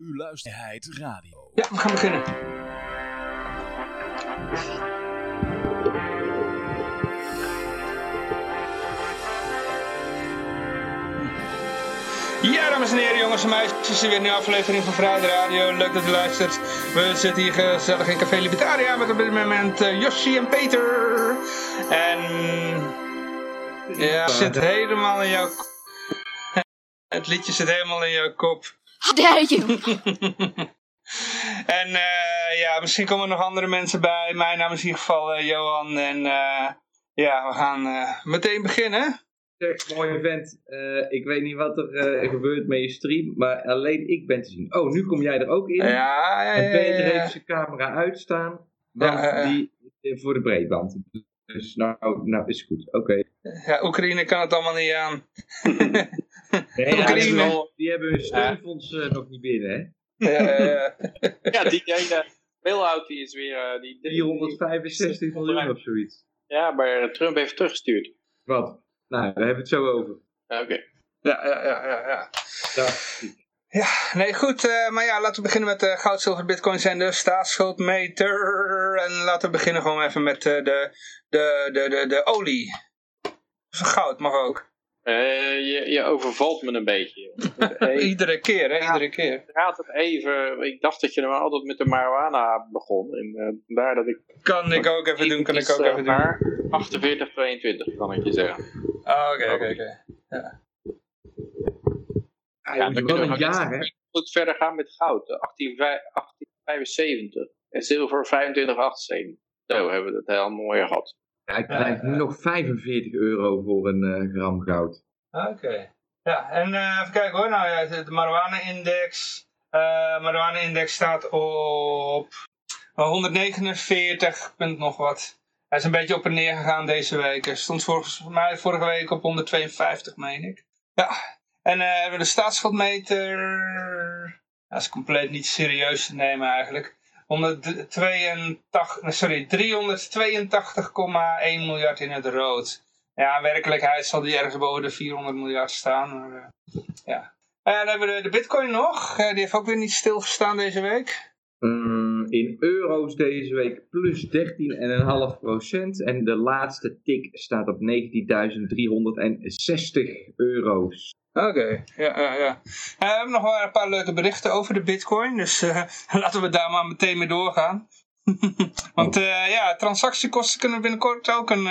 U luistert Radio. Ja, we gaan beginnen. Ja, dames en heren, jongens en meisjes, weer een nieuwe aflevering van Vrijheid Radio. Leuk dat u luistert. We zitten hier gezellig in Café Libertaria met op dit moment uh, en Peter. En ja, het zit helemaal in jouw Het liedje zit helemaal in jouw kop. How dare you? en uh, ja, misschien komen er nog andere mensen bij. Mijn naam is in ieder geval uh, Johan. En uh, ja, we gaan meteen beginnen. Zeg, mooi event. ik weet niet wat er gebeurt met je stream, maar alleen ik ben te zien. Oh, nu kom jij er ook in. Ja, ja, ja. En Peter heeft zijn camera uitstaan, want Ja, die voor de breedband. Dus nou, nou is goed. Oké. Ja, Oekraïne kan het allemaal niet aan. Nee, ja, Oekraïne. die, hebben- die hebben hun steunfonds eh, nog niet binnen, hè? Ja, ja, ja. Ja, die ene bailout die is weer... eh, die, die- 465 miljoen of zoiets. Ja, maar Trump heeft teruggestuurd. Wat? Nou, daar hebben we het zo over. Ja, Oké. ja, ja, ja, ja, ja. Ja, nee, goed. eh, maar ja, laten we beginnen met eh, goud, zilver, bitcoins en de staatsschuldmeter. En laten we beginnen gewoon even met eh, de, de, de, de, de olie. Dus goud mag ook. Eh, je, je overvalt me een beetje. Iedere keer, hè? Iedere keer. raad het even. Ik dacht dat je er altijd met de marijuana begon. En eh, vandaar dat ik... Kan ik ook even doen, kan ik ook eh, even doen. Maar 48, 22 kan ik je zeggen. Ah, Oké, oké, oké. Ja, Ja, dan wel kunnen een jaar, hè? goed verder gaan met goud. eh, 18 1875 en zilver 2578. Zo hebben we het heel mooi gehad. Ja, ik krijg nu nog 45 euro voor een eh, gram goud. Oké. Ja, en eh, even kijken hoor. Nou ja, de marijuana-index. eh marijuana-index staat op 149 punt nog wat. Hij is een beetje op en neer gegaan deze week. Hij stond volgens mij vorige week op 152, meen ik. Ja, en eh, hebben we de staatsschuldmeter. Dat is compleet niet serieus te nemen eigenlijk. 182, nee, sorry, 382,1 miljard in het rood. Ja, in werkelijkheid zal die ergens boven de 400 miljard staan. Maar, eh, ja. En dan hebben we de, de bitcoin nog. Eh, die heeft ook weer niet stilgestaan deze week. Mm, in euro's deze week plus 13,5 procent. En de laatste tik staat op 19.360 euro's. Oké, ja, ja, ja. Eh, we hebben nog wel een paar leuke berichten over de bitcoin. Dus eh, laten we daar maar meteen mee doorgaan. Want eh, ja, transactiekosten kunnen we binnenkort ook een,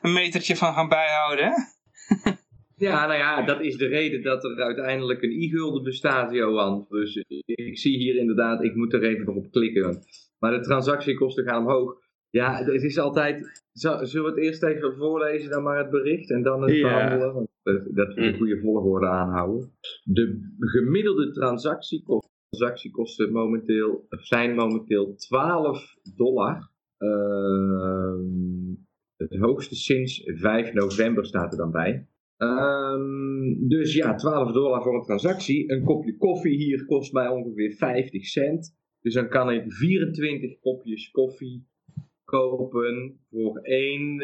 een metertje van gaan bijhouden. Hè? Ja, nou ja, dat is de reden dat er uiteindelijk een i-gulden bestaat, Johan. Dus ik zie hier inderdaad, ik moet er even nog op klikken. Maar de transactiekosten gaan omhoog. Ja, het is altijd... Zullen we het eerst even voorlezen, dan maar het bericht en dan het Ja. behandelen? Dat, we de goede volgorde aanhouden. De gemiddelde transactiekosten, transactiekosten momenteel, zijn momenteel 12 dollar. Ehm, het hoogste sinds 5 november staat er dan bij. Ehm, dus ja, 12 dollar voor een transactie. Een kopje koffie hier kost mij ongeveer 50 cent. Dus dan kan ik 24 kopjes koffie kopen voor één.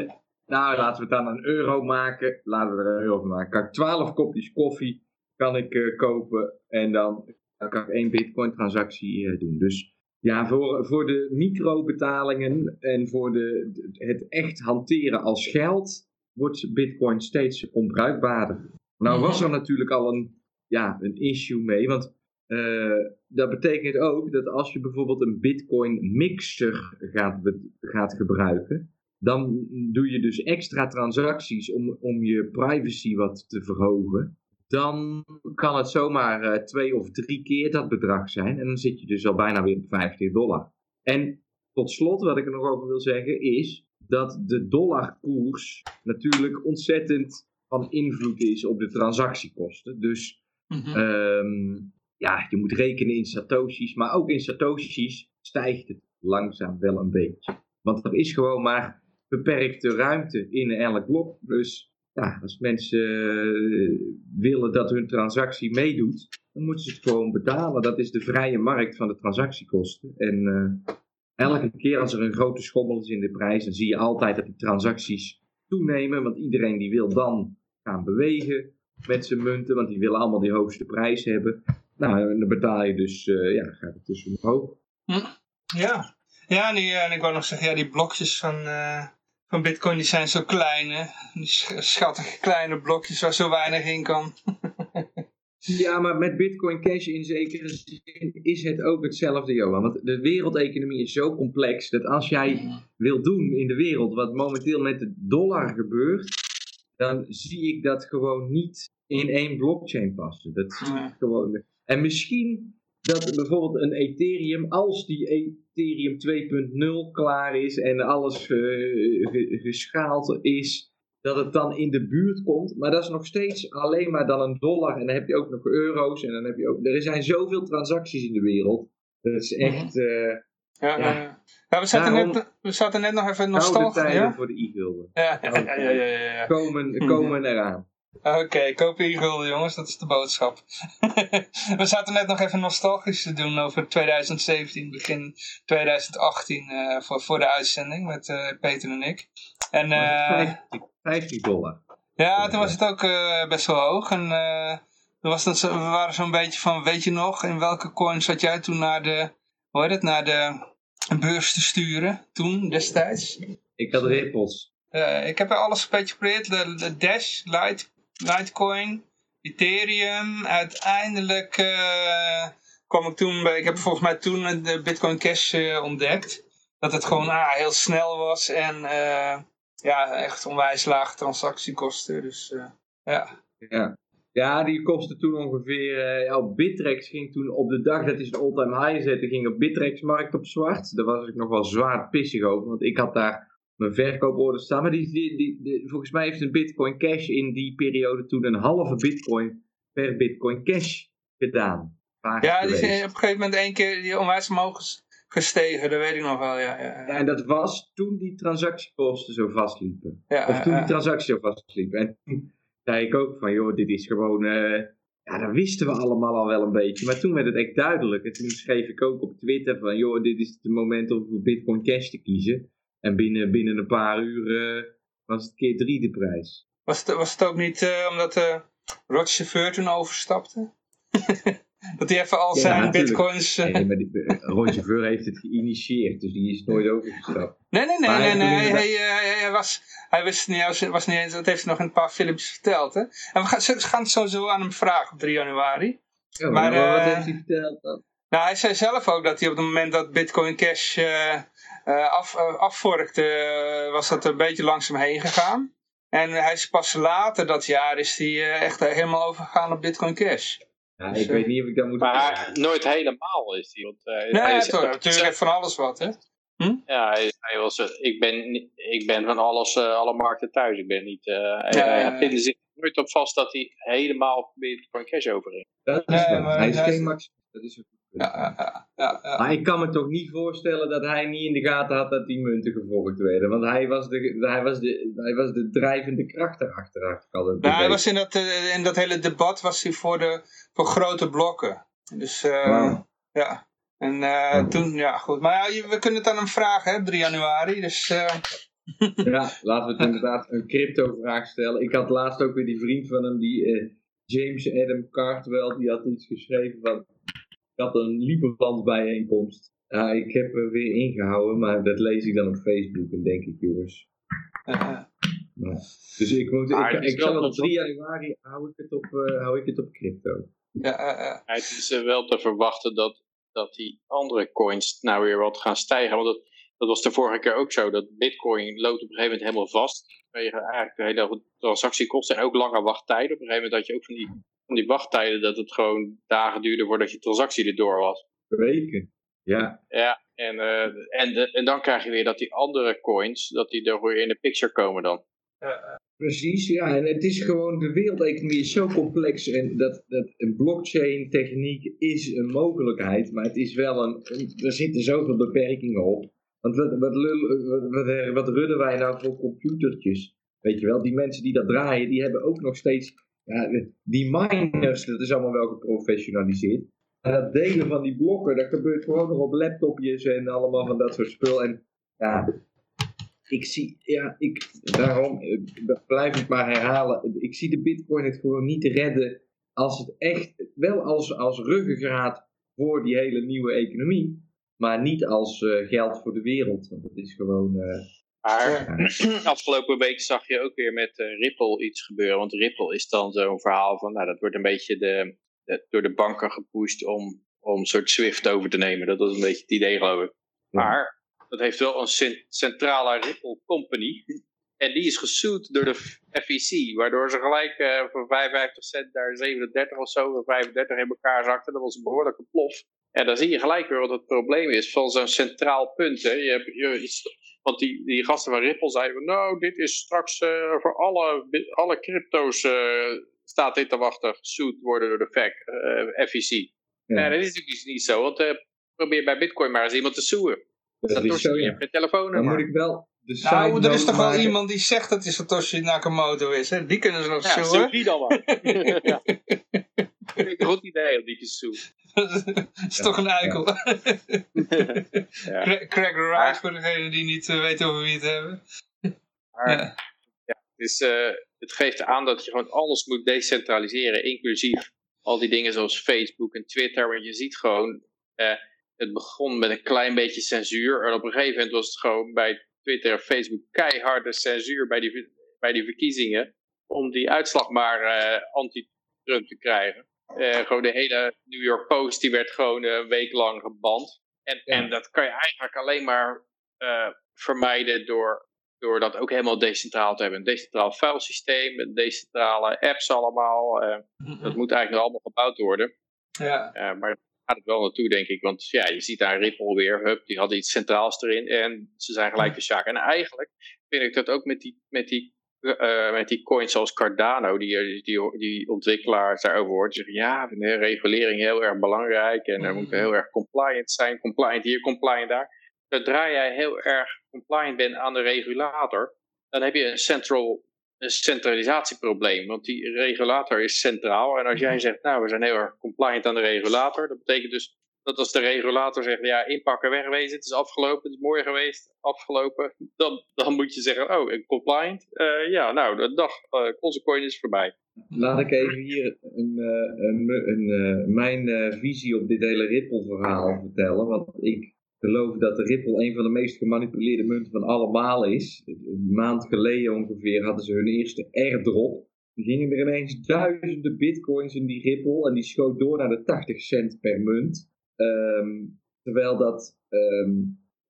Nou, laten we het dan een euro maken. Laten we er een euro van maken. Kan ik 12 kopjes koffie kan ik eh, kopen en dan, kan ik één bitcoin transactie eh, doen. Dus ja, voor, voor de microbetalingen en voor de- het echt hanteren als geld wordt bitcoin steeds onbruikbaarder. Nou was er natuurlijk al een, ja, een issue mee, want eh, dat betekent ook dat als je bijvoorbeeld een bitcoin mixer gaat, gaat gebruiken, dan doe je dus extra transacties om, om je privacy wat te verhogen. Dan kan het zomaar eh, twee of drie keer dat bedrag zijn. En dan zit je dus al bijna weer op 50 dollar. En tot slot, wat ik er nog over wil zeggen, is dat de dollarkoers natuurlijk ontzettend van invloed is op de transactiekosten. Dus Ehm, ja, je moet rekenen in satoshis, maar ook in satoshis stijgt het langzaam wel een beetje. Want er is gewoon maar beperkte ruimte in elk blok. Dus ja, als mensen eh, willen dat hun transactie meedoet, dan moeten ze het gewoon betalen. Dat is de vrije markt van de transactiekosten. En eh, elke keer als er een grote schommel is in de prijs, dan zie je altijd dat die transacties toenemen. Want iedereen die wil dan gaan bewegen met zijn munten, want die willen allemaal die hoogste prijs hebben. Nou, dan betaal je dus, eh, ja, gaat het dus omhoog. Ja, ja en, en ik wou nog zeggen, ja, die blokjes van, eh, van bitcoin die zijn zo klein, hè. Die sch- schattige kleine blokjes waar zo weinig in kan. Ja, maar met Bitcoin Cash in zekere zin is het ook hetzelfde, Johan. Want de wereldeconomie is zo complex dat als jij wil doen in de wereld wat momenteel met de dollar gebeurt, dan zie ik dat gewoon niet in één blockchain passen. Dat zie ik gewoon. En misschien dat bijvoorbeeld een Ethereum, als die Ethereum 2.0 klaar is en alles eh, ge- geschaald is, dat het dan in de buurt komt. Maar dat is nog steeds alleen maar dan een dollar. En dan heb je ook nog euro's. En dan heb je ook. Er zijn zoveel transacties in de wereld. Dat is echt. eh Ja, Ja. ja. ja we, zaten Daarom- net, we zaten net nog even nostalgisch. tijden Ja? voor de e-gulden. Ja, ja, ja, ja, ja, ja. Komen, komen eraan. Oké, koop je gulden jongens, dat is de boodschap. we zaten net nog even nostalgisch te doen over 2017, begin 2018 eh, voor, voor de uitzending met eh, Peter en ik. En eh, 50, 50 dollar. ja, toen was het ook eh, best wel hoog. En eh, toen was dat we waren zo'n beetje van, weet je nog, in welke coin zat jij toen naar de, hoe heet het, naar de beurs te sturen, toen, destijds? Ik had ripples. Eh, ik heb er alles een beetje geprobeerd. De, de Dash, Light, Litecoin, Ethereum. Uiteindelijk eh, kwam ik toen bij, ik heb volgens mij toen de Bitcoin Cash eh, ontdekt. Dat het gewoon ah, heel snel was en eh, ja, echt onwijs lage transactiekosten. Dus eh, ja. Ja. ja, die kostte toen ongeveer. eh ja, op Bittrex ging toen op de dag dat hij zijn all-time high zette, ging op Bittrex markt op zwart. Daar was ik nog wel zwaar pissig over, want ik had daar mijn verkooporde staan. Maar die, die, die, die- volgens mij heeft een Bitcoin Cash in die periode toen een halve Bitcoin per Bitcoin Cash gedaan. Ja, die geweest. op een gegeven moment één keer die onwijs omhoog is gestegen. Dat weet ik nog wel, ja. ja, en dat was toen die transactiekosten zo vastliepen. ja, Of toen die transacties zo vastliepen. En toen zei ik ook van, joh, dit is gewoon... eh, ja, dat wisten we allemaal al wel een beetje. Maar toen werd het echt duidelijk. En toen schreef ik ook op Twitter van, joh, dit is het moment om voor Bitcoin Cash te kiezen. En binnen, binnen een paar uur eh, was het keer drie de prijs. Was, het, was het ook niet eh, omdat Rod Chauffeur toen overstapte? dat hij even al Ja, zijn natuurlijk. bitcoins... eh, Nee, maar die, eh, Ron Chauffeur heeft het geïnitieerd. Dus die is nooit overgestapt. Nee, nee, nee, Maar nee, hij nee. Hij, hij, eh, hij- hij was, hij wist niet, hij was niet eens, dat heeft hij nog in een paar filmpjes verteld. Hè? En we gaan, ze gaan het sowieso aan hem vragen op 3 januari. Ja, Maar, maar, wat heeft hij verteld dan? Nou, hij zei zelf ook dat hij op het moment dat Bitcoin Cash eh, af, afvorkte, was dat een beetje langzaam heen gegaan. En hij is pas later dat jaar is hij echt helemaal overgegaan op Bitcoin Cash. Ja, ik weet niet of ik dat moet... Maar nooit helemaal is hij. Want, eh, Nee, hij is- toch, natuurlijk heeft van alles wat, hè? Ja, hij, hij was, eh, ik, ben, ik ben van alles, eh, alle markten thuis. Ik ben niet, eh hij, Ja, hij ja, ja. pinde zich nooit op vast dat hij helemaal op Bitcoin Cash overging. Dat is Nee, hij is geen max. Dat is een. Ja, ja, ja, ja, ja. Maar ik kan me toch niet voorstellen dat hij niet in de gaten had dat die munten gevolgd werden. Want hij was de, hij was de, hij was de drijvende kracht erachter. Nou, hij was in dat, eh, in dat hele debat was hij voor, de, voor grote blokken. Dus eh, ja. En eh, toen, ja goed. Maar ja, we kunnen het aan hem vragen, hè, 3 januari. Dus eh, Ja, laten we het inderdaad een crypto-vraag stellen. Ik had laatst ook weer die vriend van hem, die eh, James Adam Cartwell, die had iets geschreven van... Ik had een Lieberland bijeenkomst. Ja, ik heb er weer ingehouden, maar dat lees ik dan op Facebook en denk ik, jongens. eh, Nou, dus ik, moet, ik, het is ik wel zal op nog- 3 januari hou ik het op, eh, hou ik het op crypto. ja, Het is eh, wel te verwachten dat, dat die andere coins nou weer wat gaan stijgen. Want dat, dat was de vorige keer ook zo. Dat bitcoin loopt op een gegeven moment helemaal vast. Vanwege eigenlijk de hele transactiekosten en ook lange wachttijden. Op een gegeven moment had je ook van die, die wachttijden dat het gewoon dagen duurde voordat je transactie erdoor was. Weken. Ja, Ja, en, eh, en, de, en dan krijg je weer dat die andere coins, dat die er weer in de picture komen dan. Precies, ja. En het is gewoon, de wereldeconomie is zo complex en dat, dat een blockchain techniek is een mogelijkheid, maar het is wel een, er zitten zoveel beperkingen op. Want wat, wat, lul- wat, wat, wat rudden wij nou voor computertjes? Weet je wel, die mensen die dat draaien, die hebben ook nog steeds, die miners, dat is allemaal wel geprofessionaliseerd. En dat delen van die blokken, dat gebeurt gewoon nog op laptopjes en allemaal van dat soort spul. En ja, ik zie, ja, ik, daarom eh, blijf ik maar herhalen. Ik zie de bitcoin het gewoon niet redden als het echt, wel als, als ruggengraat voor die hele nieuwe economie, maar niet als eh, geld voor de wereld. Want dat is gewoon... eh, Maar afgelopen week zag je ook weer met eh, Ripple iets gebeuren. Want Ripple is dan zo'n verhaal van, nou dat wordt een beetje de, de- door de banken gepusht om, om een soort SWIFT over te nemen. Dat was een beetje het idee geloof ik. Maar dat heeft wel een cen- centrale Ripple company. En die is gesued door de FEC. Waardoor ze gelijk eh, voor 55 cent naar 37 of zo, of 35 in elkaar zakten. Dat was een behoorlijke plof. En dan zie je gelijk weer wat het probleem is van zo'n centraal punt. Hè. Je hebt, je, iets, want die, die gasten van Ripple zeiden, van, nou, dit is straks eh, voor alle, alle crypto's eh, staat dit te wachten, gesued worden door de FEC, eh, FEC. Ja. Ja. dat is natuurlijk niet zo, want probeer bij Bitcoin maar eens iemand te suwen. dat is Satoshi, zo, je ja. hebt geen telefoonnummer. Dan moet ik wel de Nou, er is toch wel iemand die zegt dat hij Satoshi Nakamoto is, hè? Die kunnen ze nog Ja, zo, zoek hè? die dan maar. ja. Vind ik een goed idee om die te zoeken. Dat is toch een eikel. Craig Wright, voor degene die niet eh, weten over wie het hebben. Maar, Ja. Dus eh, het geeft aan dat je gewoon alles moet decentraliseren, inclusief al die dingen zoals Facebook en Twitter. Want je ziet gewoon, eh, het begon met een klein beetje censuur. En op een gegeven moment was het gewoon bij Twitter en Facebook keiharde censuur bij die, bij die verkiezingen. Om die uitslag maar eh, anti-Trump te krijgen. Eh, gewoon de hele New York Post die werd gewoon eh, een week lang geband. En, Ja. en dat kan je eigenlijk alleen maar eh, vermijden door, door dat ook helemaal decentraal te hebben. Een decentraal filesysteem, een decentrale apps allemaal. eh, dat moet eigenlijk nog allemaal gebouwd worden. Ja. Maar daar gaat het wel naartoe, denk ik. Want ja, je ziet daar Ripple weer. Hup, die hadden iets centraals erin. En ze zijn gelijk de zaak. En eigenlijk vind ik dat ook met die, met die, eh, met die coins zoals Cardano, die, die, die ontwikkelaars daarover hoort. Die zeggen, ja, we vinden regulering heel erg belangrijk. En er moeten heel erg compliant zijn. Compliant hier, compliant daar. Zodra jij heel erg compliant bent aan de regulator, dan heb je een central een centralisatieprobleem. Want die regulator is centraal. En als jij zegt, nou, we zijn heel erg compliant aan de regulator. Dat betekent dus dat als de regulator zegt, ja, inpakken, wegwezen, het is afgelopen, het is mooi geweest, afgelopen. Dan, dan moet je zeggen, oh, compliant. Eh, ja, nou, de dag, eh onze coin is voorbij. Laat ik even hier een, eh, een, een, eh, mijn eh, visie op dit hele Ripple-verhaal vertellen. Want ik geloof dat de Ripple een van de meest gemanipuleerde munten van allemaal is. Een maand geleden ongeveer hadden ze hun eerste airdrop. Er gingen er ineens duizenden bitcoins in die Ripple en die schoot door naar de 80 cent per munt. Ehm, terwijl dat... ehm,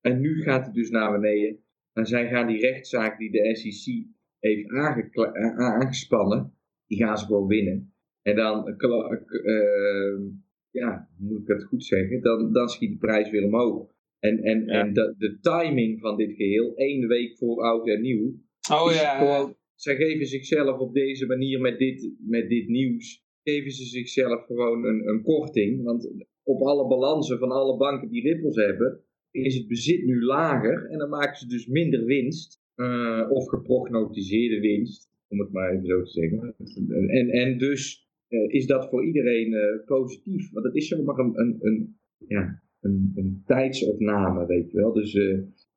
en nu gaat het dus naar beneden. En zij gaan die rechtszaak die de SEC heeft a- aangespannen, die gaan ze gewoon winnen. En dan, ehm, ja, moet ik het goed zeggen, dan, dan schiet de prijs weer omhoog. En, en, Ja. en de, de timing van dit geheel, één week voor oud en nieuw, Oh ja. gewoon, zij geven zichzelf op deze manier met dit, met dit nieuws, geven ze zichzelf gewoon een, een korting. Want op alle balansen van alle banken die Ripples hebben, is het bezit nu lager en dan maken ze dus minder winst. eh, of geprognotiseerde winst, om het maar even zo te zeggen. En, en dus eh, is dat voor iedereen eh, positief. Want het is zomaar een, een, een, ja, een, een tijdsopname, weet je wel. Dus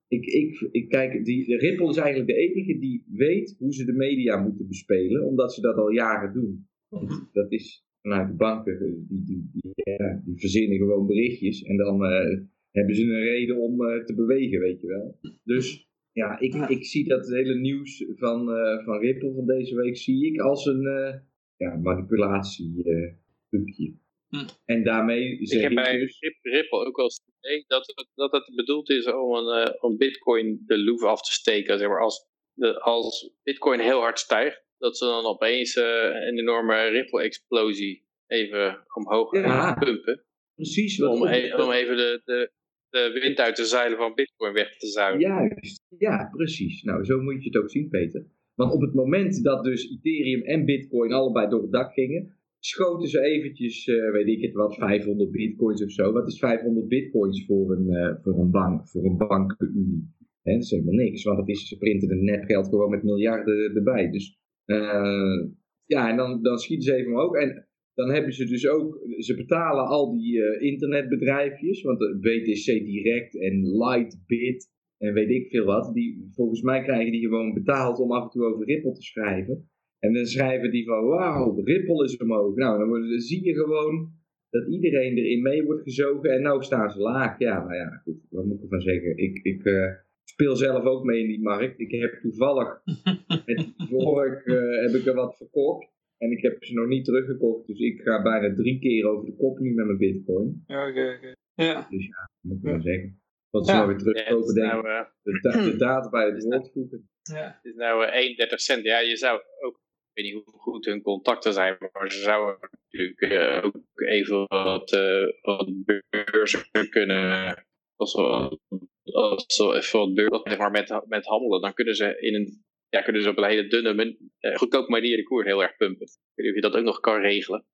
ik, ik, ik kijk, die, de Ripple is eigenlijk de enige die weet hoe ze de media moeten bespelen, omdat ze dat al jaren doen. Want dat is vanuit de banken, eh, die, die, die, ja, die verzinnen gewoon berichtjes en dan eh, hebben ze een reden om eh, te bewegen, weet je wel. Dus ja, ik, ik zie dat hele nieuws van, eh, van Ripple van deze week zie ik als een eh ja, manipulatie eh, trucje. Hm. En daarmee Ik zeg heb ik, bij dus... Rip- Ripple ook wel eens het idee dat het, dat het bedoeld is om, een, eh, om bitcoin de loef af te steken. Zeg maar, als, de, als bitcoin heel hard stijgt, dat ze dan opeens eh, een enorme Ripple-explosie even omhoog Ja. gaan pumpen. Precies wat Om, e- om even de, de, de wind uit de zeilen van bitcoin weg te zuigen. Juist, ja, precies. Nou, zo moet je het ook zien, Peter. Want op het moment dat dus Ethereum en Bitcoin allebei door het dak gingen, schoten ze eventjes, eh, weet ik het wat, 500 Bitcoins of zo. Wat is 500 Bitcoins voor een, eh, voor een bank, voor een bankenunie? Hè, dat is helemaal niks, want het is, ze printen het nepgeld gewoon met miljarden erbij. Dus eh, ja, en dan, dan schieten ze even omhoog. En dan hebben ze dus ook, ze betalen al die eh, internetbedrijfjes, want BTC Direct en Lightbit en weet ik veel wat, die, volgens mij krijgen die gewoon betaald om af en toe over Ripple te schrijven. En dan schrijven die van, wauw, Ripple is omhoog. Nou, dan, worden- zie je gewoon dat iedereen erin mee wordt gezogen en nou staan ze laag. Ja, nou ja, goed, wat moet ik ervan zeggen? Ik, ik eh, speel zelf ook mee in die markt. Ik heb toevallig, met vorig eh, heb ik er wat verkocht. En ik heb ze nog niet teruggekocht, dus ik ga bijna drie keer over de kop nu met mijn bitcoin. Ja, Oké, oké. Ja. Dus ja, moet ik ervan zeggen? Wat ze Ja. nou weer het terugkopen, is denk ik. nou, eh, De, da- de data bij het woord voegen. ja. het is nou eh, 31 cent. Ja, je zou ook, ik weet niet hoe goed hun contacten zijn, maar ze zouden natuurlijk eh, ook even wat, eh, wat beurzen kunnen, als ze, als ze even wat maar, met, met handelen, dan kunnen ze in een, ja, kunnen ze op een hele dunne, eh, goedkope manier de koers heel erg pumpen. Ik weet niet of je dat ook nog kan regelen.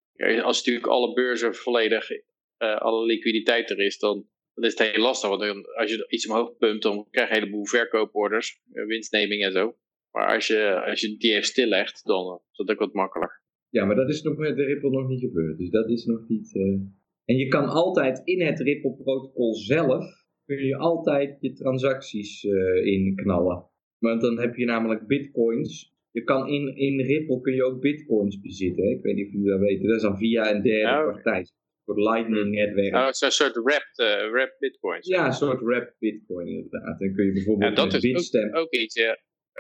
Als natuurlijk alle beurzen volledig, eh, alle liquiditeit er is, dan, is het heel lastig. Want als je iets omhoog pumpt, dan krijg je een heleboel verkooporders, eh, winstneming en zo. Maar als je, als je die even stillegt, dan is dat ook wat makkelijker. Ja, maar dat is nog met de Ripple nog niet gebeurd. Dus dat is nog niet... En je kan altijd in het Ripple-protocol zelf... kun je altijd je transacties eh inknallen. Want dan heb je namelijk bitcoins. Je kan in, in Ripple kun je ook bitcoins bezitten. Hè? Ik weet niet of jullie dat weten. Dat is dan via een derde Ja, oké. partij. Een soort lightning-netwerk. Oh, het is een soort wrapped, eh, wrapped bitcoins. Ja, een soort wrapped bitcoin inderdaad. Dan kun je bijvoorbeeld En dat is ook, Bitstamp... ook iets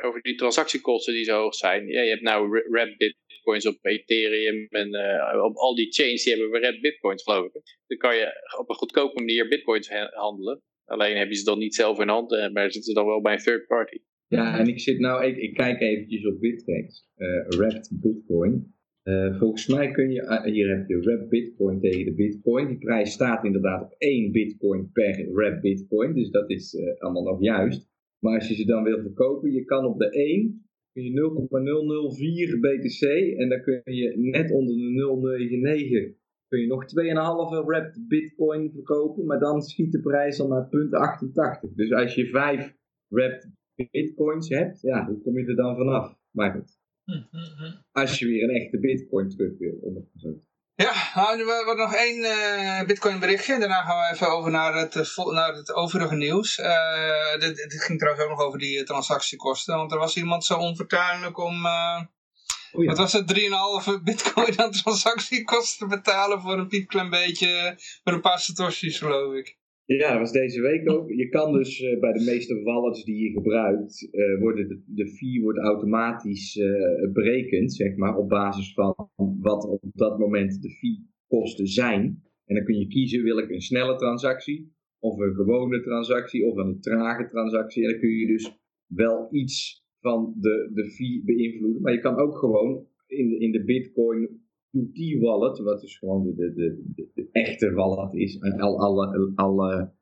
over die transactiekosten die zo hoog zijn. Ja, je hebt nou ra- wrapped bitcoins op Ethereum en eh, op al die chains die hebben we wrapped bitcoins geloof ik. Dan kan je op een goedkope manier bitcoins ha- handelen. Alleen heb je ze dan niet zelf in hand, eh, maar zitten ze dan wel bij een third party. Ja, en ik zit nou, ik, kijk eventjes op Bittrex, eh wrapped bitcoin. Eh, volgens mij kun je, ah, hier heb je wrapped bitcoin tegen de bitcoin. Die prijs staat inderdaad op 1 bitcoin per wrapped bitcoin, dus dat is eh, allemaal nog juist. Maar als je ze dan wil verkopen, je kan op de 1 kun je 0,004 BTC en dan kun je net onder de 099 kun je nog 2,5 wrapped bitcoin verkopen, maar dan schiet de prijs al naar punt 88. Dus als je 5 wrapped bitcoins hebt, ja, hoe kom je er dan vanaf? Maar goed, als je weer een echte bitcoin terug wil. Om het zo Ja, nou, er wordt nog één eh, bitcoin berichtje. En daarna gaan we even over naar het, eh, naar het overige nieuws. Eh, dit, dit ging trouwens ook nog over die transactiekosten. Want er was iemand zo onfortuinlijk om... Oh ja. Wat was het? 3,5 bitcoin aan transactiekosten betalen voor een piepklein beetje... Voor een paar satoshis geloof ik. Ja, dat was deze week ook. Je kan dus eh, bij de meeste wallets die je gebruikt, eh, worden de, de fee wordt automatisch eh, berekend, zeg maar, op basis van wat op dat moment de fee kosten zijn. En dan kun je kiezen, wil ik een snelle transactie, of een gewone transactie, of een trage transactie. En dan kun je dus wel iets van de, de fee beïnvloeden. Maar je kan ook gewoon in de, in de Bitcoin Qt wallet, wat dus gewoon de, de, de, de, echte wallet is, en al, alle, alle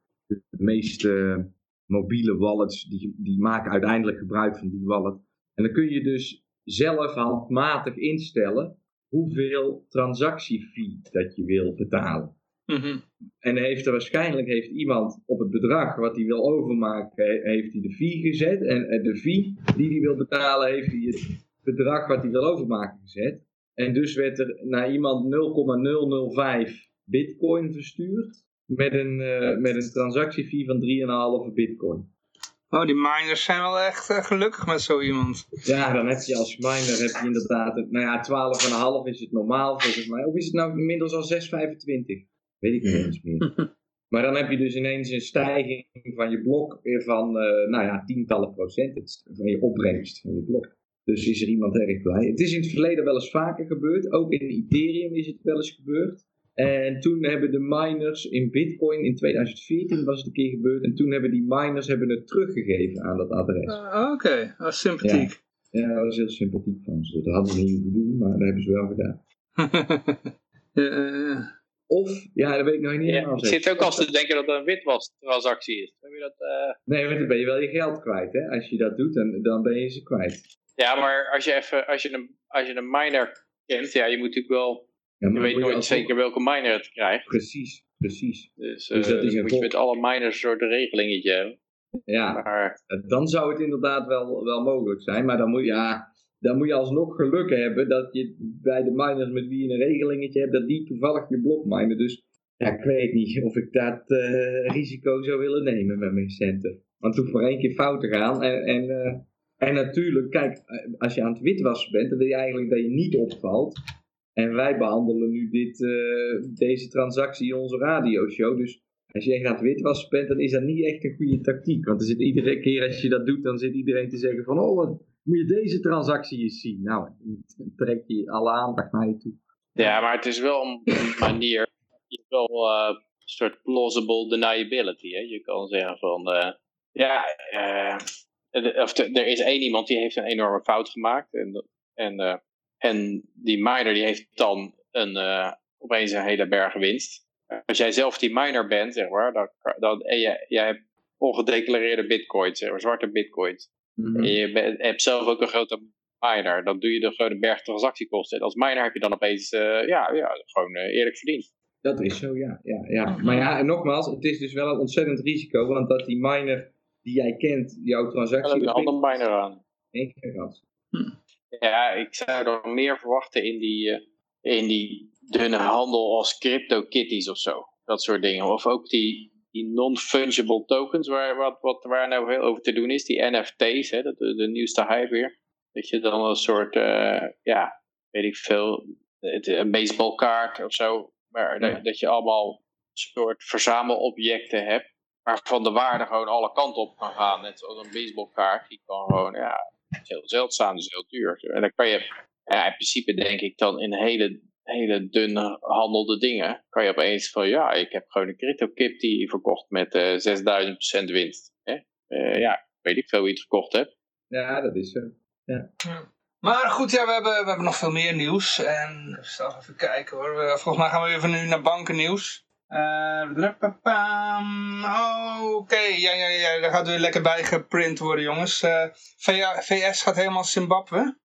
meeste mobiele wallets, die, die maken uiteindelijk gebruik van die wallet. En dan kun je dus zelf handmatig instellen hoeveel transactiefee dat je wil betalen. Mhm. En heeft er waarschijnlijk heeft iemand op het bedrag wat hij wil overmaken, he- heeft hij de fee gezet. En eh, de fee die hij wil betalen, heeft hij het bedrag wat hij wil overmaken gezet. En dus werd er naar iemand 0,005 bitcoin verstuurd. Met een, eh, met een transactiefee van 3,5 bitcoin. Oh, die miners zijn wel echt eh, gelukkig met zo iemand. Ja, dan heb je als miner heb je inderdaad, nou ja, 12,5 is het normaal volgens mij. Of is het nou inmiddels al 6,25? Weet ik niet eens meer. Maar dan heb je dus ineens een stijging van je blok weer van, eh, nou ja, tientallen procent het- van je opbrengst van je blok. Dus is er iemand erg blij. Het is in het verleden wel eens vaker gebeurd. Ook in Ethereum is het wel eens gebeurd. En toen hebben de miners in Bitcoin, in 2014 was het een keer gebeurd. En toen hebben die miners hebben het teruggegeven aan dat adres. Eh, Oké, dat is sympathiek. Ja, dat was heel sympathiek van ze. Dat hadden ze niet hoeven doen, maar dat hebben ze wel gedaan. Ja, eh, eh. Of, ja, dat weet ik nog niet Ja, helemaal ik zeker. zit ook als te denken dat het een witwas-transactie is. Heb je dat, eh? Nee, want dan ben je wel je geld kwijt, hè. Als je dat doet, dan, dan ben je ze kwijt. Ja, maar als je, even, als, je een, als je een miner kent, ja, je moet natuurlijk wel... Ja, Je weet nooit zeker welke miner het krijgt. Precies, precies. Dus, Dus eh, dat is een moet je met alle miners een soort regelingetje hebben. Ja, Maar dan zou het inderdaad wel, wel mogelijk zijn. Maar dan moet, ja, dan moet je alsnog geluk hebben dat je bij de miners met wie je een regelingetje hebt, dat die toevallig je blok minen. Dus ja, ik weet niet of ik dat eh, risico zou willen nemen met mijn centen. Want het hoeft maar één keer fout te gaan en, en, eh, En natuurlijk, kijk, eh, als je aan het witwassen bent, dan wil je eigenlijk dat je niet opvalt. En wij behandelen nu dit, deze transactie in onze radioshow. Dus als je aan het witwassen bent, dan is dat niet echt een goede tactiek. Want er zit iedere keer als je dat doet, dan zit iedereen te zeggen van... Oh, wat moet je deze transactie eens zien? Nou, dan trek je alle aandacht naar je toe. Ja, maar het is wel een manier, je wel eh, een soort plausible deniability. Hè? Je kan zeggen van, eh, ja, eh, of er is één iemand die heeft een enorme fout gemaakt. En, en, en die miner die heeft dan een, opeens een hele berg winst. Als jij zelf die miner bent, zeg maar, dan, dan, en jij, jij hebt ongedeclareerde bitcoins, zeg maar, zwarte bitcoins. Mhm. Je bent- hebt zelf ook een grote miner. Dan doe je de gewoon een berg transactiekosten. En als miner heb je dan opeens, eh, ja, ja, gewoon eh, eerlijk verdiend. Dat is zo, ja. ja, ja. Maar ja, en nogmaals, het is dus wel een ontzettend risico. Want dat die miner die jij kent, jouw Dan transactie... je een andere miner aan. één keer gehad. Ja, ik zou er meer verwachten in die, eh, in die dunne handel als crypto-kitties of zo. Dat soort dingen. Of ook die, die non-fungible tokens, waar, wat, wat, waar nou veel over te doen is. Die NFT's, hè, dat, de, de nieuwste hype weer. Dat je dan een soort, eh, ja, weet ik veel, het- een baseballkaart of zo. Maar Ja. dat, dat je allemaal soort verzamelobjecten hebt. Waarvan de waarde gewoon alle kanten op kan gaan. Net zoals een baseballkaart. Die kan gewoon, ja, is heel zeldzaam, dus heel duur. En dan kan je, ja, in principe denk ik dan in hele, hele dunne handelde dingen, kan je opeens van, ja, ik heb gewoon een crypto kip die verkocht met eh 6000% winst. Hè? Eh, ja, weet ik veel wie het gekocht hebt. Ja, dat is zo. Maar goed, ja, we hebben, we hebben nog veel meer nieuws. En zal even kijken hoor. We- volgens mij gaan we even nu naar bankennieuws. Eh. Oh, Oké, ja, ja, ja, daar gaat weer lekker bij geprint worden, jongens. Eh, VS gaat helemaal Zimbabwe.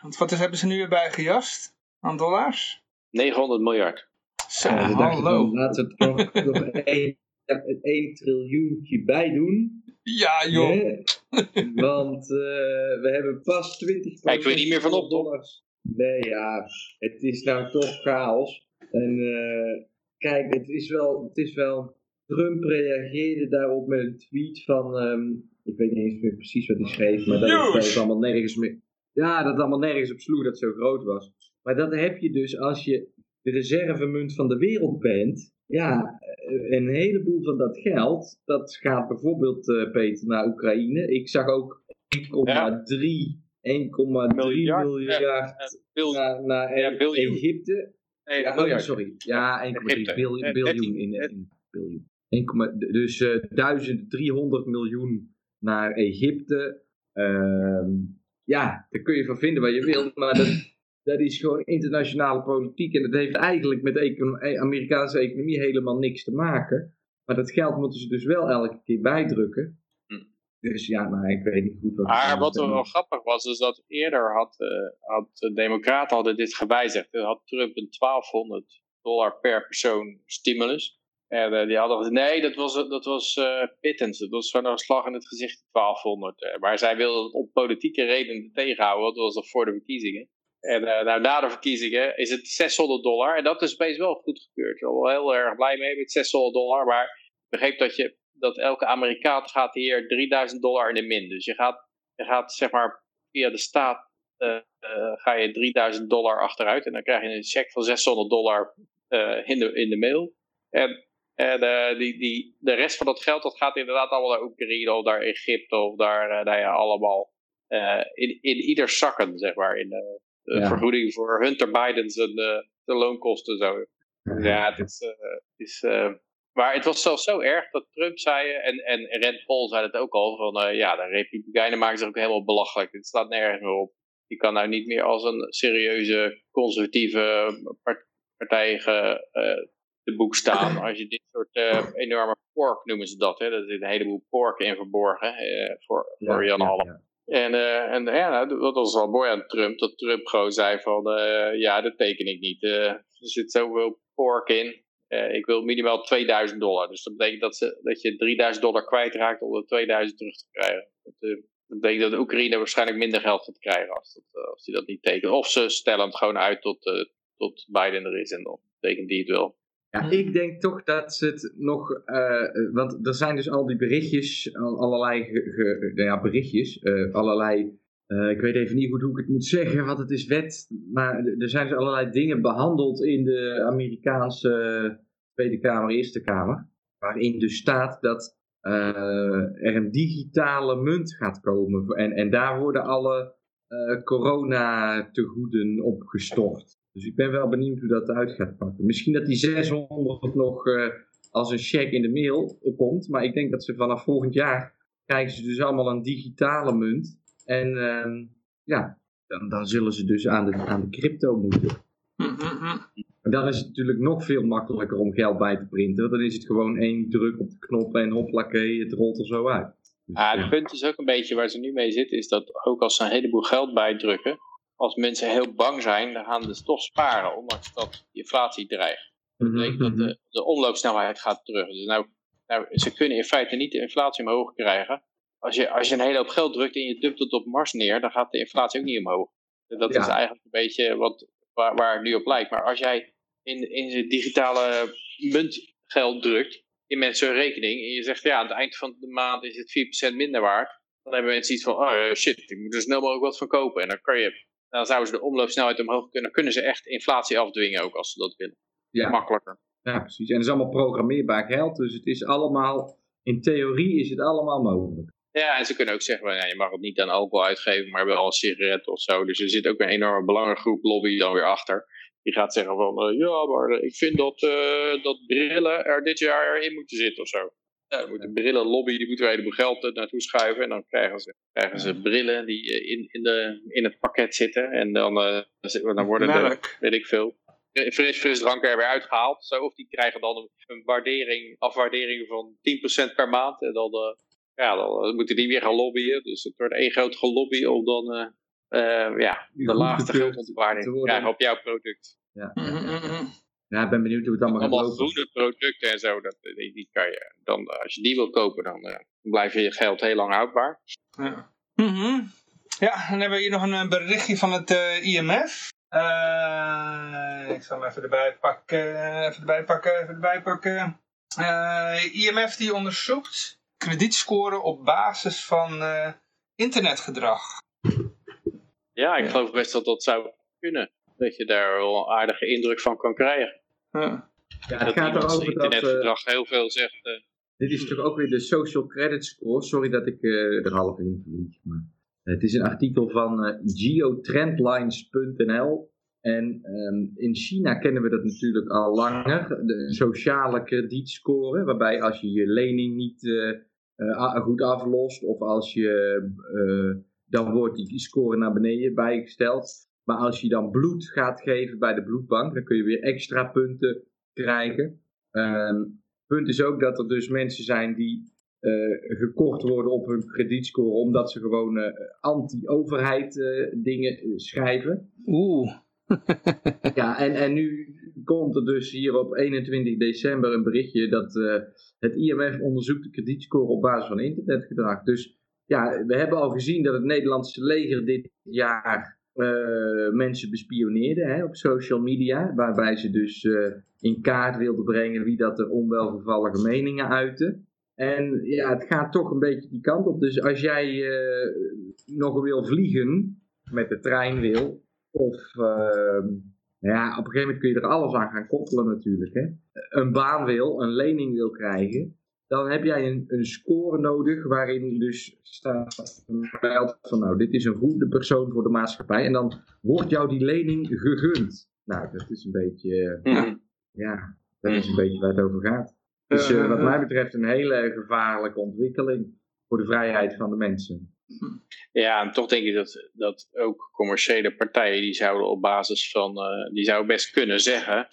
Want wat is, hebben ze nu weer bijgejast? Aan dollars? 900 miljard. Zo, Ja, hallo. laten we er nog, nog één, ja, één triljoentje bij doen. Ja, joh. Want eh, we hebben pas 20 Kijk we niet meer van op, toch? dollars. Nee, ja, het is nou toch chaos. En eh, kijk, het is wel, het is wel. Trump reageerde daarop met een tweet van. ehm, ik weet niet eens meer precies wat hij schreef, maar dat allemaal nergens meer. Ja, dat het allemaal nergens op sloeg dat het zo groot was. Maar dat heb je dus als je de reservemunt van de wereld bent. Ja, eh, een heleboel van dat geld, dat gaat bijvoorbeeld, eh, Peter, naar Oekraïne. Ik zag ook 1,3 1,3 Miljard, naar, naar ja. Egypte. nee, Ja, oh sorry. Ja, 1,3 Egypte. bil- Eh, biljoen in, in biljoen. 1,3 dus eh 1300 miljoen naar Egypte. Ehm, ja, daar kun je van vinden wat je wilt, maar dat, dat is gewoon internationale politiek en dat heeft eigenlijk met de eh, Amerikaanse economie helemaal niks te maken. Maar dat geld moeten ze dus wel elke keer bijdrukken. Hm. Dus ja, nou, ik weet niet goed wat. Maar wat wel grappig was, is dat eerder had, eh, had de Democraten hadden dit gewijzigd. Toen had Trump een 1200 dollar per persoon stimulus. En eh, die hadden gezegd, nee, dat was, dat was eh pittance. Dat was een slag in het gezicht, 1200. Eh, maar zij wilden het om politieke redenen tegenhouden, want dat was nog voor de verkiezingen. En eh, nou, na de verkiezingen is het 600 dollar. En dat is best wel goedgekeurd. Ik ben wel heel erg blij mee met 600 dollar. Maar begreep dat, je, dat elke Amerikaan gaat hier 3000 dollar in de min. Dus je gaat, je gaat zeg maar via de staat eh, eh, ga je 3000 dollar achteruit. En dan krijg je een cheque van 600 dollar in, de, in de mail. En, en die, die, de rest van dat geld dat gaat inderdaad allemaal naar Oekraïne of naar Egypte of naar eh, nou ja, allemaal in, in ieder zakken, zeg maar. In Ja. vergoeding voor Hunter Biden zijn de, de loonkosten zo. Ja, het is. eh, is eh, maar het was zelfs zo erg dat Trump zei, en, en Rand Paul zei het ook al, van eh, ja, de Republikeinen maken zich ook helemaal belachelijk. Het staat nergens meer op. Die kan nou niet meer als een serieuze conservatieve part- partij ge, eh, te boek staan. Als je dit soort eh, enorme pork noemen ze dat. Hè? Er zit een heleboel pork in verborgen eh, voor, voor Jan Halm. ja. En, eh, en ja, nou, dat was wel mooi aan Trump. Dat Trump gewoon zei van, eh, ja, dat teken ik niet. Eh, er zit zoveel pork in. Ik wil minimaal 2000 dollar. Dus dat betekent dat, ze, dat je 3000 dollar kwijtraakt om de 2000 terug te krijgen. Dat, dat betekent dat Oekraïne waarschijnlijk minder geld gaat krijgen als, dat, als die dat niet tekent. Of ze stellen het gewoon uit tot, tot Biden er is en dan tekent die het wel. Ja, ik denk toch dat ze het nog, eh, want er zijn dus al die berichtjes, al- allerlei ge- ge- nou ja, berichtjes, eh, allerlei, eh, ik weet even niet goed hoe ik het moet zeggen, want het is wet, maar er- zijn dus allerlei dingen behandeld in de Amerikaanse Tweede Kamer, Eerste Kamer, waarin dus staat dat er een digitale munt gaat komen en, en daar worden alle corona-tegoeden op gestort. Dus ik ben wel benieuwd hoe dat uit gaat pakken. Misschien dat die 600 nog eh, als een check in de mail komt. Maar ik denk dat ze vanaf volgend jaar krijgen ze dus allemaal een digitale munt. En ehm, ja, dan, dan zullen ze dus aan de, aan de crypto moeten. Hm, hm, hm. En dan is het natuurlijk nog veel makkelijker om geld bij te printen. Want dan is het gewoon één druk op de knop en hoplakee, het rolt er zo uit. Dus, Ah, ja. het punt is ook een beetje waar ze nu mee zitten, is dat ook als ze een heleboel geld bijdrukken, als mensen heel bang zijn, dan gaan ze toch sparen, ondanks dat inflatie dreigt. Dat betekent dat de, de omloopsnelheid gaat terug. Dus nou, nou, ze kunnen in feite niet de inflatie omhoog krijgen. Als je, als je een hele hoop geld drukt en je dumpt het op Mars neer, dan gaat de inflatie ook niet omhoog. En Dat Ja. is eigenlijk een beetje wat, waar, waar het nu op lijkt. Maar als jij in, in digitale munt geld drukt, in mensen hun rekening, en je zegt ja, aan het eind van de maand is het 4% minder waard, dan hebben mensen iets van, oh shit, ik moet er snel mogelijk wat van kopen. En dan kan je, dan zouden ze de omloopsnelheid omhoog kunnen, dan kunnen ze echt inflatie afdwingen ook als ze dat willen. ja. Makkelijker. Ja, precies. En het is allemaal programmeerbaar geld, dus het is allemaal, in theorie is het allemaal mogelijk. Ja, en ze kunnen ook zeggen, ja, je mag het niet aan alcohol uitgeven, maar wel als sigaret of zo. Dus er zit ook een enorme belangengroep lobby dan weer achter. Die gaat zeggen van, eh, ja, maar ik vind dat, eh, dat brillen er dit jaar in moeten zitten of zo. Ja, dan moet de brillenlobby, die moeten een heleboel geld eh, naartoe schuiven. En dan krijgen ze, krijgen ze brillen die eh, in, in, de, in het pakket zitten. En dan, eh, dan worden de, Melk. weet ik veel, fris, frisdranken er weer uitgehaald. Zo, of die krijgen dan een, een waardering, afwaardering van 10% per maand. En dan, eh, ja, dan moeten die weer gaan lobbyen. Dus het wordt één groot gelobby om dan eh, eh, ja, de laagste geldontwaarding te krijgen op jouw product. Ja, Hm, ja, hm, ja. Ja, ik ben benieuwd hoe het allemaal gaat Allemaal lopen. groene producten en zo, dat, die, die kan je dan, eh, als je die wil kopen, dan eh, blijf je je geld heel lang houdbaar. Ja. Mhm. Ja, dan hebben we hier nog een eh, berichtje van het eh, IMF. Eh, ik zal hem even erbij pakken, even erbij pakken, even erbij pakken. Eh, IMF die onderzoekt kredietscoren op basis van eh, internetgedrag. Ja, ik geloof best dat dat zou kunnen. Dat je daar wel een aardige indruk van kan krijgen. Ja. Dat gaat iemands erover dat... eh, internetgedrag heel veel zegt. eh, dit is toch ook weer de social credit score. Sorry dat ik eh, er half in vlieg. Maar het is een artikel van eh, geotrendlines.nl. En ehm, in China kennen we dat natuurlijk al langer. De sociale kredietscore. Waarbij als je je lening niet goed aflost. Of als je... eh, dan wordt die score naar beneden bijgesteld. Maar als je dan bloed gaat geven bij de bloedbank. Dan kun je weer extra punten krijgen. Ehm, punt is ook dat er dus mensen zijn die eh, gekort worden op hun kredietscore omdat ze gewoon eh, anti-overheid eh, dingen schrijven. Oeh. Ja, en, en nu komt er dus hier op 21 december een berichtje dat het IMF onderzoekt de kredietscore op basis van internetgedrag. Dus ja, we hebben al gezien dat het Nederlandse leger dit jaar eh, mensen bespioneerde hè, op social media, waarbij ze dus eh, in kaart wilden brengen wie dat er onwelgevallige meningen uiten. En ja, het gaat toch een beetje die kant op. Dus als jij eh, nog wil vliegen, met de trein wil, of ehm, ja, op een gegeven moment kun je er alles aan gaan koppelen natuurlijk. Hè? Een baan wil, een lening wil krijgen, dan heb jij een, een score nodig waarin dus staat van nou, dit is een goede persoon voor de maatschappij. En dan wordt jou die lening gegund. Nou, dat is een beetje, eh, mhm. ja, dat is een beetje waar het over gaat. Dus eh, wat mij betreft een hele gevaarlijke ontwikkeling voor de vrijheid van de mensen. Ja, en toch denk ik dat, dat ook commerciële partijen, die zouden op basis van, eh, die zouden best kunnen zeggen,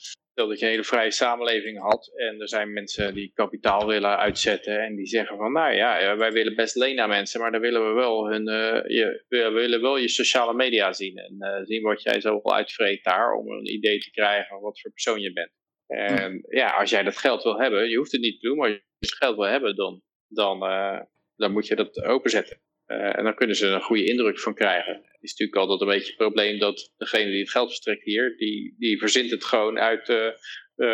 dat je een hele vrije samenleving had en er zijn mensen die kapitaal willen uitzetten en die zeggen van, nou ja, wij willen best lenen aan mensen, maar dan willen we wel hun, eh, je, we willen wel je sociale media zien en eh, zien wat jij zoveel uitvreet daar om een idee te krijgen wat voor persoon je bent. En ja, als jij dat geld wil hebben, je hoeft het niet te doen, maar als je het geld wil hebben, dan, dan, eh, dan moet je dat openzetten. Eh, en dan kunnen ze er een goede indruk van krijgen. Het is natuurlijk altijd een beetje het probleem dat degene die het geld verstrekt hier, die, die verzint het gewoon uit, eh,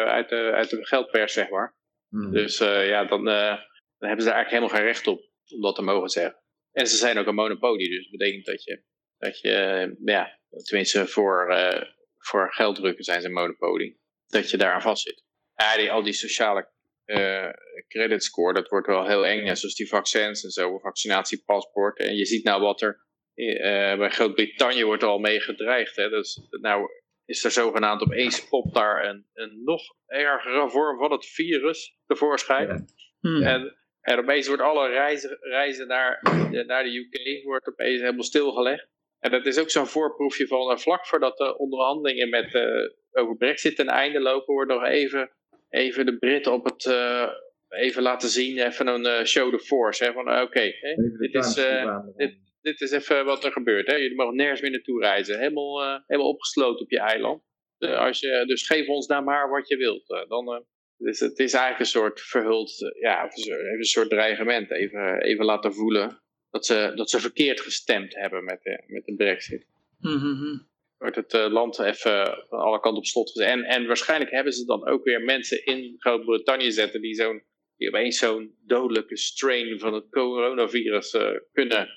uit, de, uit de geldpers, zeg maar. Hmm. Dus ja, dan, dan hebben ze er eigenlijk helemaal geen recht op om dat te mogen zeggen. En ze zijn ook een monopolie, dus dat betekent dat je, dat je ja, tenminste voor, voor gelddrukken zijn ze een monopolie, dat je daar aan vastzit. Ja, die, al die sociale uh, credit score, dat wordt wel heel eng. Net zoals die vaccins en zo, vaccinatiepaspoort. En je ziet nou wat er uh, bij Groot-Brittannië wordt al mee gedreigd. Hè? Dus, nou is er zogenaamd opeens pop daar een, een nog ergere vorm van het virus tevoorschijn. Hmm. En, en opeens wordt alle reizen, reizen naar, naar de UK wordt opeens helemaal stilgelegd. En dat is ook zo'n voorproefje van uh, vlak voordat de onderhandelingen met, over Brexit ten einde lopen, wordt nog even even de Britten op het, uh, even laten zien, even een uh, show the force. Hè, van uh, oké, okay, dit, is, dit, dit is even wat er gebeurt. Hè. Jullie mogen nergens meer naartoe reizen. Helemaal, helemaal opgesloten op je eiland. als je, dus geef ons daar maar wat je wilt. dan, dus het is eigenlijk een soort verhuld, ja, even een soort dreigement. Even, even laten voelen dat ze, dat ze verkeerd gestemd hebben met de, met de brexit. Mm -hmm wordt het uh, land even van alle kanten op slot gezet. En, en waarschijnlijk hebben ze dan ook weer mensen in Groot-Brittannië zetten die, zo'n die opeens zo'n dodelijke strain van het coronavirus uh, kunnen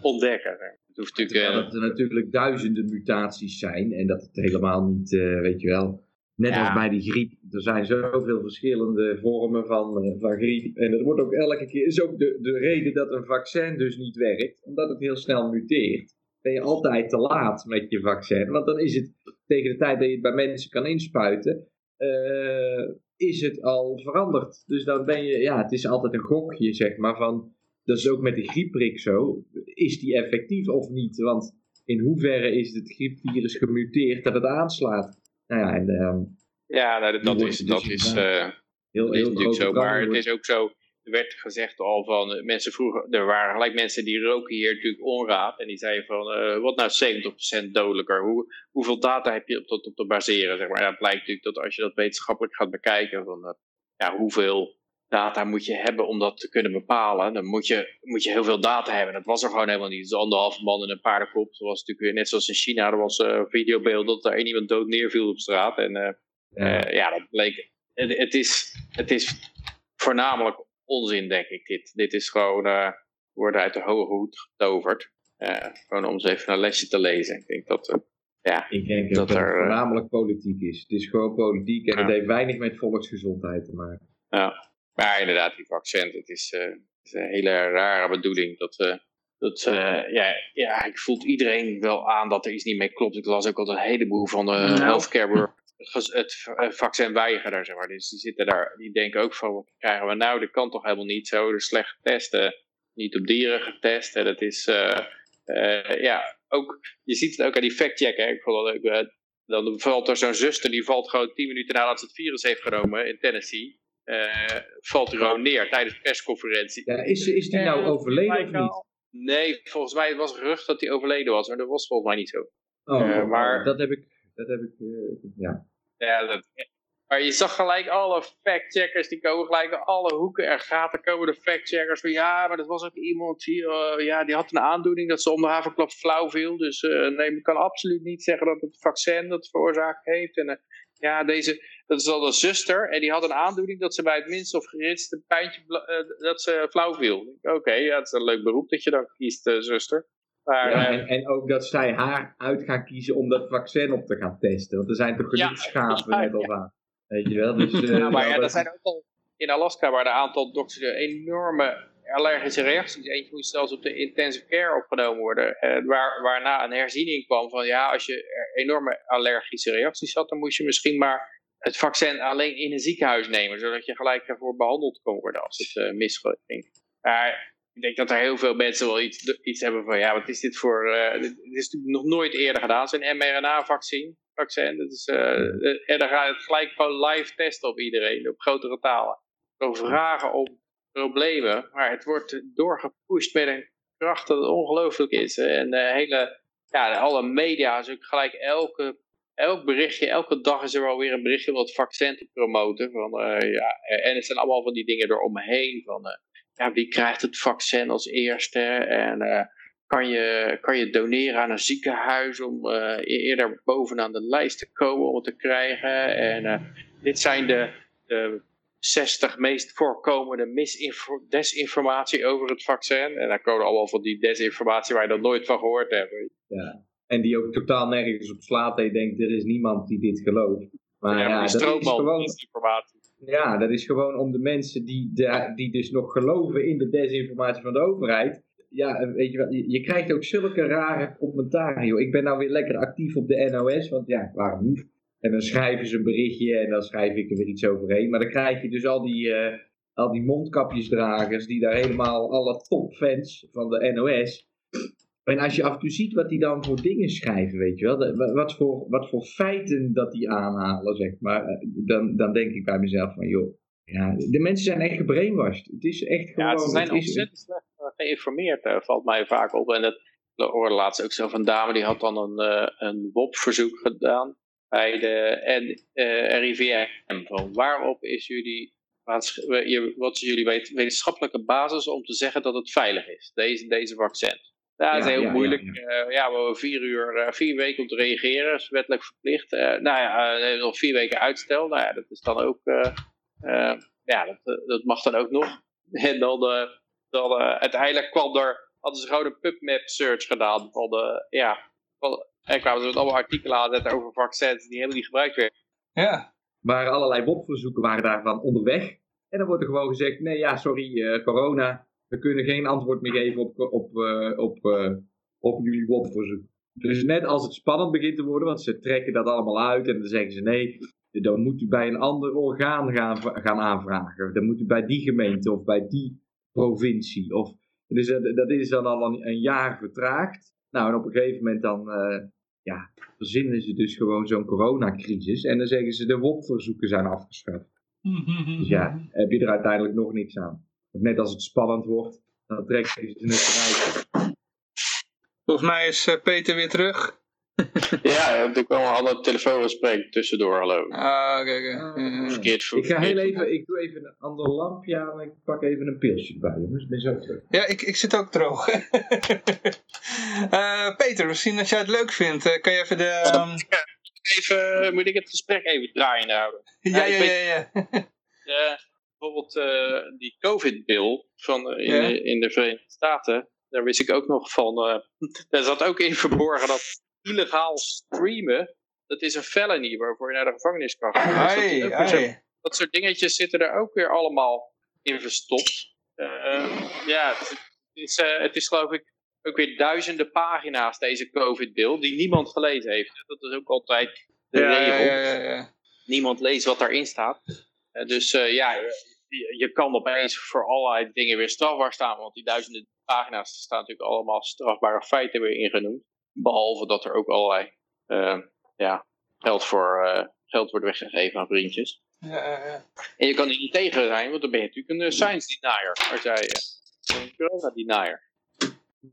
ontdekken. Het hoeft natuurlijk, uh, dat er natuurlijk duizenden mutaties zijn en dat het helemaal niet, weet je wel, net als bij die griep. Er zijn zoveel verschillende vormen van, van griep. En dat wordt ook elke keer, is ook de, de reden dat een vaccin dus niet werkt, omdat het heel snel muteert ben je altijd te laat met je vaccin. Want dan is het tegen de tijd dat je het bij mensen kan inspuiten, uh, is het al veranderd. Dus dan ben je, ja, het is altijd een gokje, zeg maar, van, dat is ook met de griepprik zo, is die effectief of niet? Want in hoeverre is het griepvirus gemuteerd dat het aanslaat? Nou ja, en... Uh, ja, nou, dat, is, dat is, uh, heel, heel natuurlijk zo, maar het is ook zo, werd gezegd al van eh, mensen vroeger, er waren gelijk mensen die roken hier natuurlijk onraad. En die zeiden van, uh, wat nou 70% dodelijker? Hoe, hoeveel data heb je op, op, op te baseren? Zeg maar. Ja, het blijkt natuurlijk dat als je dat wetenschappelijk gaat bekijken, van, uh, ja, hoeveel data moet je hebben om dat te kunnen bepalen? Dan moet je, moet je heel veel data hebben. Dat was er gewoon helemaal niet. Dus anderhalve man in een paardenkop. Dat was natuurlijk weer net zoals in China. Er was een videobeeld dat er één iemand dood neerviel op straat. En ja. ja, dat bleek... Het, het, is, het is voornamelijk onzin, denk ik. Dit, dit is gewoon, uh, wordt uit de hoge hoed getoverd. Uh, gewoon om eens even een lesje te lezen. Ik denk dat, uh, ja, ik denk dat, dat, er voornamelijk politiek is. Het is gewoon politiek en het heeft weinig met volksgezondheid te maken. Ja, maar inderdaad, die vaccin, het is, is, een hele rare bedoeling. Dat, dat, ja, ja, ik voelt iedereen wel aan dat er iets niet mee klopt. Ik las ook al een heleboel van de nou. healthcare het eh, vaccin weigeren, zeg maar. Dus die zitten daar, die denken ook van, wat krijgen we nou? Dat kan toch helemaal niet zo, de slecht testen, niet op dieren getest. En dat is, uh, uh, ja, ook, je ziet het ook aan die fact-check, hè. Ik vond dat ook, dan valt er zo'n zuster, die valt gewoon tien minuten nadat ze het virus heeft genomen in Tennessee, valt hij gewoon neer tijdens de persconferentie. Ja, is, is die nou overleden of niet? Nee, volgens mij was het gerucht dat hij overleden was, maar dat was volgens mij niet zo. Oh, maar dat heb ik dat heb ik, uh, ja. Ja, dat, maar je zag gelijk alle factcheckers, die komen gelijk alle hoeken en gaten komen de factcheckers van ja, maar dat was ook iemand die, uh, ja, die had een aandoening dat ze om de havenklap flauw viel. Dus uh, nee, je kan absoluut niet zeggen dat het vaccin dat veroorzaakt heeft. En ja, deze, dat is al een zuster en die had een aandoening dat ze bij het minste of geritste pijntje, dat ze flauw viel. Oké, ja, het is een leuk beroep dat je dan kiest, zuster. Maar, ja, eh, en, en, ook dat zij haar uit gaan kiezen om dat vaccin op te gaan testen. Want er zijn toch genoeg schapen net al aan. Weet je wel? Dus, uh, ja, maar ja, er zijn ook al in Alaska waar een aantal dokters enorme allergische reacties. Eentje moest zelfs op de intensive care opgenomen worden. Eh, waar, waarna een herziening kwam van ja, als je enorme allergische reacties had, dan moest je misschien maar het vaccin alleen in een ziekenhuis nemen. Zodat je gelijk daarvoor behandeld kon worden als het uh, misging. Maar ik denk dat er heel veel mensen wel iets, iets hebben van, ja, wat is dit voor, uh, dit, is natuurlijk nog nooit eerder gedaan, zijn mRNA-vaccin. Vaccin, dat is, uh, en dan gaat het gelijk gewoon live testen op iedereen, op grotere talen. Gewoon vragen om problemen, maar het wordt doorgepusht met een kracht dat het ongelooflijk is. En de hele, ja, alle media is ook gelijk elke, elk berichtje, elke dag is er wel weer een berichtje om het vaccin te promoten. Van, uh, ja, en het zijn allemaal van die dingen eromheen, van ja, wie krijgt het vaccin als eerste en uh, kan, je, kan je doneren aan een ziekenhuis om uh, eerder bovenaan de lijst te komen om het te krijgen. En uh, dit zijn de, de 60 meest voorkomende desinformatie over het vaccin. En dan komen allemaal van die desinformatie waar je nog nooit van gehoord hebt. En die ook totaal nergens op slaat. En je denkt, er is niemand die dit gelooft. Maar Ja, ja, maar dat is gewoon. Ja, dat is gewoon om de mensen die, die dus nog geloven in de desinformatie van de overheid. Ja, weet je wel, je, krijgt ook zulke rare commentaren. Ik ben nou weer lekker actief op de NOS, want ja, waarom niet? En dan schrijven ze een berichtje en dan schrijf ik er weer iets overheen. Maar dan krijg je dus al die, eh, al die mondkapjesdragers, die daar helemaal alle topfans van de NOS. En als je af en toe ziet wat die dan voor dingen schrijven, weet je wel, wat voor, wat voor feiten dat die aanhalen, zeg maar, eh, dan, dan denk ik bij mezelf van, joh, ja, de mensen zijn echt gebrainwashed. Het is echt gewoon... Ja, ze zijn ontzettend slecht eh, geïnformeerd, eh, valt mij vaak op. En dat hoorde laatst ook zo van een dame, die had dan een, eh, een WOP-verzoek gedaan bij de eh, RIVM. Van waarop is jullie, wat is jullie wet- wetenschappelijke basis om te zeggen dat het veilig is, deze, deze vaccin? Ja, dat is Ja, heel ja, moeilijk. ja, Ja, ja, we hebben vier, uur, eh, vier weken om te reageren, dat is wettelijk verplicht. Eh, nou ja, eh, nog vier weken uitstel, nou ja, dat is dan ook, eh, eh, ja, dat, eh, dat mag dan ook nog. En dan, eh, dan eh, uiteindelijk kwam er, hadden ze gewoon een PubMed search gedaan. Van de, ja, van, en kwamen ze met allemaal artikelen aanzetten over vaccins die helemaal niet gebruikt werden. Ja. waren allerlei WOP-verzoeken waren daarvan onderweg. En dan wordt er gewoon gezegd, nee ja, sorry, eh, corona, we kunnen geen antwoord meer geven op, op, eh, op, eh, op jullie WOP-verzoek. Dus net als het spannend begint te worden, want ze trekken dat allemaal uit en dan zeggen ze nee, dan moet u bij een ander orgaan gaan, gaan aanvragen. Dan moet u bij die gemeente of bij die provincie. Of, dus dat, dat is dan al een, een jaar vertraagd. Nou, en op een gegeven moment dan, eh, ja, verzinnen ze dus gewoon zo'n coronacrisis. En dan zeggen ze de WOP-verzoeken zijn afgeschaft. Dus ja, heb je er uiteindelijk nog niks aan. Want net als het spannend wordt, dan trekken ze het eruit. Volgens mij is eh, Peter weer terug. Ja, we hebben wel een ander telefoongesprek tussendoor, hallo. Ah, oké, oké. Ja, Verkeerd ver- Ik ga heel even, ik doe even een ander lampje aan en ik pak even een pilsje erbij, jongens. Ik ben zo terug. Ja, ik, ik zit ook droog. Eh, Peter, misschien als jij het leuk vindt, eh, kan je even de... ehm, Even, moet ik het gesprek even draaien houden? ja, ik ja, ja, ja. Ja, bijvoorbeeld eh, die COVID-bill van eh, in, Ja. in de Verenigde Staten, daar wist ik ook nog van. eh daar zat ook in verborgen dat illegaal streamen, dat is een felony waarvoor je naar de gevangenis kan gaan. Dat, Ai, zo- soort dingetjes zitten er ook weer allemaal in verstopt. Eh, ja, het is, het is geloof ik ook weer duizenden pagina's, deze COVID-bill, die niemand gelezen heeft. Dat is ook altijd de Ja, regel ja, ja, ja, ja. niemand leest wat daarin staat. Eh, dus eh, ja, je, je kan opeens voor allerlei dingen weer strafbaar staan. Want die duizenden pagina's staan natuurlijk allemaal strafbare feiten weer ingenoemd. Behalve dat er ook allerlei eh, ja, geld, voor, eh, geld wordt weggegeven aan vriendjes. Ja. En je kan er niet tegen zijn, want dan ben je natuurlijk een science denier. Als jij een corona denier.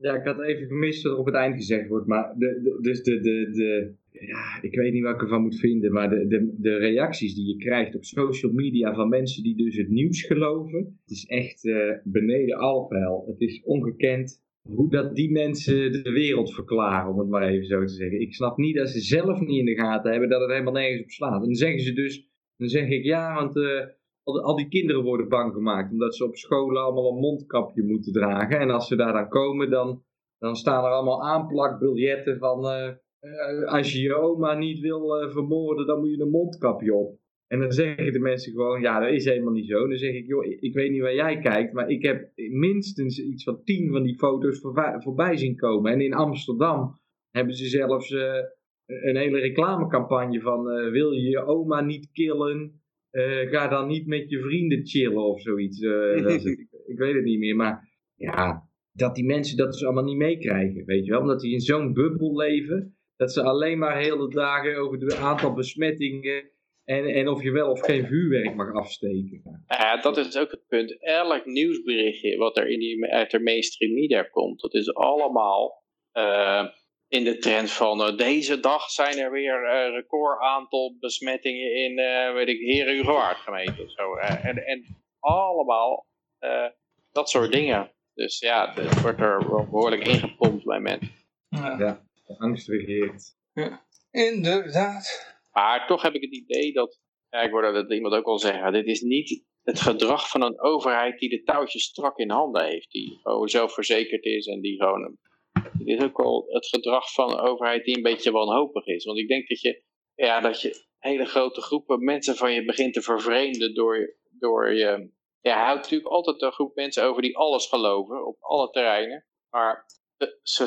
Ja, ik had even gemist wat er op het eind gezegd wordt, maar de, de, dus de, de, de, ja, ik weet niet wat ik ervan moet vinden, maar de, de, de reacties die je krijgt op social media van mensen die dus het nieuws geloven, het is echt eh, beneden alle peil. Het is ongekend hoe dat die mensen de wereld verklaren, om het maar even zo te zeggen. Ik snap niet dat ze zelf niet in de gaten hebben dat het helemaal nergens op slaat. En dan zeggen ze dus, dan zeg ik ja, want eh, al, die kinderen worden bang gemaakt, omdat ze op scholen allemaal een mondkapje moeten dragen. En als ze daar dan komen, dan, dan staan er allemaal aanplakbiljetten van, eh, als je je oma niet wil eh, vermoorden, dan moet je een mondkapje op. En dan zeggen de mensen gewoon, ja, dat is helemaal niet zo. Dan zeg ik, joh, ik, weet niet waar jij kijkt, maar ik heb minstens iets van tien van die foto's voorbij, voorbij zien komen. En in Amsterdam hebben ze zelfs eh, een hele reclamecampagne van, eh, wil je je oma niet killen, eh, ga dan niet met je vrienden chillen of zoiets. Eh, dat is het. ik, ik weet het niet meer, maar ja, dat die mensen dat dus allemaal niet meekrijgen, weet je wel. Omdat die in zo'n bubbel leven, dat ze alleen maar hele dagen over het aantal besmettingen en, en of je wel of geen vuurwerk mag afsteken. Ja, dat is ook het punt. Elk nieuwsberichtje wat er in die, uit de mainstream media komt, dat is allemaal eh, in de trend van eh, deze dag zijn er weer een record aantal besmettingen in, eh weet ik, Herenhugowaard gemeente of zo. Eh, en, en allemaal eh, dat soort dingen. Dus ja, het wordt er behoorlijk ingepompt bij mensen. Ja. Ja, de angst regeert. Inderdaad. Maar toch heb ik het idee dat ja, ik hoorde dat iemand ook al zeggen, dit is niet het gedrag van een overheid die de touwtjes strak in handen heeft. Die gewoon zelfverzekerd is en die gewoon... Het is ook wel het gedrag van een overheid die een beetje wanhopig is. Want ik denk dat je, ja, dat je hele grote groepen mensen van je begint te vervreemden door, door je... Ja, hij houdt natuurlijk altijd een groep mensen over die alles geloven, op alle terreinen. Maar ze,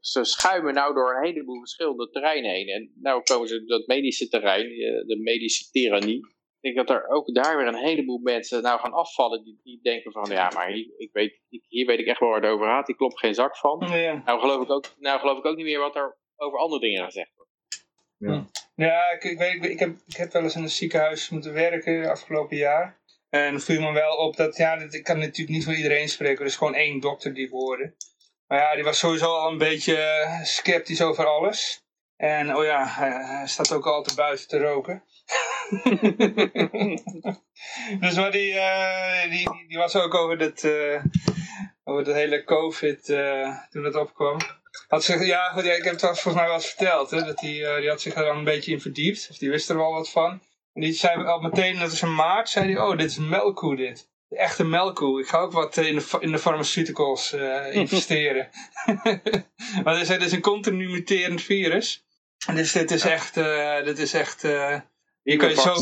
ze schuimen nou door een heleboel verschillende terreinen heen. En nou komen ze dat medische terrein, de medische tyrannie. Ik denk dat er ook daar weer een heleboel mensen nou gaan afvallen die, die denken van ja, maar hier, ik weet, hier weet ik echt wel waar het over gaat. Die klopt geen zak van. Nou, geloof ik ook, nou geloof ik ook niet meer wat er over andere dingen gezegd wordt. Ja, ja ik, ik, weet, ik, heb, ik heb wel eens in een ziekenhuis moeten werken afgelopen jaar. En dan viel me wel op dat, ja, ik kan natuurlijk niet voor iedereen spreken. Er is gewoon één dokter die woorden. Maar ja, die was sowieso al een beetje eh, sceptisch over alles. En oh ja, hij, staat ook altijd buiten te roken. dus maar die, uh, die, die, was ook over het, uh, over het hele covid toen dat opkwam. Had zich, ja, goed, ik heb het volgens mij wel eens verteld. Hè, dat die, die had zich er dan een beetje in verdiept. Of die wist er wel wat van. En die zei al meteen, dat is een maart, zei hij, oh dit is een melkkoe dit. De echte melkkoe. Ik ga ook wat in de, in de pharmaceuticals investeren. Want het is een continu muterend virus. Dus dit is echt, uh, dit is echt, uh, je kan je zo...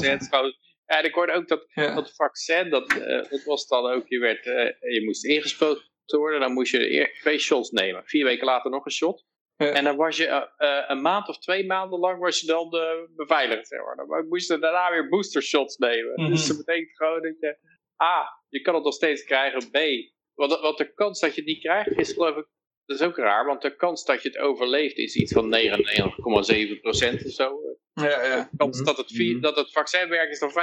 Ja, ik hoorde ook dat ja. dat vaccin, dat, dat was dan ook, je, werd, je moest ingespoten worden, dan moest je twee shots nemen. Vier weken later nog een shot. Ja. En dan was je een maand of twee maanden lang was je dan beveiligd. Zeg maar. Dan moest je daarna weer booster shots nemen. Mm -hmm. Dus dat betekent gewoon dat je, A, je kan het nog steeds krijgen, B, wat, wat de kans dat je het niet krijgt is geloof ik dat is ook raar, want de kans dat je het overleeft is iets van 99,7% of zo. Ja, ja. De kans dat het, mhm. dat het vaccin werkt is dan 95%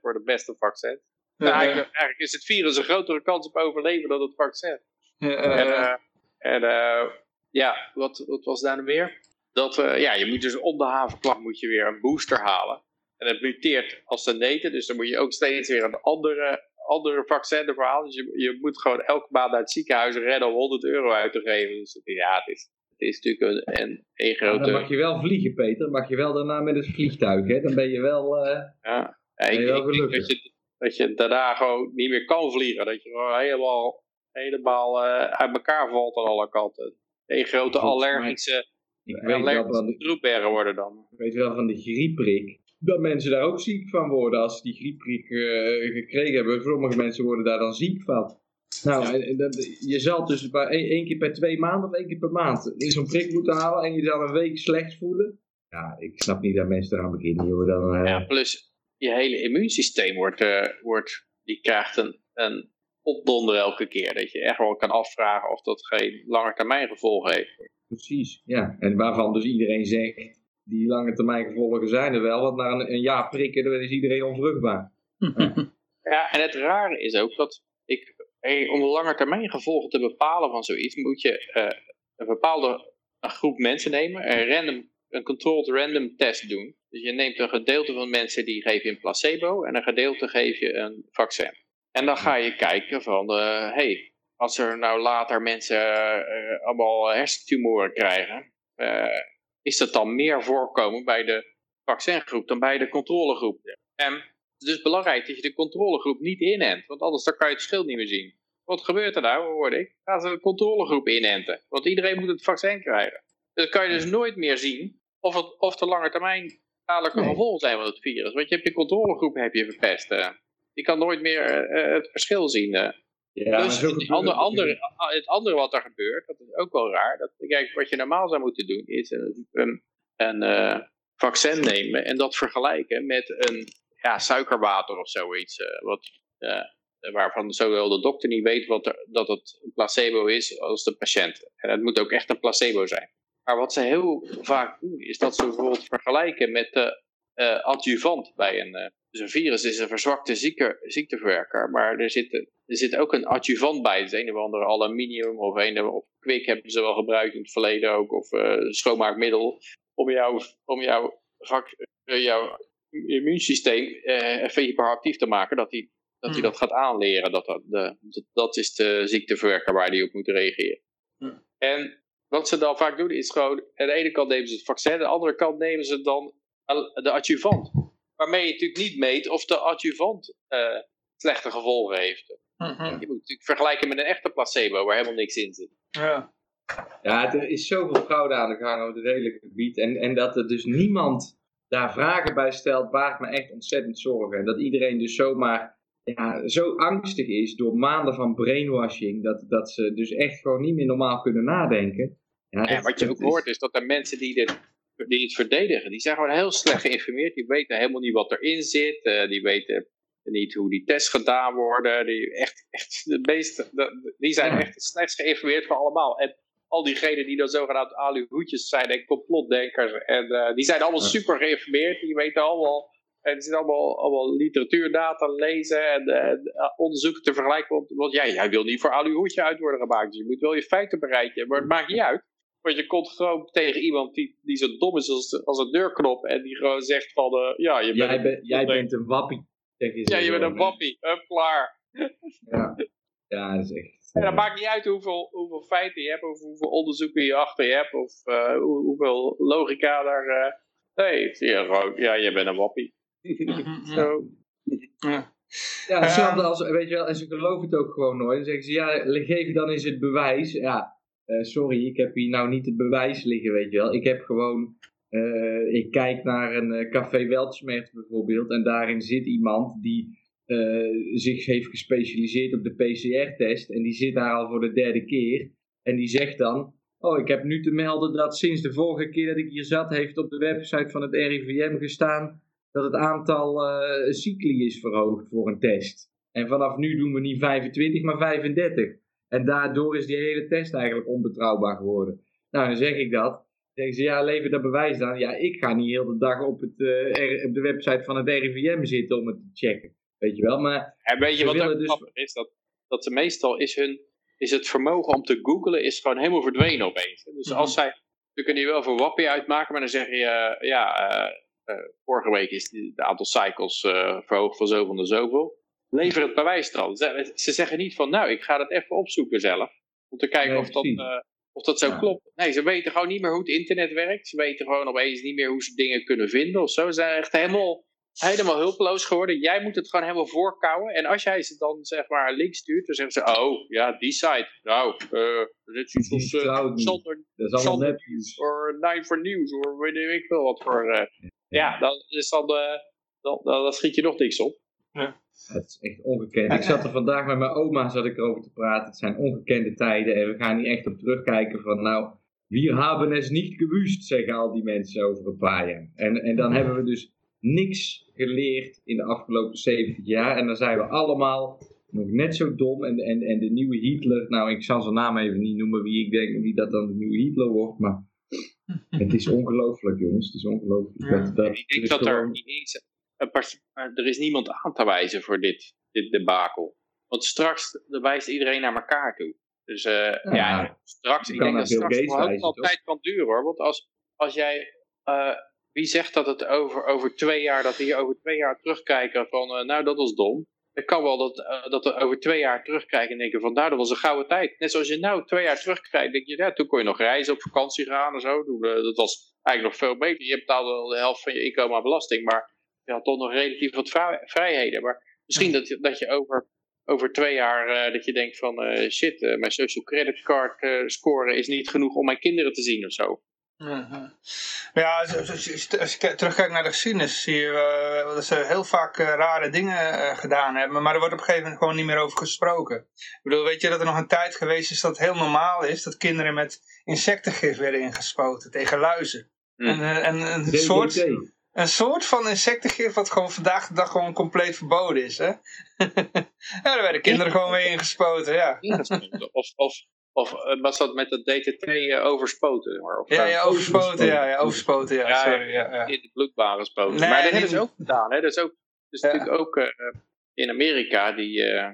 voor de beste vaccin. Ja, nou, eigenlijk, eigenlijk, is het virus een grotere kans op overleven dan het vaccin. Ja, en uh, en uh, ja, wat, wat was daar nou weer? Dat, uh, ja, je moet dus op de havenklap moet je weer een booster halen. En het muteert als de neten, dus dan moet je ook steeds weer een andere andere vaccin verhaal. Dus je, je moet gewoon elke maand naar het ziekenhuis rennen om 100 euro uit te geven. Dus ja, het is, het is natuurlijk een, een, een grote... dan mag je wel vliegen, Peter. mag je wel daarna met het vliegtuig, hè. Dan ben je wel, uh, ja. ja ik, wel denk dat je, dat je daarna gewoon niet meer kan vliegen. Dat je gewoon helemaal, helemaal uh, uit elkaar valt aan alle kanten. Een grote allergische... Ik weet allergische worden dan. Ik weet wel van de griepprik dat mensen daar ook ziek van worden als ze die griepprik uh, gekregen hebben. Sommige mensen worden daar dan ziek van. Nou, je zal dus bij één keer per twee maanden of één keer per maand zo'n prik moeten halen en je dan een week slecht voelen. Ja, ik snap niet dat mensen eraan beginnen. Joh. Dan, uh... Ja, plus je hele immuunsysteem wordt, uh, wordt die krijgt een, een opdonder elke keer. Dat je echt wel kan afvragen of dat geen langetermijn gevolgen heeft. Precies, ja. En waarvan dus iedereen zegt, die lange termijn gevolgen zijn er wel, want na een, een jaar prikken dan is iedereen onvruchtbaar. ja, en het rare is ook dat ik, om de lange termijn gevolgen te bepalen van zoiets, moet je uh, een bepaalde groep mensen nemen, een, random, een controlled random test doen. Dus je neemt een gedeelte van mensen die geef je een placebo en een gedeelte geef je een vaccin. En dan ga je kijken van, uh, hey, als er nou later mensen allemaal hersentumoren krijgen, is dat dan meer voorkomen bij de vaccingroep dan bij de controlegroep. En het is dus belangrijk dat je de controlegroep niet inent, want anders dan kan je het verschil niet meer zien. Wat gebeurt er nou, hoorde ik? Gaan ze de controlegroep inenten, want iedereen moet het vaccin krijgen. Dus dan kan je dus nooit meer zien of, het, of de lange termijn schadelijke nee. gevolgen zijn van het virus. Want je hebt je controlegroep heb je verpest. Uh. Je kan nooit meer uh, het verschil zien. Uh. Ja, dus het andere, andere, het andere wat er gebeurt, dat is ook wel raar. Dat, kijk, wat je normaal zou moeten doen, is een, een, een uh, vaccin nemen en dat vergelijken met een ja, suikerwater of zoiets. Uh, wat, uh, waarvan zowel de dokter niet weet wat er, dat het een placebo is als de patiënt. En het moet ook echt een placebo zijn. Maar wat ze heel vaak doen, is dat ze bijvoorbeeld vergelijken met de adjuvant bij een dus een virus is een verzwakte zieke, ziekteverwerker, maar er zit, er zit ook een adjuvant bij. Dus een of andere aluminium of, een, of kwik hebben ze wel gebruikt in het verleden ook, of uh, schoonmaakmiddel, om, jou, om jou, vak, uh, jouw immuunsysteem uh, hyperactief te maken, dat hij dat, hmm. dat gaat aanleren. Dat, dat, de, dat is de ziekteverwerker waar die op moet reageren. Hmm. En wat ze dan vaak doen is gewoon, aan de ene kant nemen ze het vaccin, aan de andere kant nemen ze dan de adjuvant. Waarmee je natuurlijk niet meet of de adjuvant eh, slechte gevolgen heeft. Mhm. Je moet natuurlijk vergelijken met een echte placebo waar helemaal niks in zit. Ja. Ja, er is zoveel fraude aan de gang over het hele gebied. En, en dat er dus niemand daar vragen bij stelt, baart me echt ontzettend zorgen. En dat iedereen dus zomaar ja, zo angstig is door maanden van brainwashing, dat, dat ze dus echt gewoon niet meer normaal kunnen nadenken. Ja, Ja, dat- wat je ook is- hoort is dat er mensen die, dit, die het verdedigen, die zijn gewoon heel slecht geïnformeerd. Die weten helemaal niet wat erin zit. eh, die weten niet hoe die tests gedaan worden. Die, echt, echt de meeste, de- die zijn echt het slechtst geïnformeerd van allemaal. En al diegenen die dan zogenaamd aluhoedjes zijn en complotdenkers. En eh, die zijn allemaal super geïnformeerd. Die weten allemaal... En die zitten allemaal, allemaal literatuurdata lezen en eh, onderzoeken te vergelijken. Want, want jij, jij wil niet voor aluhoedje uit worden gemaakt. Dus je moet wel je feiten bereiden. Maar het maakt niet uit. Want je komt gewoon tegen iemand die, die zo dom is als, als een deurknop. En die gewoon zegt van, eh, ja, je bent, Jij, een- ben- jij bent een wappie. zeg je ja, je bent een gewoon. wappie. Hup, klaar. Ja. ja, dat is echt... En dat eh, maakt niet uit hoeveel, hoeveel feiten je hebt. Of hoeveel onderzoeken je achter je hebt. Of eh, hoe- hoeveel logica daar... eh nee, zie je gewoon, ja, je bent een wappie. Zo. Ja. Ja, Ehm, hetzelfde als, weet je wel, en ze geloven het ook gewoon nooit. Dan zeggen ze, ja, geef dan eens het bewijs. Ja, eh, sorry, ik heb hier nou niet het bewijs liggen, weet je wel. Ik heb gewoon, eh, ik kijk naar een eh, café Weltschmerz bijvoorbeeld. En daarin zit iemand die zich heeft gespecialiseerd op de PCR-test. En die zit daar al voor de derde keer. En die zegt dan, oh, ik heb nu te melden dat sinds de vorige keer dat ik hier zat, heeft op de website van het RIVM gestaan dat het aantal eh cycli is verhoogd voor een test. En vanaf nu doen we niet 25, maar 35. En daardoor is die hele test eigenlijk onbetrouwbaar geworden. Nou, dan zeg ik dat. Dan zeggen ze, ja, lever dat bewijs dan. Ja, ik ga niet heel de dag op, het, eh, op de website van het RIVM zitten om het te checken. Weet je wel, maar En weet je wat ook dus- grappig is? Dat, dat ze meestal is hun is het vermogen om te googlen is gewoon helemaal verdwenen opeens. Dus Mhm. als zij, we kunnen je wel voor wappie uitmaken, maar dan zeg je, eh, ja, eh, vorige week is het aantal cycles verhoogd van zoveel naar zoveel. Lever het bewijs dan. Ze, ze zeggen niet van, nou, ik ga dat even opzoeken zelf. Om te kijken Nee, of, dat, eh, of dat zo Ja. klopt. Nee, ze weten gewoon niet meer hoe het internet werkt. Ze weten gewoon opeens niet meer hoe ze dingen kunnen vinden of zo. Ze zijn echt helemaal helemaal hulpeloos geworden. Jij moet het gewoon helemaal voorkouwen. En als jij ze dan zeg maar een link stuurt, dan zeggen ze, oh ja, die site. Nou, eh dit is iets als uh. Sander, dat is allemaal Sander nepnieuws. of Nine for News, of weet ik veel wat voor. eh, ja, dan, is dan, eh, dan, dan, dan schiet je nog niks op. Het is echt ongekend. Ik zat er vandaag met mijn oma zat ik erover te praten. Het zijn ongekende tijden en we gaan hier echt op terugkijken van nou, wir haben es niet gewust, zeggen al die mensen over een paar jaar. En, en dan hebben we dus niks geleerd in de afgelopen 70 jaar en dan zijn we allemaal nog net zo dom. En, en, en de nieuwe Hitler, nou ik zal zijn naam even niet noemen wie ik denk wie dat dan de nieuwe Hitler wordt, maar het is ongelooflijk jongens, het is ongelooflijk. Ja. Dat, dat, Ik denk dat er niet eens er is niemand aan te wijzen voor dit, dit debakel. Want straks wijst iedereen naar elkaar toe. Dus eh, ja. Ja. straks, ik denk dat straks nog heel wijzen, veel toch? tijd kan duren hoor. Want als, als jij, eh, wie zegt dat het over, over twee jaar, dat we hier over twee jaar terugkijken van, eh, nou dat was dom. Het kan wel dat, dat we over twee jaar terugkijken en denken van, nou dat was een gouden tijd. Net zoals je nou twee jaar terugkijkt, denk je, ja, toen kon je nog reizen, op vakantie gaan en zo. Dat was eigenlijk nog veel beter. Je betaalde wel de helft van je inkomen aan belasting, maar je had toch nog relatief wat vrij- vrijheden. Maar misschien dat, dat je over, over twee jaar, eh, dat je denkt van, eh, shit, eh, mijn social credit card score is niet genoeg om mijn kinderen te zien of zo. Mhm. Ja, als, je- als je ki- terugkijkt naar de geschiedenis, zie je eh, dat ze heel vaak eh, rare dingen eh, gedaan hebben. Maar er wordt op een gegeven moment gewoon niet meer over gesproken. Ik bedoel, weet je dat er nog een tijd geweest is dat het heel normaal is dat kinderen met insectengif werden ingespoten tegen luizen. Hm. En, en een, soort, een soort van insectengif wat gewoon vandaag de dag gewoon compleet verboden is. Hè? ja, daar werden kinderen gewoon mee ingespoten, ja. Of, of, of eh, was dat met het DTT eh, overspoten? Of Ja, ja, overspoten, ja, ja, overspoten, ja, Ja, sorry, ja, ja. in de bloedbaan gespoten. Nee, maar dat hebben ze ook gedaan. Hè? Dat is, ook, dat is Ja. natuurlijk ook eh, in Amerika die eh,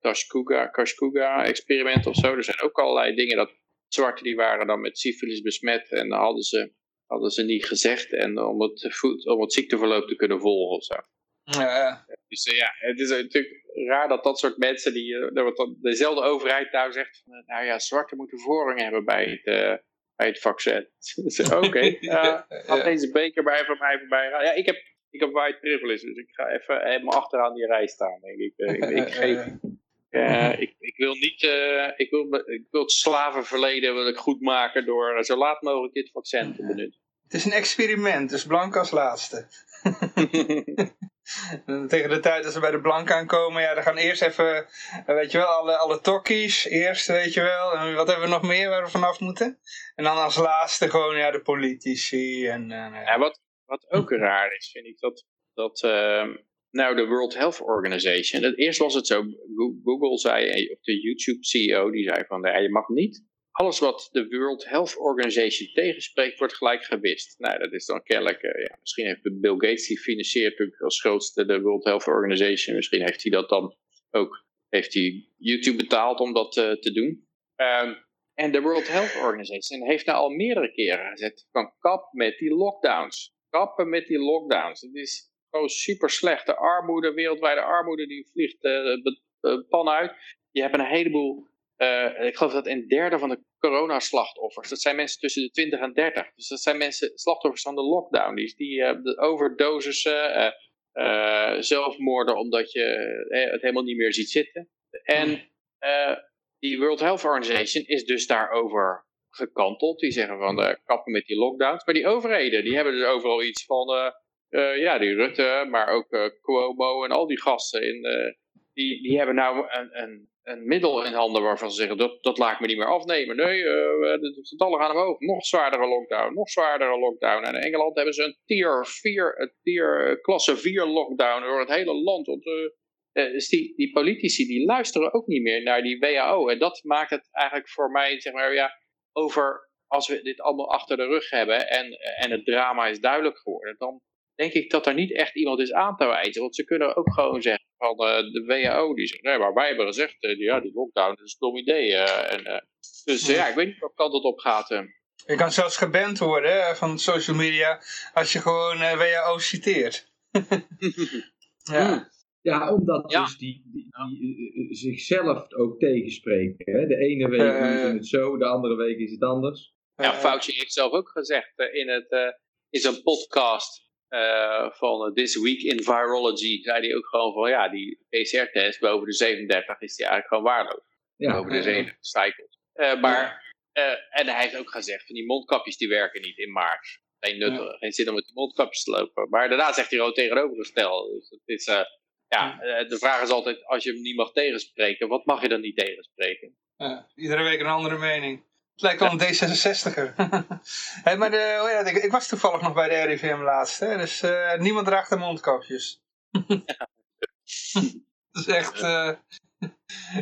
Tashkuga, Kashkuga experiment of zo. Er zijn ook allerlei dingen dat zwarten die waren dan met syfilis besmet en dan hadden ze, hadden ze niet gezegd en om het, voed, om het ziekteverloop te kunnen volgen of zo. ja, ja. Dus eh, ja, het is natuurlijk raar dat dat soort mensen, die, eh, dat dezelfde overheid nou zegt, van, eh, nou ja, zwarten moeten voorrang hebben bij het, bij het vaccin. Dus, Oké, eh, Laat deze beker bij van mij voorbij gaan. Ja, ik heb, ik ik heb white privilege, dus ik ga even helemaal achteraan die rij staan, denk ik. ik, ik, geef, uh, ik, ik, wil niet, uh, ik, wil, ik wil het slavenverleden wil ik goed maken door zo laat mogelijk dit vaccin te benutten. Het is een experiment, dus blank als laatste. Tegen de tijd dat ze bij de blank aankomen, ja, dan gaan eerst even, weet je wel, alle, alle tokkies, eerst, weet je wel. En wat hebben we nog meer waar we vanaf moeten? En dan als laatste gewoon, ja, de politici. En, uh, ja, wat, wat ook raar is, vind ik, dat, dat uh, nou de World Health Organization, eerst was het zo, Google zei, of de YouTube CEO, die zei van, ja, je mag niet alles wat de World Health Organization tegenspreekt, wordt gelijk gewist. Nou, dat is dan kennelijk, uh, ja, misschien heeft Bill Gates die financiert natuurlijk als grootste de World Health Organization. Misschien heeft hij dat dan ook, heeft hij YouTube betaald om dat uh, te doen. Um, en de World Health Organization heeft nou al meerdere keren gezegd van kap met die lockdowns. Kappen met die lockdowns. Het is gewoon super slecht. De armoede, wereldwijde armoede, die vliegt de pan uit. Je hebt een heleboel uh, ik geloof dat een derde van de coronaslachtoffers, dat zijn mensen tussen de 20 en 30. Dus dat zijn mensen, slachtoffers van de lockdown. Die, die uh, de overdosissen, zelfmoorden omdat je het helemaal niet meer ziet zitten. En die World Health Organization is dus daarover gekanteld. Die zeggen van kappen met die lockdowns. Maar die overheden, die hebben dus overal iets van, ja die Rutte, maar ook Cuomo en al die gasten in... die, die hebben nou een, een een middel in handen waarvan ze zeggen, dat, dat laat ik me niet meer afnemen. Nee, de getallen gaan omhoog. Nog zwaardere lockdown, nog zwaardere lockdown. En in Engeland hebben ze een tier 4, een tier, klasse 4 lockdown door het hele land. Want, die, die politici die luisteren ook niet meer naar die WHO. En dat maakt het eigenlijk voor mij, zeg maar, ja, over als we dit allemaal achter de rug hebben en, en het drama is duidelijk geworden, dan denk ik dat er niet echt iemand is aan te wijzen. Want ze kunnen ook gewoon zeggen van uh, de WHO, die zegt, nee, maar wij hebben gezegd, uh, ja, die lockdown is een dom idee. Uh, en, dus ja, ik weet niet wat kant het op gaat. Je kan zelfs geband worden hè, van social media als je gewoon WHO citeert. ja. Ja, omdat ja. dus die, die, die zichzelf ook tegenspreken. Hè? De ene week is het zo, de andere week is het anders. Ja, Fauci heeft zelf ook gezegd in, het, in zijn podcast uh, van This Week in Virology zei hij ook gewoon van ja, die PCR-test boven de 37 is die eigenlijk gewoon waardeloos. Ja, boven de 37 cycles. Uh, maar, uh, en hij heeft ook gezegd van die mondkapjes die werken niet in maart. Geen nut, ja. geen zin om met de mondkapjes te lopen. Maar daarna zegt hij gewoon tegenovergesteld. Dus het is, ja, de vraag is altijd, als je hem niet mag tegenspreken, wat mag je dan niet tegenspreken? iedere week een andere mening. Het lijkt wel een D66er. hey, maar de, oh ja, ik, was toevallig nog bij de RIVM laatst. Hè, dus uh, niemand draagt de mondkapjes. dat is echt... Uh,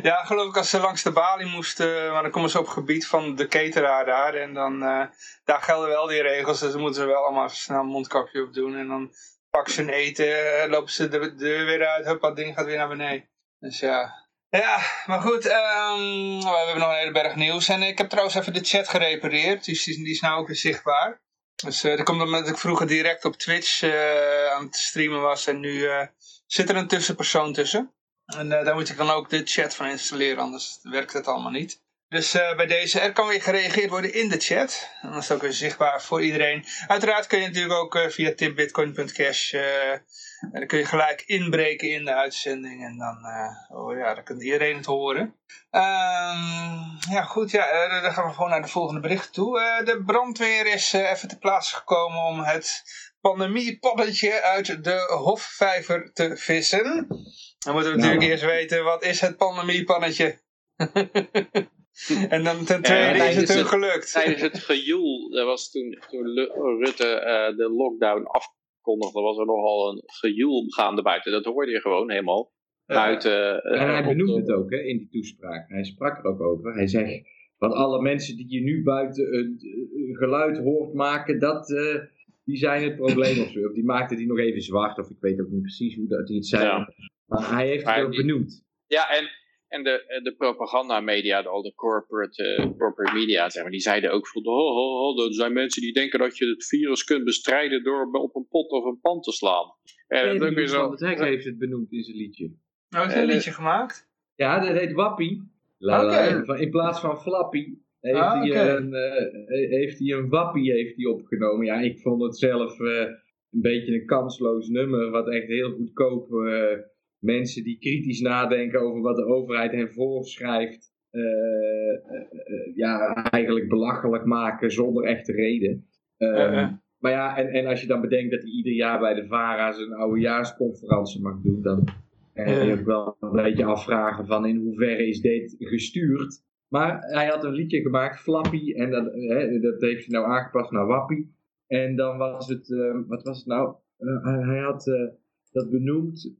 ja, geloof ik als ze langs de balie moesten, maar dan komen ze op gebied van de cateraar daar. En dan, uh, daar gelden wel die regels, dus dan moeten ze wel allemaal snel een mondkapje op doen. En dan pakken ze een eten, lopen ze de deur weer uit, hup, dat ding gaat weer naar beneden. Dus ja, ja, maar goed, um, we hebben nog een hele berg nieuws. En ik heb trouwens even de chat gerepareerd, dus die, is nou ook weer zichtbaar. Dus uh, dat komt omdat ik vroeger direct op Twitch uh, aan het streamen was en nu uh, zit er een tussenpersoon tussen. En daar moet ik dan ook de chat van installeren, anders werkt het allemaal niet. Dus bij deze, er kan weer gereageerd worden in de chat. En dan is ook weer zichtbaar voor iedereen. Uiteraard kun je natuurlijk ook via tipbitcoin.cash en dan kun je gelijk inbreken in de uitzending en dan, uh, oh ja, dan kan iedereen het horen. Um, ja goed, ja, uh, dan gaan we gewoon naar de volgende bericht toe. Uh, de brandweer is even te plaatse gekomen om het pandemiepaddetje uit de Hofvijver te vissen. Dan moeten we natuurlijk nou. eerst weten, wat is het pandemiepannetje? en dan ten tweede is het hun gelukt. Tijdens het gejoel, dat was toen, toen Rutte de lockdown af aankondigde, was er nogal een gejoel gaande buiten. Dat hoorde je gewoon helemaal buiten. en hij uh, benoemde het ook hè, in die toespraak. Hij sprak er ook over. Hij zegt, van alle mensen die je nu buiten een geluid hoort maken, dat, uh, die zijn het probleem of zo. Die maakte die nog even zwart, of ik weet ook niet precies hoe dat hij het zei. Ja. Maar hij heeft het ook benoemd. Ja, en en de, de propagandamedia, al de corporate, uh, corporate media, zeg maar, die zeiden ook van, oh, oh, oh, er zijn mensen die denken dat je het virus kunt bestrijden door op een pot of een pan te slaan. En nee, dat zo... Hek heeft het benoemd in zijn liedje. Oh, heeft hij een liedje gemaakt? Ja, dat heet Wappie. Okay. In plaats van Flappy heeft, ah, hij, een, uh, heeft hij een Wappie heeft hij opgenomen. Ja, ik vond het zelf... Uh, een beetje een kansloos nummer, wat echt heel goedkoop eh, mensen die kritisch nadenken over wat de overheid hen voorschrijft, eh, eh, eh, ja, eigenlijk belachelijk maken zonder echte reden. Ehm. Maar ja, en, en als je dan bedenkt dat hij ieder jaar bij de VARA zijn oudejaarsconferentie mag doen, dan kan je ook wel een beetje afvragen van in hoeverre is dit gestuurd. Maar hij had een liedje gemaakt, Flappy, en dat, hè, dat heeft hij nou aangepast naar Wappie. En dan was het, eh, wat was het nou? Hij, had dat benoemd,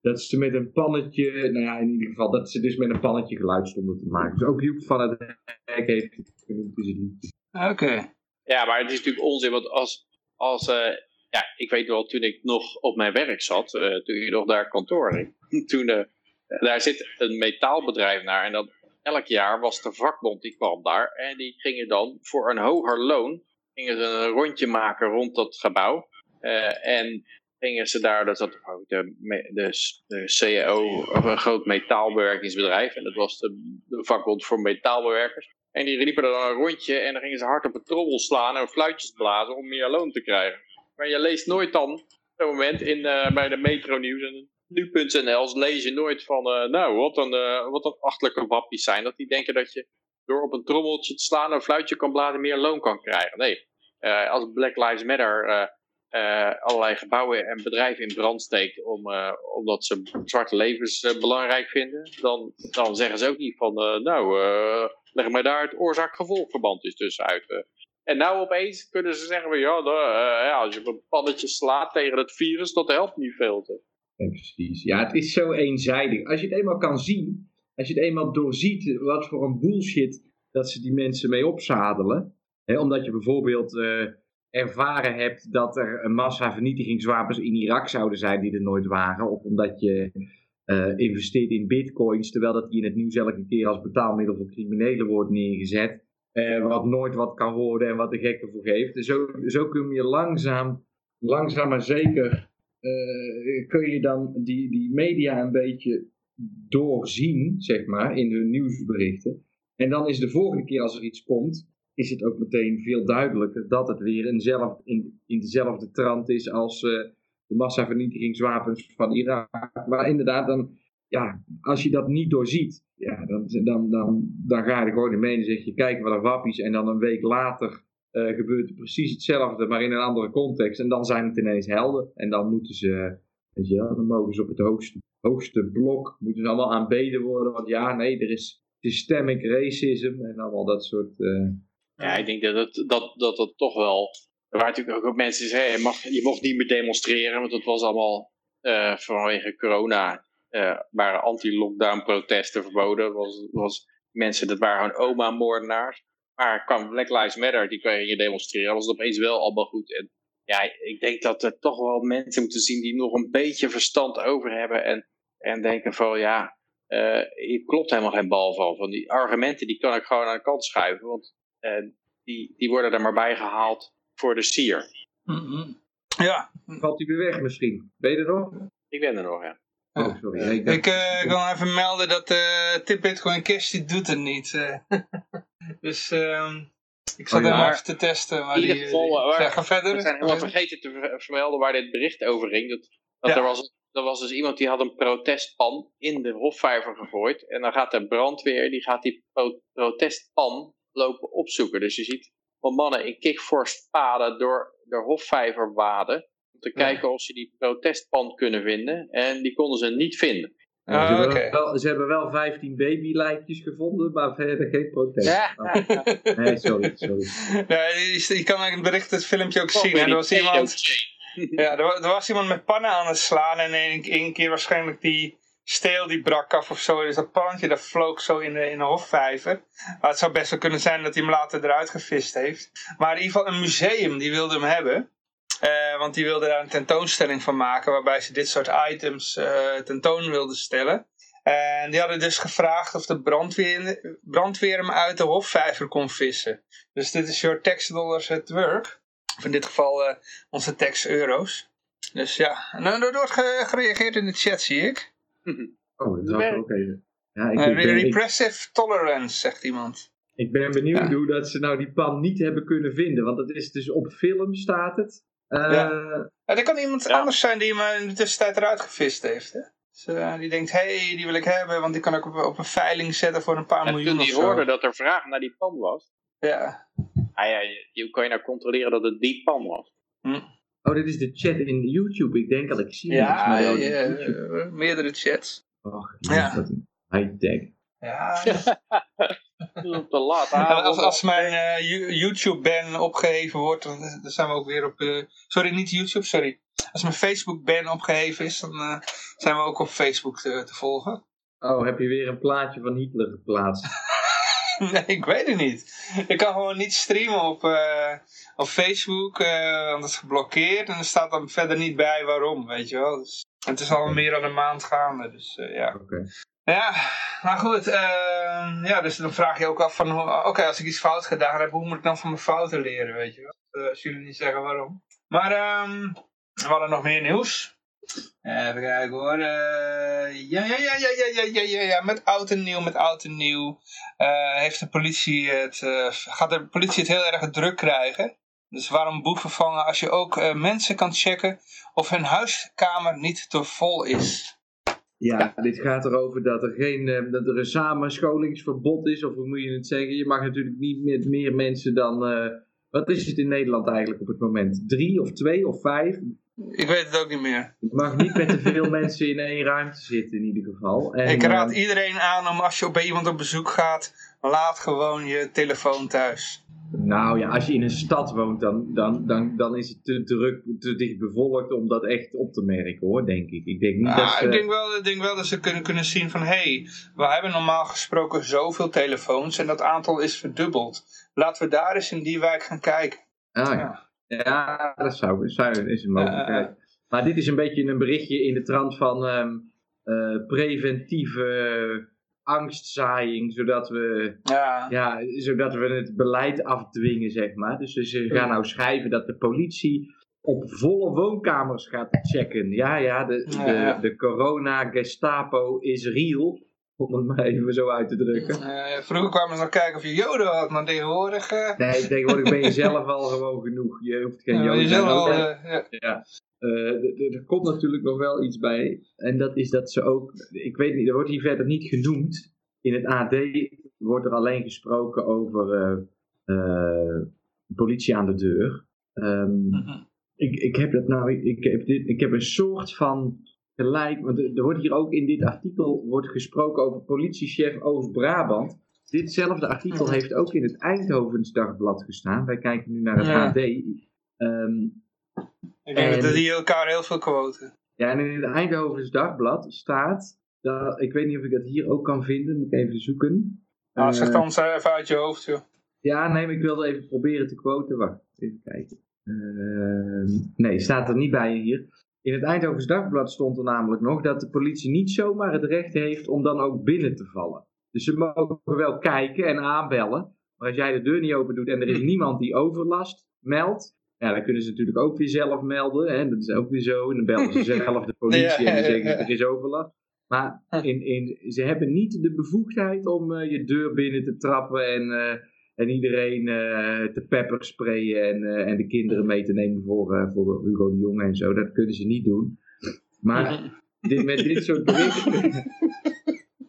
dat ze met een pannetje, nou ja, in ieder geval, dat ze dus met een pannetje geluid stonden te maken. Dus ook Joep van het Hek heeft het genoemd, is het liedje. Oké. Ja, maar het is natuurlijk onzin, want als, als eh, ja, ik weet wel, toen ik nog op mijn werk zat, eh, toen je nog daar kantoor ging, toen, eh, daar zit een metaalbedrijf naar en dan elk jaar was de vakbond, die kwam daar en die gingen dan voor een hoger loon, gingen ze een rondje maken rond dat gebouw Eh, en gingen ze daar, dat zat de, de, de CEO, of een groot metaalbewerkingsbedrijf en dat was de, vakbond voor metaalbewerkers. En die liepen er dan een rondje en dan gingen ze hard op een trommel slaan en fluitjes blazen om meer loon te krijgen. Maar je leest nooit dan, op zo'n moment, in, eh, bij de Metro Nieuws en nu.nl, lees je nooit van, eh, nou, wat een, eh, wat een achterlijke wappies zijn. Dat die denken dat je door op een trommeltje te slaan en een fluitje kan blazen meer loon kan krijgen. Nee, als Black Lives Matter allerlei gebouwen en bedrijven in brand steekt om, eh, omdat ze zwarte levens eh, belangrijk vinden, dan, dan zeggen ze ook niet van, eh, nou, eh, leg maar daar het oorzaak-gevolgverband is tussenuit. eh. En nou opeens kunnen ze zeggen, ja, eh, ja, als je een pannetje slaat tegen het virus, dat helpt niet veel. Te. Precies. Ja, het is zo eenzijdig. Als je het eenmaal kan zien, als je het eenmaal doorziet wat voor een bullshit dat ze die mensen mee opzadelen. Hè, omdat je bijvoorbeeld eh, ervaren hebt dat er een massa vernietigingswapens in Irak zouden zijn die er nooit waren. Of omdat je eh, investeert in bitcoins, terwijl dat die in het nieuws elke keer als betaalmiddel voor criminelen wordt neergezet. eh, wat nooit wat kan worden en wat de gekken voor geeft. Dus zo, zo kun je langzaam, langzaam maar zeker eh, kun je dan die, die media een beetje doorzien, zeg maar, in hun nieuwsberichten. En dan is de volgende keer als er iets komt, is het ook meteen veel duidelijker dat het weer in, zelf, in, in dezelfde trant is als eh, de massavernietigingswapens van Irak. Maar inderdaad, dan, ja, als je dat niet doorziet, ja, dan, dan, dan, dan ga je er gewoon in mee en zeg je, kijk wat een wappies. En dan een week later eh, gebeurt er precies hetzelfde, maar in een andere context. En dan zijn het ineens helden. En dan moeten ze, weet je dan mogen ze op het hoogste, hoogste blok, moeten ze allemaal aanbeden worden. Want ja, nee, er is systemic racism en allemaal dat soort... eh, Ja, ik denk dat het, dat, dat het toch wel... Er waren natuurlijk ook, mensen die zeiden, je, mag, je mocht niet meer demonstreren, want dat was allemaal eh, vanwege corona. eh waren anti-lockdown protesten verboden. Was, was mensen, dat waren gewoon oma-moordenaars. Maar kwam Black Lives Matter, die kon je demonstreren, was het opeens wel allemaal goed. En ja, ik denk dat er toch wel mensen moeten zien die nog een beetje verstand over hebben. En, en denken van, ja, eh hier klopt helemaal geen bal van. Van die argumenten, die kan ik gewoon aan de kant schuiven. Want eh, die, die worden er maar bij gehaald voor de sier. Mhm. Ja, Valt hij weer weg misschien? Ben je er nog? Ik ben er nog, ja. Oh, sorry. Ja, ik ik eh, ik wil even melden dat eh Tip Bitcoin Cash die doet het niet. eh. dus ehm, ik zat Oh, ja. hem Maar even te testen. Maar in ieder die, geval, die- waar- ja, ga verder. We zijn helemaal vergeten te ver- vermelden waar dit bericht over ging. Dat, dat Ja. er, was, er was dus iemand die had een protestpan in de hofvijver gegooid. En dan gaat de brandweer, die gaat die pro- protestpan lopen opzoeken. Dus je ziet van mannen in kickforce-paden door de hofvijver waden. Om te Ja. kijken of ze die protestpan kunnen vinden. En die konden ze niet vinden. Ah, ze, hebben oké. wel, ze hebben wel 15 babylijkjes gevonden, maar verder geen protest. Ja. Oh, nee, sorry, sorry. Ja, je, je kan in het bericht het filmpje ook zien. Er was iemand, ja, er, er was iemand met pannen aan het slaan en één keer waarschijnlijk die steel die brak af of zo. Dus dat pannetje dat vloog zo in de, in de hofvijver. Maar het zou best wel kunnen zijn dat hij hem later eruit gevist heeft. Maar in ieder geval een museum die wilde hem hebben. Eh, want die wilde daar een tentoonstelling van maken waarbij ze dit soort items eh, tentoon wilden stellen. En die hadden dus gevraagd of de brandweer, brandweer hem uit de hofvijver kon vissen. Dus dit is your tax dollars at work. Of in dit geval eh, onze tax euro's. Dus ja, en er wordt ge- gereageerd in de chat zie ik. Oh, dat ook even. Ja, ik, Eh, ik, ben, ik, repressive tolerance, zegt iemand. ik ben benieuwd Ja. hoe dat ze nou die pan niet hebben kunnen vinden. Want het is dus op film staat het. Eh, Ja. Ja, er kan iemand Ja. anders zijn die hem in de tussentijd eruit gevist heeft. Hè? Dus, eh, die denkt, hé, hey, die wil ik hebben, want die kan ik op, op een veiling zetten voor een paar En miljoen toen zo. hoorde dat er vraag naar die pan was. Ja. Ah ja, je- hoe kan je nou controleren dat het die pan was? Oh, dit is de chat in YouTube. Ik denk dat ik zie Ja, iets, maar wel ja, eh, meerdere chats. Och, Ja. high-tech. Ja, op de laat. En als, als mijn eh, You- YouTube-ban opgeheven wordt, dan, dan zijn we ook weer op... eh, sorry, niet YouTube, sorry. Als mijn Facebook-ban opgeheven is, dan eh, zijn we ook op Facebook te, te volgen. Oh, heb je weer een plaatje van Hitler geplaatst? Nee, ik weet het niet. Ik kan gewoon niet streamen op, eh, op Facebook, eh, want het is geblokkeerd. En er staat dan verder niet bij waarom, weet je wel. Dus, het is al meer dan een maand gaande, dus eh, ja. Oké. Ja, maar goed. eh, ja, dus dan vraag je ook af van, oké, als ik iets fout gedaan heb, hoe moet ik dan van mijn fouten leren, weet je wel. Eh, als jullie niet zeggen waarom. Maar ehm, we hadden nog meer nieuws. Even kijken hoor. Eh, ja, ja, ja, ja, ja, ja, ja, ja. Met oud en nieuw, met oud en nieuw. eh, heeft de politie het, eh, gaat de politie het heel erg druk krijgen. Dus waarom boeven vangen als je ook eh, mensen kan checken of hun huiskamer niet te vol is. Ja, dit gaat erover dat er, geen, eh, dat er een samenscholingsverbod is, of hoe moet je het zeggen? Je mag natuurlijk niet met meer mensen dan, eh, wat is het in Nederland eigenlijk op het moment? Drie of twee of vijf? Ik weet het ook niet meer. Je mag niet met te veel mensen in één ruimte zitten in ieder geval. En, Ik raad eh, iedereen aan om als je bij iemand op bezoek gaat, laat gewoon je telefoon thuis. Nou ja, als je in een stad woont, dan, dan, dan, dan is het te druk, te dicht bevolkt om dat echt op te merken hoor, denk ik. Ik denk niet dat Ah, ze... ik, denk wel, ik denk wel dat ze kunnen, kunnen zien van, hé, hey, we hebben normaal gesproken zoveel telefoons en dat aantal is verdubbeld. Laten we daar eens in die wijk gaan kijken. Ah, ja. Ja, dat zou, zou is een mogelijkheid. Maar dit is een beetje een berichtje in de trant van ehm, eh, preventieve angstzaaiing, zodat we, Ja, ja, zodat we het beleid afdwingen, zeg maar. Dus ze gaan nou schrijven dat de politie op volle woonkamers gaat checken. Ja, ja, de, Ja, de, de corona-gestapo is real, om het maar even zo uit te drukken. Eh, vroeger kwamen ze nog kijken of je joden had, maar tegenwoordig... eh Nee, tegenwoordig ben je zelf al gewoon genoeg. Je hoeft geen ja, joden zelf al, eh, ja. Ja. Eh, er komt natuurlijk nog wel iets bij. En dat is dat ze ook. Ik weet niet, er wordt hier verder niet genoemd. In het AD wordt er alleen gesproken over politie aan de deur. Ehm, Mhm. ik, ik heb dat nou. Ik, ik, heb dit, ik heb een soort van gelijk. Want er, er wordt hier ook in dit artikel wordt gesproken over politiechef Oost-Brabant. Ditzelfde artikel heeft ook in het Eindhovens Dagblad gestaan. Wij kijken nu naar het Ja. AD. Ehm, Ik denk En- dat die elkaar heel veel quoten. ja, en in het Eindhovens Dagblad staat, dat, ik weet niet of ik dat hier ook kan vinden, moet ik even zoeken. Nou, zeg dan eens even uit je hoofd, joh. Ja, nee, maar ik wilde even proberen te quoten. Wacht, even kijken. Ehm, nee, staat er niet bij hier. In het Eindhovens Dagblad stond er namelijk nog dat de politie niet zomaar het recht heeft om dan ook binnen te vallen. Dus ze mogen wel kijken en aanbellen. Maar als jij de deur niet open doet en er is niemand die overlast meldt, ja, dan kunnen ze natuurlijk ook weer zelf melden. Hè? Dat is ook weer zo. En dan bellen ze zelf de politie en dan zeggen ze er is overlast. Maar in, in, ze hebben niet de bevoegdheid om eh, je deur binnen te trappen en, eh, en iedereen eh, te peppersprayen en, eh, en de kinderen mee te nemen voor, eh, voor Hugo de Jonge en zo. Dat kunnen ze niet doen. Maar dit, met dit soort berichten.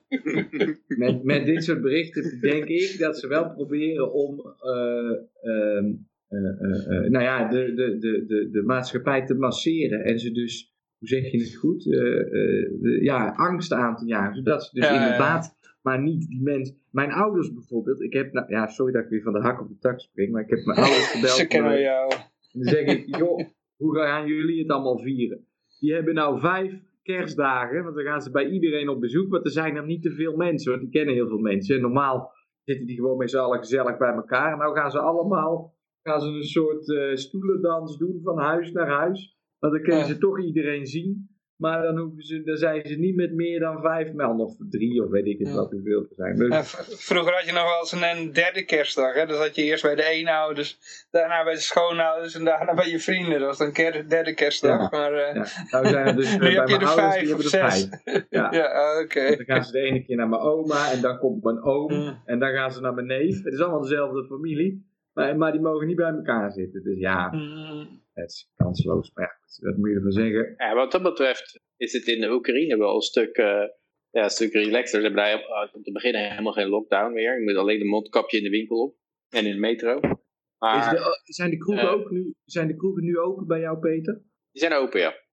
met, met dit soort berichten denk ik dat ze wel proberen om. eh, ehm, eh, eh, eh, nou ja, de, de, de, de, de maatschappij te masseren. En ze dus, hoe zeg je het goed? De, ja, angst aan te jagen. Zodat ze dus ja. inderdaad. Maar niet die mensen. Mijn ouders bijvoorbeeld. Ik heb, nou, ja, sorry dat ik weer van de hak op de tak spring. Maar ik heb mijn ouders gebeld. Ze kennen jou. En dan zeg ik, joh, hoe gaan jullie het allemaal vieren? Die hebben nou vijf kerstdagen, want dan gaan ze bij iedereen op bezoek, want er zijn er niet te veel mensen, want die kennen heel veel mensen. En normaal zitten die gewoon met z'n allen gezellig bij elkaar. En nou gaan ze allemaal, gaan ze een soort eh, stoelendans doen van huis naar huis. Want dan kunnen Ja. ze toch iedereen zien. Maar dan, hoeven ze, dan zijn ze niet met meer dan vijf man, of drie, of weet ik het Ja. wat hoeveel er zijn. Dus, Ja, vroeger had je nog wel eens een, een derde kerstdag. Hè? Dus had je eerst bij de eenouders, daarna bij de schoonouders en daarna bij je vrienden. Dat was dan ker- derde kerstdag. Ja. Maar eh, ja. Nou zijn er dus nu bij heb je mijn er ouders, vijf die of hebben er zes. vijf. Ja. Ja, oké. Dan gaan ze de ene keer naar mijn oma en dan komt mijn oom Mm. en dan gaan ze naar mijn neef. Het is allemaal dezelfde familie, maar, maar die mogen niet bij elkaar zitten. Dus ja, Mm. Het is kansloos, maar ja, goed, wat moet je ervan zeggen? Ja, wat dat betreft is het in de Oekraïne wel een stuk, eh, ja, een stuk relaxter. Ze hebben daar op, om te beginnen helemaal geen lockdown meer. Je moet alleen de mondkapje in de winkel op en in de metro. Is Maar de, zijn, de kroegen eh, ook nu, zijn de kroegen nu open bij jou, Peter? die zijn open, ja.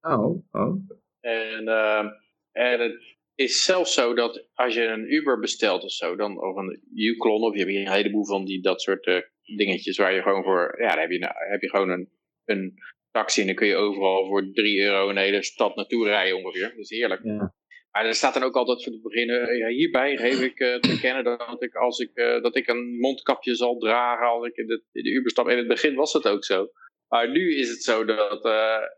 Oh, oh. En, eh, en het is zelfs zo dat als je een Uber bestelt of zo, dan, of een Uklon, of je hebt hier een heleboel van die, dat soort eh, dingetjes waar je gewoon voor, ja, heb je, nou, heb je gewoon een, een taxi en dan kun je overal voor 3 euro een hele stad naartoe rijden ongeveer. Dat is heerlijk. Ja. Maar er staat dan ook altijd voor te beginnen, eh, ja, hierbij geef ik eh, te kennen dat ik, als ik, eh, dat ik een mondkapje zal dragen als ik in de, in de Uber stap. In het begin was het ook zo. Maar nu is het zo dat,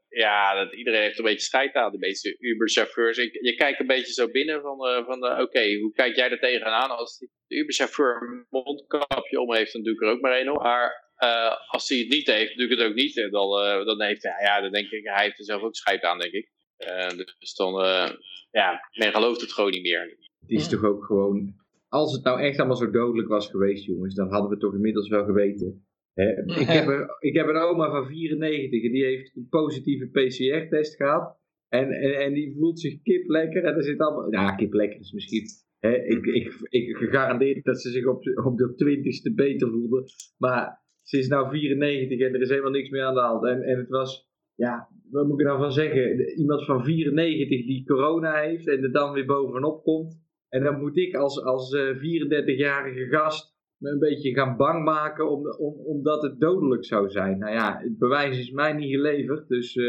ja, dat iedereen heeft een beetje scheid aan, de meeste Uber-chauffeurs. Je kijkt een beetje zo binnen van, van oké, hoe kijk jij er tegenaan? Als de Uber-chauffeur een mondkapje om heeft, dan doe ik er ook maar één op. Maar eh, als hij het niet heeft, doe ik het ook niet. Dan, eh, dan heeft hij, ja, dan denk ik, hij heeft er zelf ook scheid aan, denk ik. Eh, dus dan, eh, ja, men gelooft het gewoon niet meer. Het is toch ook gewoon... Als het nou echt allemaal zo dodelijk was geweest, jongens, dan hadden we het toch inmiddels wel geweten. Hè? Ik, heb een, ik heb een oma van 94 en die heeft een positieve PCR-test gehad. En, en, en die voelt zich kip lekker. En er zit allemaal... Ja, kip lekker is misschien... Hè? Ik, ik, ik gegarandeerd dat ze zich op, op de twintigste beter voelde. Maar ze is nou 94 en er is helemaal niks meer aan de hand. En, en het was... Ja, wat moet ik er nou van zeggen? Iemand van 94 die corona heeft en er dan weer bovenop komt. En dan moet ik als, als eh, 34-jarige gast me een beetje gaan bang maken om, om, omdat het dodelijk zou zijn. Nou ja, het bewijs is mij niet geleverd. Dus, eh,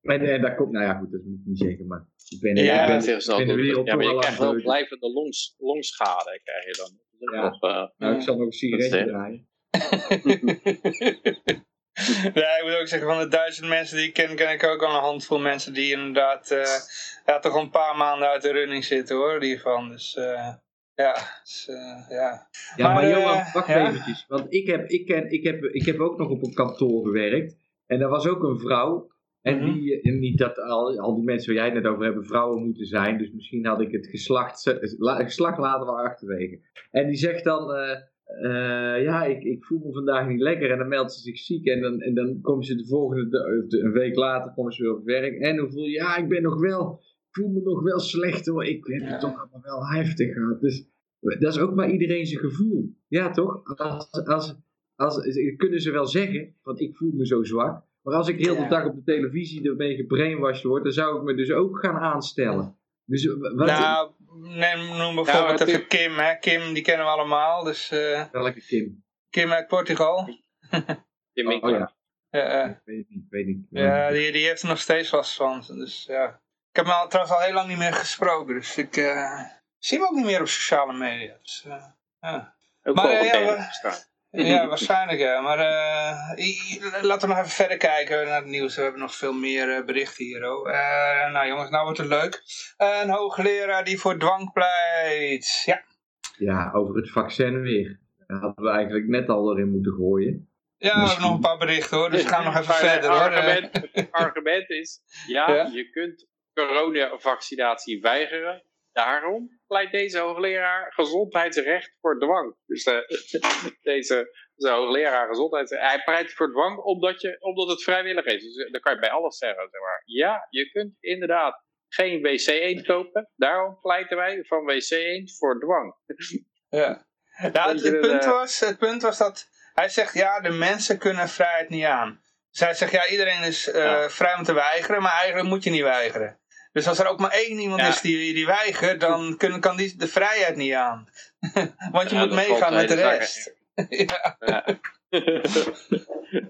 en, en daar komt, nou ja goed, dat moet ik niet zeggen. Maar ik ben, Ja, ik ben, dat is wel ben de wereld ja, maar je krijgt wel blijvende longs, longschade, krijg je dan. Ja. eh, Nou, ik zal nog een sigaretje draaien. ja, ik moet ook zeggen, van de duizend mensen die ik ken, ken ik ook al een handvol mensen die inderdaad eh, ja, toch een paar maanden uit de running zitten hoor, die van. Dus eh, ja, dus, eh, ja. Ja, maar, Maar, Johan, wacht ja? eventjes. Want ik heb, ik, ken, ik, heb, ik heb ook nog op een kantoor gewerkt. En daar was ook een vrouw. En Mhm. die, en niet dat al, al die mensen waar jij het net over hebben vrouwen moeten zijn. Dus misschien had ik het geslacht, la- geslacht later wel achterwege. En die zegt dan, eh, ja, ik, ik voel me vandaag niet lekker. En dan meldt ze zich ziek. En dan, en dan komen ze de volgende, de- de- een week later komen ze weer op werk. En hoe voel je, ja, ik ben nog wel, ik voel me nog wel slecht hoor. Ik heb Ja. het toch allemaal wel heftig gehad. Dus dat is ook maar iedereen zijn gevoel. Ja, toch? Als, als, als, kunnen ze wel zeggen, van ik voel me zo zwak. Maar als ik heel de Ja. dag op de televisie ermee gebrainwashed word, dan zou ik me dus ook gaan aanstellen. Dus eh, wat, Nou, neem, noem bijvoorbeeld Nou, het even Kim, hè. Kim, die kennen we allemaal. Dus eh, welke Kim? Kim uit Portugal. Jim Oh, Winkler. ja, Ja, eh, weet ik niet, weet niet. ja die, die heeft er nog steeds last van. Dus ja. Ik heb hem al, trouwens al heel lang niet meer gesproken. Dus ik eh, zie hem ook niet meer op sociale media. Dus, eh, ja. Ook Maar, wel ja, we-. Ja, waarschijnlijk ja. Maar eh, i- laten we nog even verder kijken naar het nieuws. We hebben nog veel meer eh, berichten hier. Oh. Eh, nou jongens, nou wordt het leuk. Een hoogleraar die voor dwang pleit. Ja, Ja, over het vaccin weer. Daar hadden we eigenlijk net al erin moeten gooien. ja we hebben nog een paar berichten hoor. Dus we gaan nog even verder het hoor. argument, het argument is, ja, Ja? je kunt coronavaccinatie weigeren. Daarom pleit deze hoogleraar gezondheidsrecht voor dwang. Dus eh, deze, deze hoogleraar gezondheidsrecht, hij pleit voor dwang omdat, je, omdat het vrijwillig is. Dus eh, dan kan je bij alles zeggen, zeg maar. Ja, je kunt inderdaad geen wc-eend kopen. Daarom pleiten wij van wc-eend voor dwang. Ja. Het, punt eh, was, het punt was dat hij zegt ja, de mensen kunnen vrijheid niet aan. Dus hij zegt ja, iedereen is Ja. vrij om te weigeren, maar eigenlijk moet je niet weigeren. Dus als er ook maar één iemand Ja. is die, die weigert, dan kun, kan die de vrijheid niet aan. Want je Ja, moet dat meegaan met de rest. ja.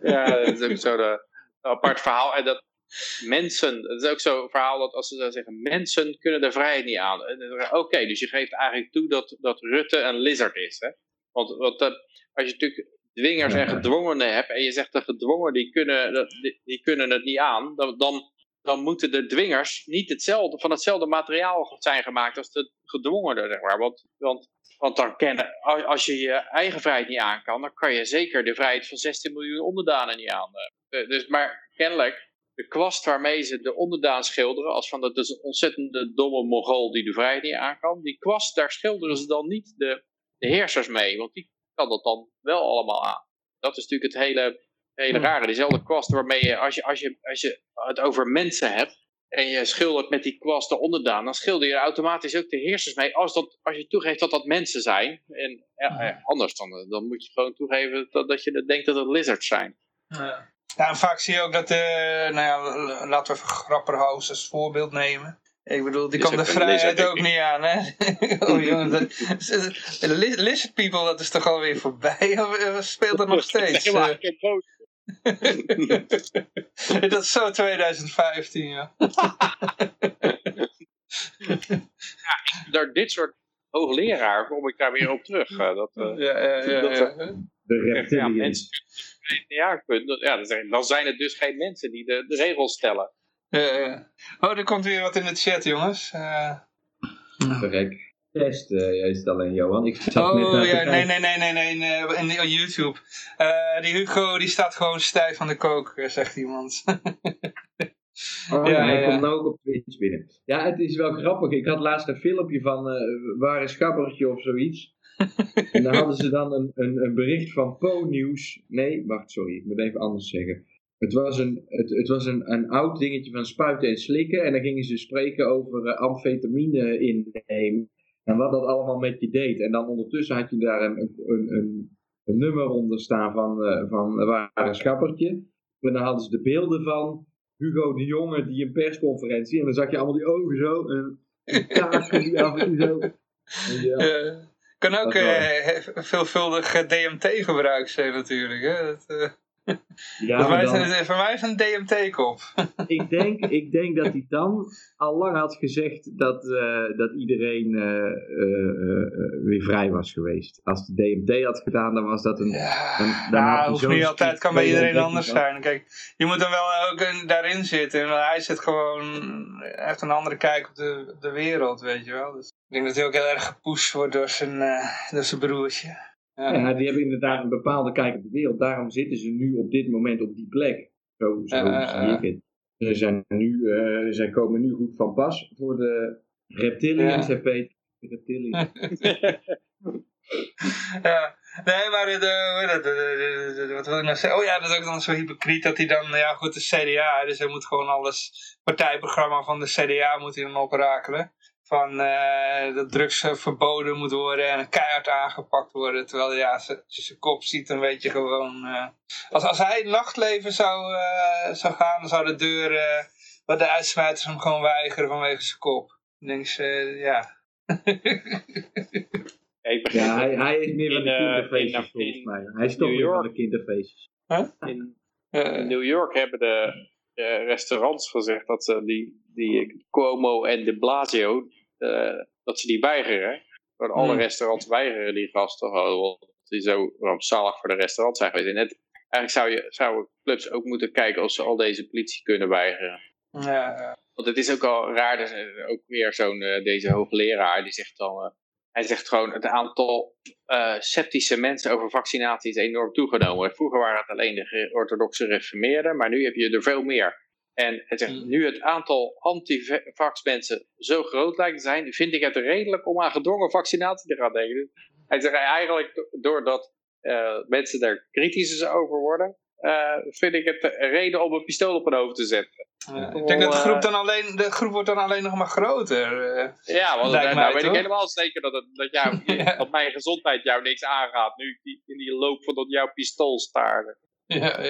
Ja, dat is ook zo'n eh, apart verhaal. En dat mensen, het is ook zo'n verhaal dat als ze dan zeggen, mensen kunnen de vrijheid niet aan. Oké, dus je geeft eigenlijk toe dat, dat Rutte een lizard is. Hè? Want, want eh, als je natuurlijk dwingers en gedwongenen hebt, en je zegt de gedwongen die kunnen, dat- die, die kunnen het niet aan, dan, dan, dan moeten de dwingers niet hetzelfde, van hetzelfde materiaal zijn gemaakt als de gedwongenen. Zeg maar. want, want, dan kennen, als je je eigen vrijheid niet aan kan, dan kan je zeker de vrijheid van 16 miljoen onderdanen niet aan. Eh, Dus, maar kennelijk, de kwast waarmee ze de onderdaan schilderen, als van dat is een ontzettende domme mongool die de vrijheid niet aan kan, die kwast, daar schilderen ze dan niet de, de heersers mee, want die kan dat dan wel allemaal aan. Dat is natuurlijk het hele hele rare. Diezelfde kwast waarmee je als, je, als, je, als je het over mensen hebt. En je schildert met die kwast de onderdaan. Dan schilder je er automatisch ook de heersers mee. Als, dat, als je toegeeft dat dat mensen zijn. En ja, ja, anders dan, eh, dan moet je gewoon toegeven dat, dat je denkt dat het lizards zijn. Ja. Ja, en vaak zie je ook dat, eh nou ja, laten we even Grapperhaus als voorbeeld nemen. Ik bedoel, die kan de vrijheid lizard, ook niet aan, hè? oh jongen, dat, li- Lizard People, dat is toch alweer voorbij? Of eh, speelt dat nog steeds? Nee, maar Eh, dat is zo 2015, ja. Daar dit soort hoogleraar kom ik daar weer op terug. eh, dat, eh, Ja, ja, ja, Dat- ja. De ja, mensen, ja, ja, dan zijn- dan zijn het dus geen mensen die de, de regels stellen. Ja, ja. Oh, er komt weer wat in de chat, jongens. Eh, Verrek. Test eh, is het alleen, Johan. Ik zat net oh naar ja, nee, nee, nee, nee, nee, nee, in in YouTube. Eh, die Hugo, die staat gewoon stijf van de kook, eh, zegt iemand. Oh, Ja, hij ja. komt nou ook op Twitch binnen. Ja, het is wel grappig. Ik had laatst een filmpje van eh Waar is Gabbertje of zoiets. en daar hadden ze dan een, een, een bericht van Po Nieuws. Nee, wacht, sorry. Ik moet even anders zeggen. Het was, een, het, het was een, een oud dingetje van spuiten en slikken. En dan gingen ze spreken over eh, amfetamine innemen. En wat dat allemaal met je deed. En dan ondertussen had je daar een, een, een, een nummer onder staan van, eh, van Waar is Gabbertje. En dan hadden ze de beelden van Hugo de Jonge die een persconferentie. En dan zag je allemaal die ogen zo. En kaken die af en toe zo. En ja. Eh, kan ook eh, veelvuldig eh, DMT gebruikt zijn natuurlijk. Hè? Dat, eh, Ja, voor, mij is dan- het, voor mij is een DMT-kop. ik, denk, ik denk dat hij dan al lang had gezegd dat, eh, dat iedereen eh, eh, weer vrij was geweest. Als de DMT had gedaan, dan was dat een... Ja, dan- dan nou, hoeft niet altijd, kan bij iedereen anders gehad. zijn. Kijk, je moet dan wel ook een- daarin zitten. En hij zit gewoon, heeft een andere kijk op de, de wereld, weet je wel. Dus ik denk dat hij ook heel erg gepusht wordt door zijn, door zijn broertje. Ja. Die hebben inderdaad een bepaalde kijk op de wereld. Daarom zitten ze nu op dit moment op die plek. Zo, zo zie ik het. Ze zijn nu, eh, zij komen nu goed van pas voor de reptilians, Ja. Peter? Reptilians. Ja, nee, maar de- wat wil ik nou zeggen? Oh ja, dat is ook dan zo hypocriet dat hij dan, ja goed, de CDA, dus hij moet gewoon alles, partijprogramma van de CDA moet hij dan oprakelen. Van eh, dat drugs eh, verboden moet worden en keihard aangepakt worden. Terwijl ja, als je zijn kop ziet, dan weet je gewoon... eh, als, als hij het nachtleven zou, eh, zou gaan, dan zou de deur, eh waar de uitsmijters hem gewoon weigeren vanwege zijn kop. Dan denk je, eh, ja... Ja, ik begrijp Ja, hij, hij is meer van de kinderfeestjes in- volgens mij. Hij is toch New meer van de kinderfeestjes. in, Eh, in New York hebben de eh, restaurants gezegd dat ze die, die Cuomo en de Blasio, dat ze die weigeren. Maar alle Hmm. restaurants weigeren die gasten gewoon, want die zo rampzalig voor de restaurants zijn geweest. En net, eigenlijk zou je zouden clubs ook moeten kijken of ze al deze politie kunnen weigeren. ja. Want het is ook al raar, is ook weer zo'n, eh, deze hoogleraar, die zegt dan, eh, hij zegt gewoon het aantal eh, sceptische mensen over vaccinatie is enorm toegenomen. Vroeger waren het alleen de orthodoxe reformeerden, maar nu heb je er veel meer. En hij zegt, Mm. nu het aantal anti-vax mensen zo groot lijkt te zijn, vind ik het redelijk om aan gedwongen vaccinatie te gaan denken. Dus hij zegt eigenlijk, do- doordat eh, mensen daar kritisch over worden, eh, vind ik het een reden om een pistool op hun hoofd te zetten. Ja, ik denk dat de eh, groep, dan alleen, de groep wordt dan alleen nog maar groter. eh. Ja, want nou, mij, weet ik helemaal zeker dat, het, dat, jou, Ja. dat mijn gezondheid jou niks aangaat. Nu in die loop van dat jouw pistool staarde. Ja,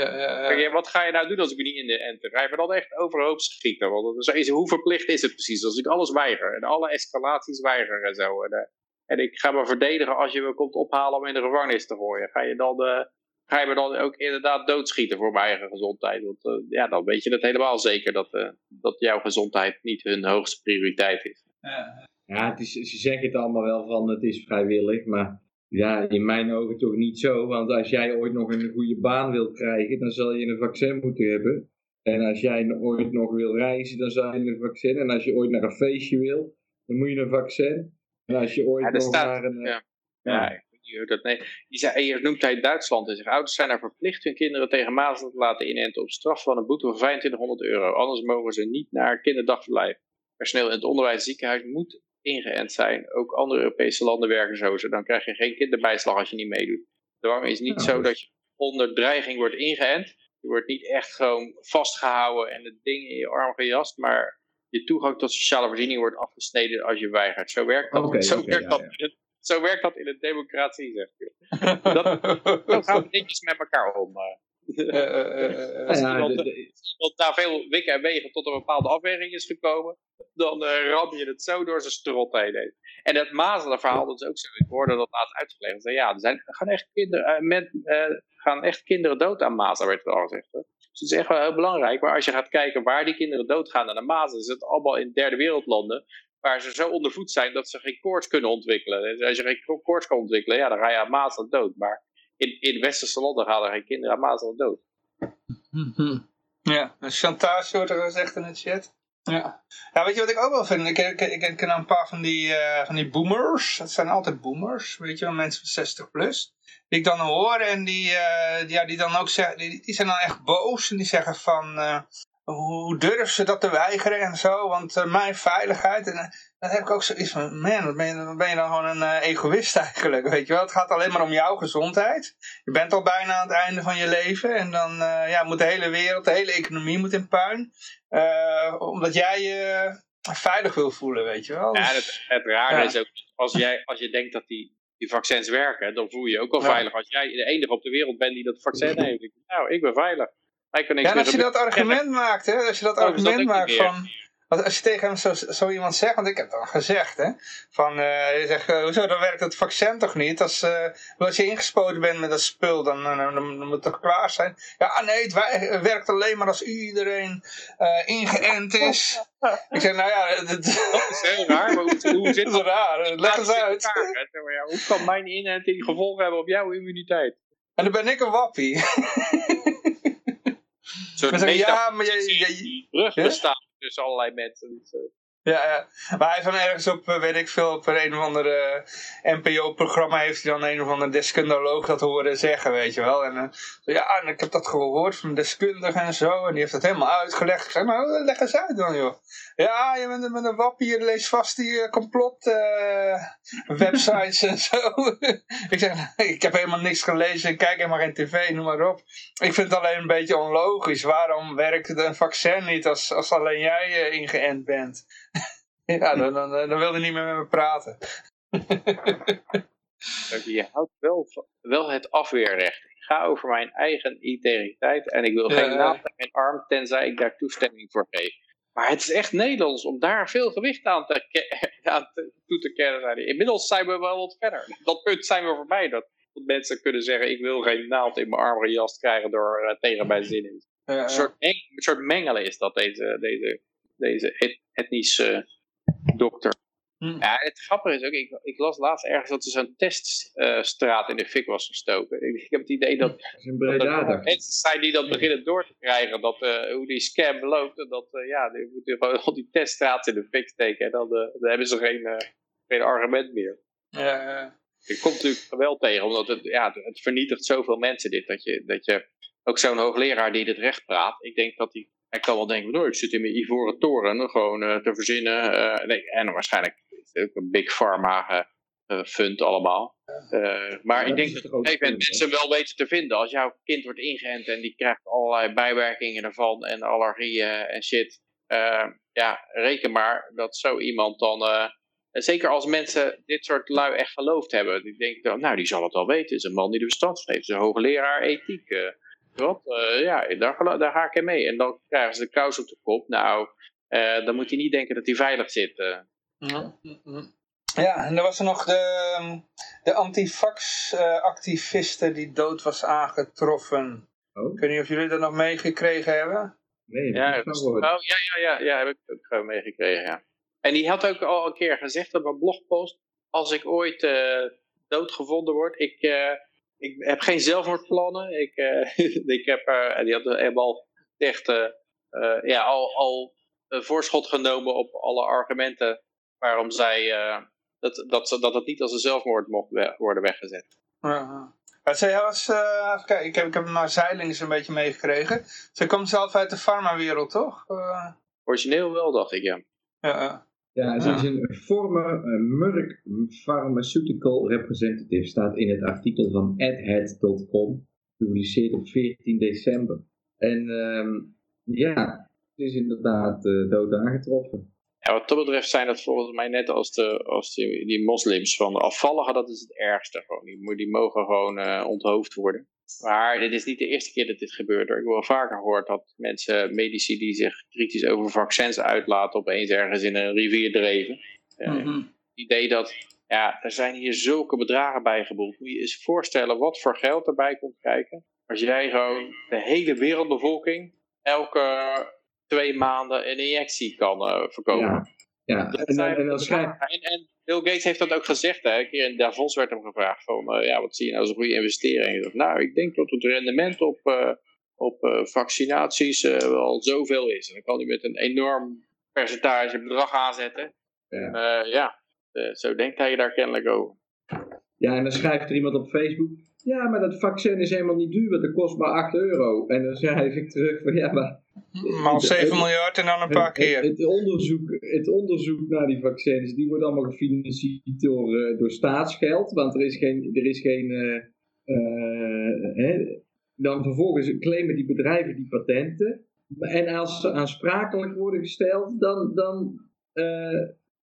ja, wat ga je nou doen als ik me niet in de enter? Ga je me dan echt overhoop schieten? Want is, hoe verplicht is het precies? Als ik alles weiger en alle escalaties weiger en zo. En, eh, en ik ga me verdedigen als je me komt ophalen om in de gevangenis te gooien. Ga je dan, eh, ga je me dan ook inderdaad doodschieten voor mijn eigen gezondheid? Want eh, ja, dan weet je het helemaal zeker dat, eh, dat jouw gezondheid niet hun hoogste prioriteit is. Ja. Ja, het is, ze zeggen het allemaal wel van het is vrijwillig, maar ja, in mijn ogen toch niet zo. Want als jij ooit nog een goede baan wilt krijgen, dan zal je een vaccin moeten hebben. En als jij ooit nog wil reizen, dan zal je een vaccin. En als je ooit naar een feestje wil, dan moet je een vaccin. En als je ooit Ja, nog staat- naar een... eh, ja. ja. Ja, ik weet niet hoe dat, nee. Die zei, hier noemt hij Duitsland en zegt, ouders zijn er verplicht hun kinderen tegen mazelen te laten inenten op straf van een boete van 2500 euro. Anders mogen ze niet naar kinderdagverblijf. Personeel in het onderwijs en ziekenhuis moet ingeënt zijn. Ook andere Europese landen werken zo. Dan krijg je geen kinderbijslag als je niet meedoet. De dwang is niet zo dus- dat je onder dreiging wordt ingeënt. Je wordt niet echt gewoon vastgehouden en het ding in je arm gejast, maar je toegang tot sociale voorziening wordt afgesneden als je weigert. Zo werkt dat, zo werkt ja, dat, ja. In, het, zo werkt dat in een democratie, zegt u. Dat, gaan we netjes met elkaar om. Als iemand na veel wikken en wegen tot een bepaalde afweging is gekomen, dan eh ram je het zo door zijn strot heen. En het mazelenverhaal, dat is ook zo. Ik hoorde dat laatst uitgelegd. Ja, er, zijn, gaan, echt kinderen, eh, met, eh, gaan echt kinderen dood aan mazelen, werd er al gezegd. Dus het is echt wel heel belangrijk. Maar als je gaat kijken waar die kinderen doodgaan aan de mazelen, is het allemaal in derde wereldlanden. Waar ze zo ondervoed zijn dat ze geen koorts kunnen ontwikkelen. Dus als je geen ko- koorts kan ontwikkelen, ja, dan ga je aan mazelen dood. Maar in, in westerse landen gaan er geen kinderen aan mazelen dood. Ja, een chantage wordt er gezegd in de chat. Ja. ja, weet je wat ik ook wel vind? Ik, ik, ik, ken een paar van die, eh, van die boomers. Dat zijn altijd boomers, weet je wel, mensen van 60 plus. Die ik dan hoor en die, eh, ja, die dan ook zeggen, die, die zijn dan echt boos. En die zeggen van, eh, hoe durven ze dat te weigeren en zo? Want eh, mijn veiligheid. En eh, dan heb ik ook zoiets van, man, dan ben je, dan ben je dan gewoon een eh, egoïst eigenlijk, weet je wel. Het gaat alleen maar om jouw gezondheid. Je bent al bijna aan het einde van je leven. En dan ja, moet de hele wereld, de hele economie moet in puin. Omdat jij je veilig wil voelen, weet je wel. Ja, Dus- het, het rare Ja. is ook, als, jij, als je denkt dat die, die vaccins werken, dan voel je je ook al Ja. veilig. Als jij de enige op de wereld bent die dat vaccin heeft. Nou, ik ben veilig. Mij kan niks Ja, en als je dat argument maakt, hè, als je dat Oh, dat argument maakt van... Als, als je tegen hem zo, zo iemand zegt, want ik heb het al gezegd, hè, van, eh, je zegt, eh, hoezo, dan werkt het vaccin toch niet? Als, eh, als je ingespoten bent met dat spul, dan, dan, dan, dan moet het toch klaar zijn? Ja, nee, het werkt alleen maar als iedereen ingeënt is. Ik zeg, nou ja, Dat is heel raar, maar hoe, hoe zit dat is raar, leg eens uit. elkaar, hè? Zeg maar, ja, hoe kan mijn inenting gevolgen hebben op jouw immuniteit? En dan ben ik een wappie. Soort zeg ja, maar je, brug Ja? bestaat tussen allerlei mensen. Dus, Ja, ja. Maar hij dan ergens op, eh, weet ik veel, op een of ander eh, NPO-programma heeft hij dan een of ander deskundeloog dat horen zeggen, weet je wel. En eh, ja, en ik heb dat gehoord van een deskundige en zo, en die heeft dat helemaal uitgelegd. Ik zei, nou, leg eens uit dan, joh. Ja, je bent met een wappie, je leest vast die complot websites en zo. ik zeg, ik heb helemaal niks gelezen, ik kijk helemaal geen tv, noem maar op. Ik vind het alleen een beetje onlogisch. Waarom werkt een vaccin niet als, als alleen jij ingeënt bent? Ja, dan, dan, dan wil hij niet meer met me praten. je houdt wel, wel het afweerrecht. Ik ga over mijn eigen integriteit en ik wil Ja, geen ja. naam en geen arm tenzij ik daar toestemming voor geef. Maar het is echt Nederlands om daar veel gewicht aan, te, aan te- toe te kennen. Inmiddels zijn we wel wat verder. Dat punt zijn we voorbij. Dat, dat mensen kunnen zeggen, ik wil geen naald in mijn arm gejast krijgen door eh, tegen mijn zin in. Ja, ja. Een soort, meng, een soort mengelen is dat, deze, deze, deze et- etnische dokter. Hm. Ja, het grappige is ook, ik, ik las laatst ergens dat er zo'n teststraat in de fik was gestoken. Ik, ik heb het idee dat, Dat mensen zijn die dat beginnen door te krijgen. Dat, eh, hoe die scam loopt. En dat, eh, ja, die moeten gewoon al die teststraat in de fik steken. En dan, eh, dan hebben ze geen, geen argument meer. Ja, ja. Je komt natuurlijk wel tegen, omdat het, ja, het vernietigt zoveel mensen dit. Dat je, dat je ook zo'n hoogleraar die dit recht praat. Ik denk dat hij, hij kan wel denken, nou, ik zit in mijn ivoren toren gewoon eh, te verzinnen. eh, nee, en waarschijnlijk is het ook een big pharma eh, fund allemaal. Maar Ja, ik denk dat op een mensen wel weten te vinden. Als jouw kind wordt ingeënt en die krijgt allerlei bijwerkingen ervan en allergieën en shit. ja, reken maar dat zo iemand dan... zeker als mensen dit soort lui echt geloofd hebben. Die denken dan, nou die zal het wel weten. Het is een man die verstand van heeft. Het is een hoogleraar ethiek. Wat? Eh, ja, daar, gelo- daar ga ik mee. En dan krijgen ze de kous op de kop. Nou, eh, dan moet hij niet denken dat hij veilig zit. eh. Ja, Ja, en er was er nog de, ehm, de antifax-activiste die dood was aangetroffen. Oh, Ik weet niet of jullie dat nog meegekregen hebben. nee, Ja, wel oh, ja, ja, ja, ja, heb ik ook gewoon meegekregen, ja. En die had ook al een keer gezegd op een blogpost, als ik ooit eh, doodgevonden word, ik, eh, ik heb geen zelfmoordplannen. Ik, eh, ik heb, eh, die had helemaal echt eh, ja, al, al een voorschot genomen op alle argumenten waarom zij, dat, dat, dat het niet als een zelfmoord mocht we- worden weggezet. Maar zij was, even kijken, ik heb, ik heb hem naar Zeilings een beetje meegekregen. Ze komt zelf uit de farmawereld, toch? Origineel wel, dacht ik, ja. ja, ja. Ze Ja. is een former eh, Merck Pharmaceutical Representative, staat in het artikel van adhead.com. gepubliceerd op 14 december. En ehm, ja, het is inderdaad uh, dood aangetroffen. Ja, wat dat betreft zijn dat volgens mij net als, de, als die, die moslims van de afvalligen, dat is het ergste. Gewoon. Die, die mogen gewoon uh, onthoofd worden. Maar dit is niet de eerste keer dat dit gebeurt. Ik heb wel vaker gehoord dat mensen, medici die zich kritisch over vaccins uitlaten, opeens ergens in een rivier dreven. Mm -hmm. Het idee dat, ja, er zijn hier zulke bedragen bijgeboeld. Moet je eens voorstellen wat voor geld erbij komt kijken. Als jij gewoon de hele wereldbevolking elke twee maanden een injectie kan uh, verkopen. Ja, ja. En, en, en, en, en Bill Gates heeft dat ook gezegd. Hè? Een keer in Davos werd hem gevraagd van, uh, ja, wat zie je nou als een goede investering? Dacht, nou, ik denk dat het rendement op, uh, op vaccinaties wel zoveel is. En dan kan hij met een enorm percentage bedrag aanzetten. Ja, ja zo denkt hij daar kennelijk over. Ja, en dan schrijft er iemand op Facebook, ja, maar dat vaccin is helemaal niet duur, want het kost maar 8 euro. En dan schrijf ik terug van, ja, maar... Maar 7 miljard en dan een paar keer. Het, het, onderzoek, het onderzoek naar die vaccins, die wordt allemaal gefinancierd door, uh, door staatsgeld, want er is geen... Er is geen uh, uh, hè, dan vervolgens claimen die bedrijven die patenten. En als ze aansprakelijk worden gesteld, dan, dan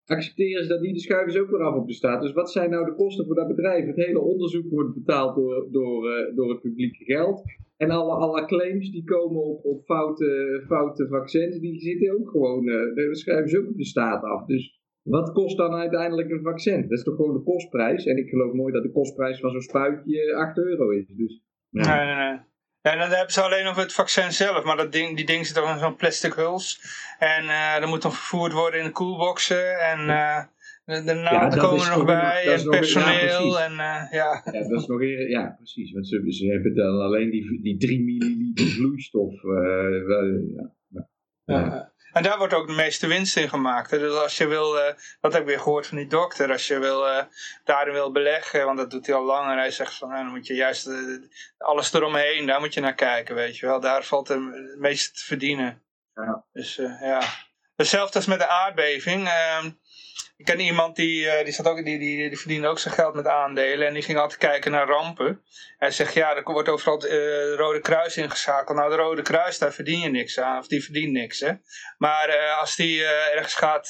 accepteren ze dat niet, de schuiven ze ook weer af op de staat. Dus wat zijn nou de kosten voor dat bedrijf? Het hele onderzoek wordt betaald door, door, uh, door het publieke geld. En alle, alle claims die komen op, op foute, foute vaccins, die zitten ook gewoon, uh, dat schrijven ze ook op de staat af. Dus wat kost dan uiteindelijk een vaccin? Dat is toch gewoon de kostprijs? En ik geloof nooit dat de kostprijs van zo'n spuitje 8 euro is. Dus, ja. Nee, nee, nee. Ja, dan hebben ze alleen over het vaccin zelf, maar dat ding, die ding zit toch in zo'n plastic huls. En uh, dat moet dan vervoerd worden in de koelboxen. En uh, daarna ja, komen er nog bij, en personeel. Ja, en, uh, ja. ja, dat is nog ja, precies. Want ze, ze hebben dan alleen die, die 3 milliliter vloeistof. ja. En daar wordt ook de meeste winst in gemaakt. Dus als je wil, uh, dat heb ik weer gehoord van die dokter, als je wil, uh, daarin wil beleggen, want dat doet hij al lang, en hij zegt van, nou, dan moet je juist uh, alles eromheen, daar moet je naar kijken, weet je wel. Daar valt het meeste te verdienen. Ja. Dus ja. Hetzelfde als met de aardbeving. Ik ken iemand die, uh, die, zat ook, die, die, die verdiende ook zijn geld met aandelen. En die ging altijd kijken naar rampen. Hij zegt, ja, er wordt overal uh, de Rode Kruis ingeschakeld. Nou, de Rode Kruis, daar verdien je niks aan. Of die verdient niks, hè. Maar uh, als die ergens gaat...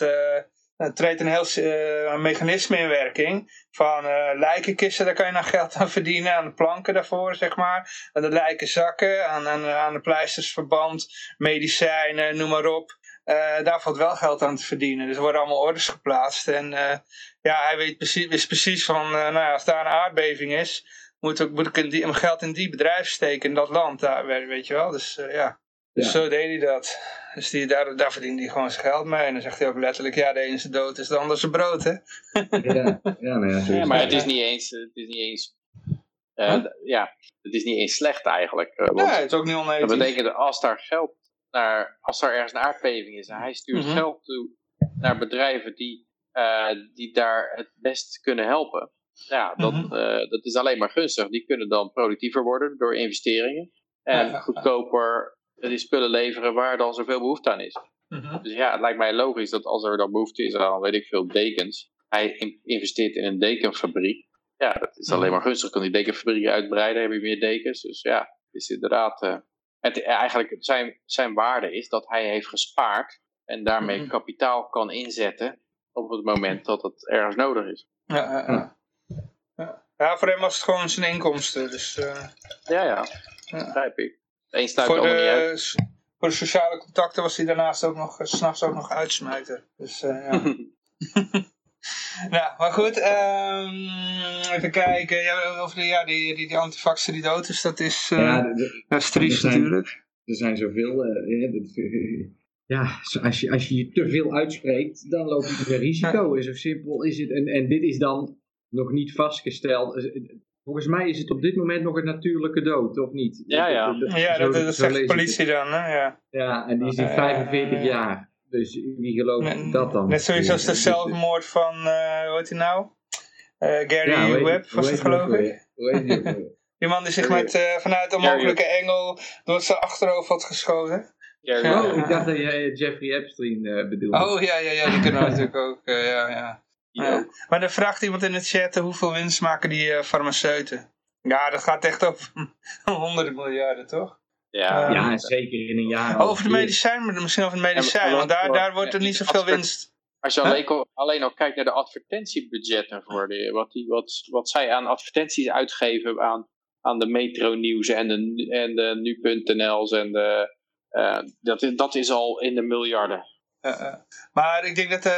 treedt een heel mechanisme in werking. Van lijkenkisten, daar kan je nou geld aan verdienen. Aan de planken daarvoor, zeg maar. Aan de lijkenzakken, aan, aan, aan de pleistersverband, medicijnen, noem maar op. Uh, daar valt wel geld aan te verdienen. Dus er worden allemaal orders geplaatst. En uh, ja, hij weet precies, wist precies van, uh, nou ja, als daar een aardbeving is, moet, ook, moet ik in die, mijn geld in die bedrijf steken, in dat land, daar, weet je wel. Dus ja, dus ja. zo deed hij dat. Dus die, daar, daar verdiende hij gewoon zijn geld mee. En dan zegt hij ook letterlijk, ja, de ene is dood, is de ander zijn brood, hè. ja, ja, nou ja, ja, maar het is niet eens, het is niet eens huh? ja, het is niet eens slecht eigenlijk. Uh, want het is ook niet onethisch. Dat betekent als daar geld naar, als er ergens een aardbeving is en hij stuurt mm -hmm. geld toe naar bedrijven die, uh, die daar het best kunnen helpen. Ja, dat, mm -hmm. uh, dat is alleen maar gunstig. Die kunnen dan productiever worden door investeringen. En goedkoper die spullen leveren waar dan zoveel behoefte aan is. Mm -hmm. Dus ja, het lijkt mij logisch dat als er dan behoefte is aan, weet ik veel, dekens. Hij investeert in een dekenfabriek. Ja, dat is alleen maar gunstig. Kan die dekenfabriek uitbreiden, heb je meer dekens. Dus ja, het is inderdaad... Uh, het, eigenlijk zijn, zijn waarde is dat hij heeft gespaard en daarmee mm -hmm. kapitaal kan inzetten op het moment dat het ergens nodig is. Ja, ja, voor hem was het gewoon zijn inkomsten. Dus, uh, ja, ja, begrijp ik. Eén sluit voor, de, voor de sociale contacten was hij daarnaast ook nog, s'nachts ook nog uitsmijter. Dus ja. Nou, maar goed, um, even kijken. Ja, over de, ja, die, die, die die dood is, dat is, uh, ja, de, de, dat is triest er zijn, natuurlijk. Er zijn zoveel... Uh, ja, als je, als je je te veel uitspreekt, dan loop je een risico. Ja. Zo simpel is het. En, en dit is dan nog niet vastgesteld. Volgens mij is het op dit moment nog een natuurlijke dood, of niet? Ja, ja. Dat, dat, ja, dat, dat zegt de politie dan, hè? Ja. ja, en die is in 45 jaar. Dus wie gelooft net, dat dan? Net zoiets als de zelfmoord van, uh, hoe heet hij nou? Uh, Gary ja, weet, Webb was het geloof ik? die man die zich met, uh, vanuit een mogelijke engel door zijn achterhoofd had geschoten. Ja, oh, ik dacht dat jij Jeffrey Epstein bedoelde. Oh ja, ja, ja, die kunnen we natuurlijk ook, ja, ja. ja. Maar dan vraagt iemand in het chat hoeveel winst maken die farmaceuten? Ja, dat gaat echt over honderden miljarden, toch? Ja, Ja, zeker in een jaar. over de medicijn, maar misschien over het medicijn, want daar, daar wordt er niet zoveel winst. Als je alleen, al- alleen al kijkt naar de advertentiebudgetten voor de, wat, die, wat, wat zij aan advertenties uitgeven aan, aan de Metro Nieuws en de, en de Nu.nl's en de, eh, dat, is, dat is al in de miljarden. Maar ik denk dat eh,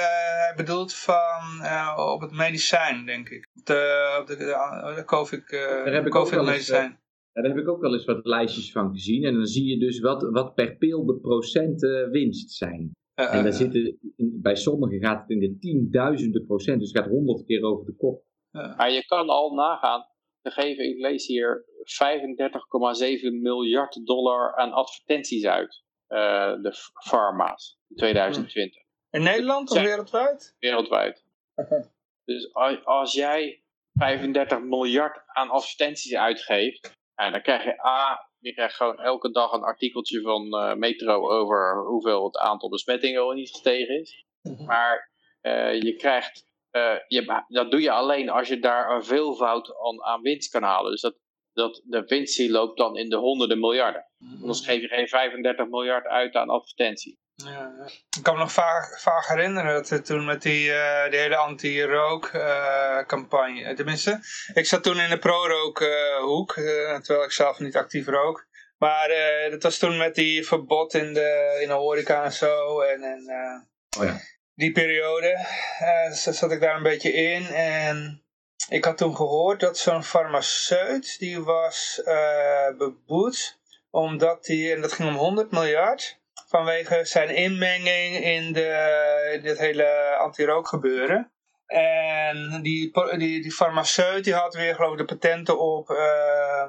hij bedoelt van eh, op het medicijn, denk ik. Op de, op de, de, de COVID, eh, Daar heb ik ook wel eens, COVID-medicijn. Daar heb ik ook wel eens wat lijstjes van gezien. En dan zie je dus wat, wat per pil de procenten winst zijn. Eh, En eh, daar zitten, in- bij sommigen gaat het in de tienduizenden procent. Dus het gaat honderd keer over de kop. Maar je kan al nagaan, te geven, ik lees hier 35,7 miljard dollar aan advertenties uit. eh, de pharma's in 2020. In Nederland of wereldwijd? wereldwijd. Dus als jij 35 miljard aan advertenties uitgeeft, ja, dan krijg je A, je krijgt gewoon elke dag een artikeltje van eh, Metro over hoeveel het aantal besmettingen wel niet gestegen is. Maar eh, je krijgt, eh, je, dat doe je alleen als je daar een veelvoud aan, aan winst kan halen. Dus dat, dat, de winst die loopt dan in de honderden miljarden. Anders geef je geen 35 miljard uit aan advertentie. Ja. Ik kan me nog vaag, vaag herinneren dat we toen met die, eh, die hele anti-rook-campagne... eh, tenminste, ik zat toen in de pro-rook-hoek, eh, terwijl ik zelf niet actief rook. Maar eh, dat was toen met die verbod in de, in de horeca en zo. En, en eh, Oh ja. die periode eh, zat ik daar een beetje in. En ik had toen gehoord dat zo'n farmaceut, die was eh beboet. Omdat die, en dat ging om 100 miljard vanwege zijn inmenging in, de, dit hele anti-rook gebeuren. En die, die, die farmaceut die had weer geloof ik de patenten op, eh,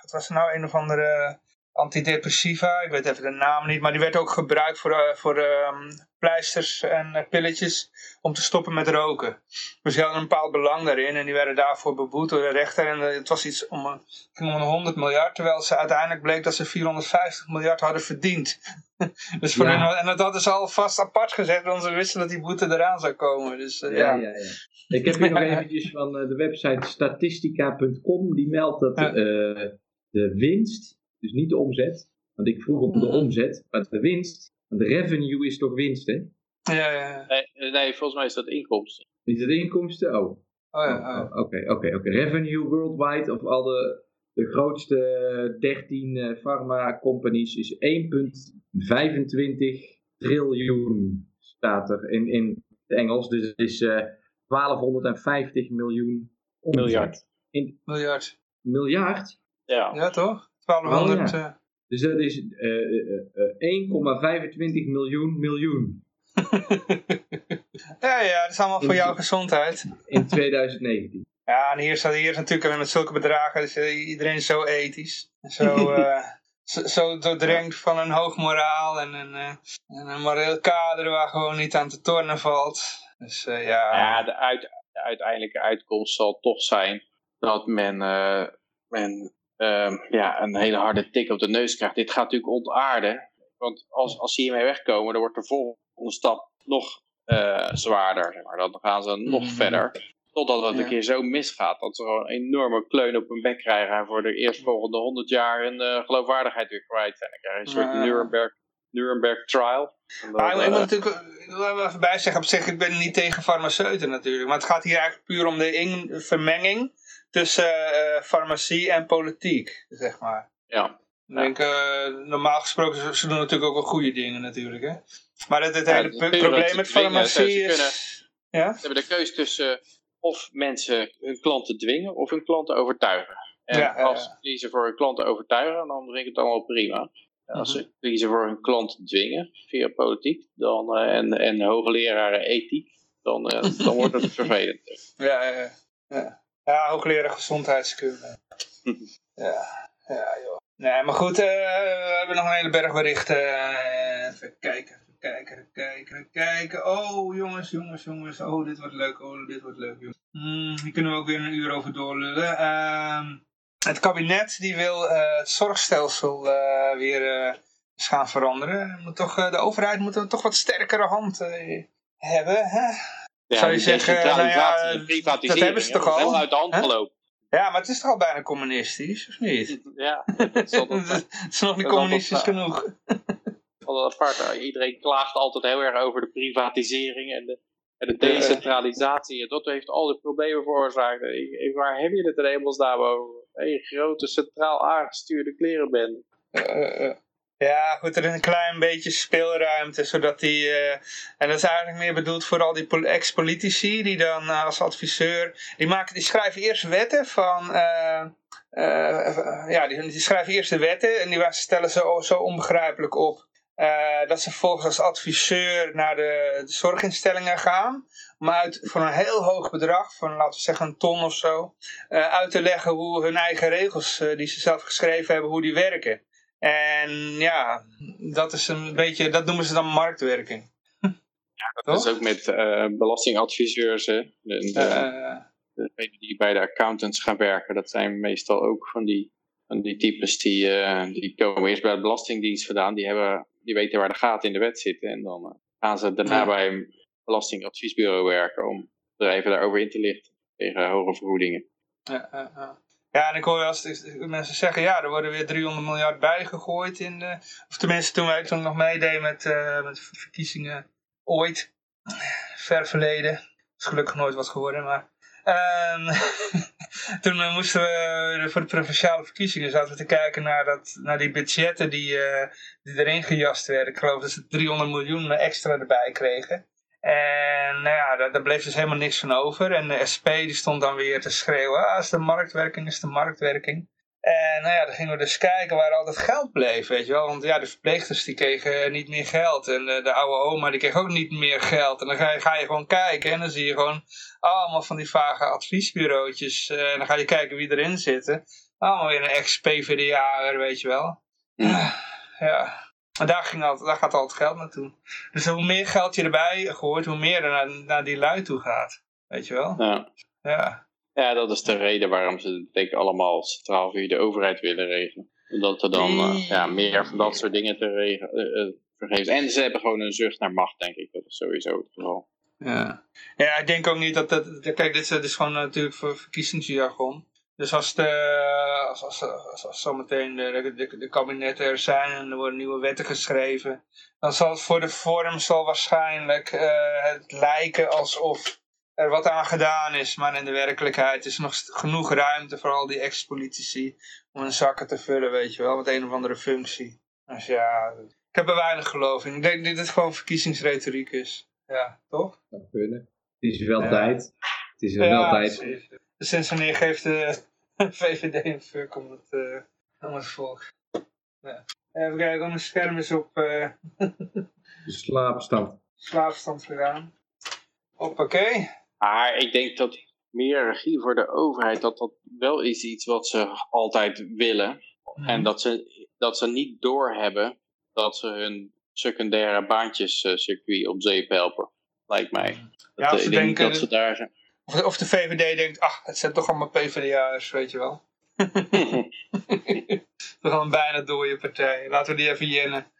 wat was er nou, een of andere antidepressiva, ik weet even de naam niet, maar die werd ook gebruikt voor, eh, voor ehm, pleisters en eh, pilletjes om te stoppen met roken. Dus die hadden een bepaald belang daarin en die werden daarvoor beboet door de rechter. En eh, het was iets om, een- om een 100 miljard, terwijl ze uiteindelijk bleek dat ze 450 miljard hadden verdiend. dus voor Ja. hun, en dat hadden ze al vast apart gezegd, want ze wisten dat die boete eraan zou komen. Dus Ja, ja. ja, ja. Ik heb hier nog eventjes van de website statistica.com. Die meldt dat de winst, dus niet de omzet. Want ik vroeg op de Mhm. omzet, maar de winst. Want de revenue is toch winst, hè? Ja, ja, ja. Nee, nee volgens mij is dat inkomsten. Is het inkomsten? Oh. Oh, ja, oh. Oh, Oké, oké, oké. Revenue worldwide of al de, de grootste 13 eh, pharma companies is 1,25 triljoen staat er in, in het Engels. Dus het is eh 1250 miljoen omzet. Miljard. In, Miljard. miljard? Ja. Ja, toch? 1200. Oh, eh. Dus dat is eh, eh, eh, 1,25 miljoen miljoen ja, ja, dat is allemaal voor jouw gezondheid. in 2019. Ja, en hier, staat, hier is natuurlijk met zulke bedragen, dus iedereen is zo ethisch. Zo, eh, zo, zo doordrenkt van een hoog moraal en een, en een moreel kader waar gewoon niet aan te tornen valt. Dus eh, ja, Ja, de, uit, de uiteindelijke uitkomst zal toch zijn dat men, eh, men ehm, ja, een hele harde tik op de neus krijgt. Dit gaat natuurlijk ontaarden. Want als, als ze hiermee wegkomen, dan wordt de volgende stap nog eh, zwaarder. Zeg maar. Dan gaan ze nog Mhm. verder. Totdat het Ja. een keer zo misgaat dat ze gewoon een enorme kleun op hun bek krijgen. En voor de eerstvolgende honderd jaar hun eh, geloofwaardigheid weer kwijt zijn. Dan krijg je een soort Ja. Nuremberg, Nuremberg trial. Dan, ik, moet natuurlijk, ik wil er even bij zeggen, op zich, ik ben niet tegen farmaceuten natuurlijk. Maar het gaat hier eigenlijk puur om de in- vermenging tussen eh, farmacie en politiek, zeg maar. ja. Ik denk, eh, normaal gesproken, ze, ze doen natuurlijk ook wel goede dingen natuurlijk, hè. Maar het, het Ja, hele probleem met dwingen, farmacie ze is... Ja? Ze hebben de keus tussen eh, of mensen hun klanten dwingen of hun klanten overtuigen. En Ja, ja, als ja. ze kiezen voor hun klanten overtuigen, dan vind ik het allemaal prima. En als Mhm. ze kiezen voor hun klanten dwingen via politiek dan, eh, en, en hoogleraren ethiek, dan, dan wordt het vervelend. Ja, ja, ja. Ja. hoogleraar gezondheidskunde. ja, ja, joh. Nee, maar goed, eh, we hebben nog een hele berg berichten. Eh, even kijken, even kijken, even kijken, even kijken. Oh, jongens, jongens, jongens. Oh, dit wordt leuk, oh, dit wordt leuk, jongens. Hmm, hier kunnen we ook weer een uur over doorlullen. Ehm, het kabinet die wil eh, het zorgstelsel weer eens gaan veranderen. Moet toch, de overheid moet een toch wat sterkere hand hebben, hè? Ja, Zou je zeggen, nou ja, dat hebben ze toch al? helemaal uit de hand gelopen. Ja, maar het is toch al bijna communistisch, of niet? Ja, dat is altijd het is nog niet communistisch altijd, genoeg. apart. Iedereen klaagt altijd heel erg over de privatisering en de, en de decentralisatie. En dat heeft al die problemen veroorzaakt. Waar heb je het in hemelsnaam over? Een grote centraal aangestuurde klerenbende. Eh, eh, ja, goed, er is een klein beetje speelruimte, zodat die... eh, en dat is eigenlijk meer bedoeld voor al die pol- ex-politici, die dan eh, als adviseur... Die, maken, die schrijven eerst wetten van... eh, ja, die, schrijven eerst de wetten en die stellen ze zo onbegrijpelijk op. dat ze volgens als adviseur naar de, zorginstellingen gaan. Om uit voor een heel hoog bedrag, van laten we zeggen een ton of zo, uit te leggen hoe hun eigen regels die ze zelf geschreven hebben, hoe die werken. En ja, dat is een beetje, dat noemen ze dan marktwerking. Dat is ook met eh, belastingadviseurs. Hè. De, de, die bij de accountants gaan werken, dat zijn meestal ook van die, van die types die, eh, die komen eerst bij de Belastingdienst vandaan. Die, hebben, die weten waar de gaten in de wet zitten. En dan eh, gaan ze daarna Ja. bij een belastingadviesbureau werken om bedrijven daarover in te lichten tegen hoge vergoedingen. Ja, ja, en ik hoor wel eens mensen zeggen, ja, er worden weer 300 miljard bijgegooid in de... Of tenminste, toen wij toen nog meededen met, eh, met verkiezingen ooit, ver verleden. is gelukkig nooit wat geworden, maar... ehm, toen eh, moesten we voor de provinciale verkiezingen zaten we te kijken naar, dat, naar die budgetten die, eh, die erin gejast werden. Ik geloof dat ze 300 miljoen extra erbij kregen. En nou ja, daar, daar bleef dus helemaal niks van over. En de SP die stond dan weer te schreeuwen, ah, is de marktwerking, is de marktwerking. En nou ja, dan gingen we dus kijken waar al dat geld bleef, weet je wel. Want ja, de verpleegsters die kregen niet meer geld. En de, de oude oma die kreeg ook niet meer geld. En dan ga je, ga je gewoon kijken en dan zie je gewoon allemaal van die vage adviesbureautjes. Eh, en dan ga je kijken wie erin zitten. Allemaal weer een ex-PVDA, weet je wel. Ja, en daar, ging altijd, daar gaat al het geld naartoe. Dus hoe meer geld je erbij gooit, hoe meer er naar, naar die lui toe gaat. Weet je wel? Ja. Ja. ja, dat is de reden waarom ze het denk ik allemaal centraal via de overheid willen regelen. Omdat er dan eh, ja, meer van dat soort dingen te regelen. vergeven. En ze hebben gewoon een zucht naar macht, denk ik. Dat is sowieso het geval. Ja. ja, ik denk ook niet dat dat... Kijk, dit, is- dit is gewoon natuurlijk voor verkiezingsjargon. Dus als, de, als, als, als, als zometeen de, de, de kabinetten er zijn en er worden nieuwe wetten geschreven, dan zal het voor de vorm zal waarschijnlijk eh, het lijken alsof er wat aan gedaan is. Maar in de werkelijkheid is er nog genoeg ruimte voor al die ex-politici om hun zakken te vullen, weet je wel, met een of andere functie. Dus ja, ik heb er weinig geloof in. Ik denk dat dit gewoon verkiezingsretoriek is. Ja, toch? zou kunnen. Het is wel Ja. tijd. Het is wel tijd. sinds wanneer geeft de VVD een fuck om het, eh, om het volk? Ja. Even kijken, mijn scherm is op eh De slaapstand. slaapstand gegaan. Hoppakee. Maar ik denk dat meer regie voor de overheid, dat dat wel is iets wat ze altijd willen. En dat ze, dat ze niet doorhebben dat ze hun secundaire baantjescircuit op zeep helpen. Lijkt mij. Ja, Dat, eh, ze denken- dat ze daar zijn. Of, of de VVD denkt, ach, het zijn toch allemaal PvdA'ers, weet je wel. Toch al een bijna dode partij. Laten we die even jennen.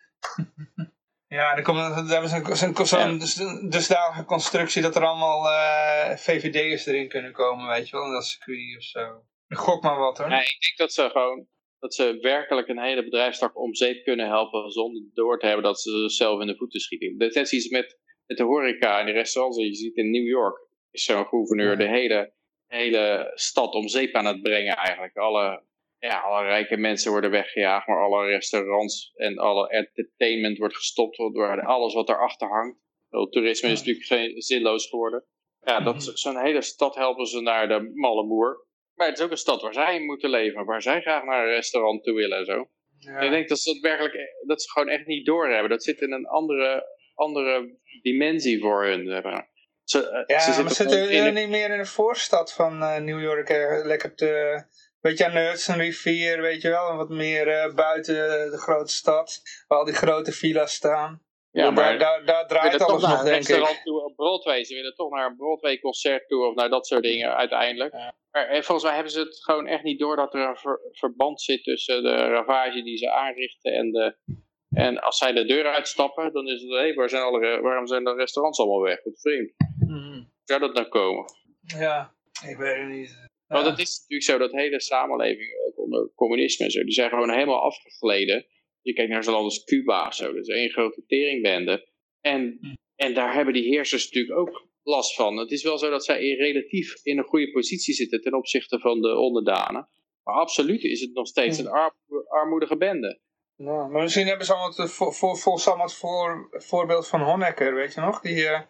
ja, dan, komt, dan hebben ze een- zo'n zo'n dus- dusdanige constructie dat er allemaal eh, VVD'ers erin kunnen komen, weet je wel. In dat circuit of zo. Gok maar wat hoor. Nee, ik denk dat ze gewoon dat ze werkelijk een hele bedrijfstak om zeep kunnen helpen zonder door te hebben dat ze zichzelf in de voeten schieten. Dat is iets met, met de horeca en de restaurants. Je ziet in New York is zo'n gouverneur de hele, hele stad om zeep aan het brengen eigenlijk. Alle, ja, alle rijke mensen worden weggejaagd, maar alle restaurants en alle entertainment wordt gestopt door alles wat erachter hangt. Wel, Toerisme is natuurlijk geen, zinloos geworden. Ja, dat, Mhm. zo'n hele stad helpen ze naar de malle boer. Maar het is ook een stad waar zij in moeten leven, waar zij graag naar een restaurant toe willen en zo. Ja. En ik denk dat ze dat werkelijk, dat ze gewoon echt niet doorhebben. Dat zit in een andere, andere dimensie voor hun. Maar. Ze, eh, Ja, ze zitten in niet meer in de voorstad van eh, New York? eh, lekker te, weet je, aan de Hudson rivier, weet je wel. En wat meer eh, buiten de grote stad, waar al die grote villa's staan. ja, maar daar, daar, draait alles nog, denk ik. toe op Broadway. Ze willen toch naar een Broadway concert toe of naar dat soort dingen uiteindelijk. Ja. Maar eh, volgens mij hebben ze het gewoon echt niet door dat er een ver- verband zit tussen de ravage die ze aanrichten en de... En als zij de deur uitstappen, dan is het, hé, waar zijn alle, waarom zijn de restaurants allemaal weg? Wat vreemd. Mhm. Hoe zou dat nou komen? Ja, ik weet het niet. Want het is natuurlijk zo dat hele samenleving, ook onder communisme en zo, die zijn gewoon helemaal afgegleden. Je kijkt naar zo'n land als Cuba, zo, dat is één grote teringbende. En, en daar hebben die heersers natuurlijk ook last van. Het is wel zo dat zij relatief in een goede positie zitten ten opzichte van de onderdanen. Maar absoluut is het nog steeds een armoedige bende. Ja, maar misschien hebben ze allemaal het, voor, voor, voor, het voor, voorbeeld van Honecker, weet je nog? Die uh,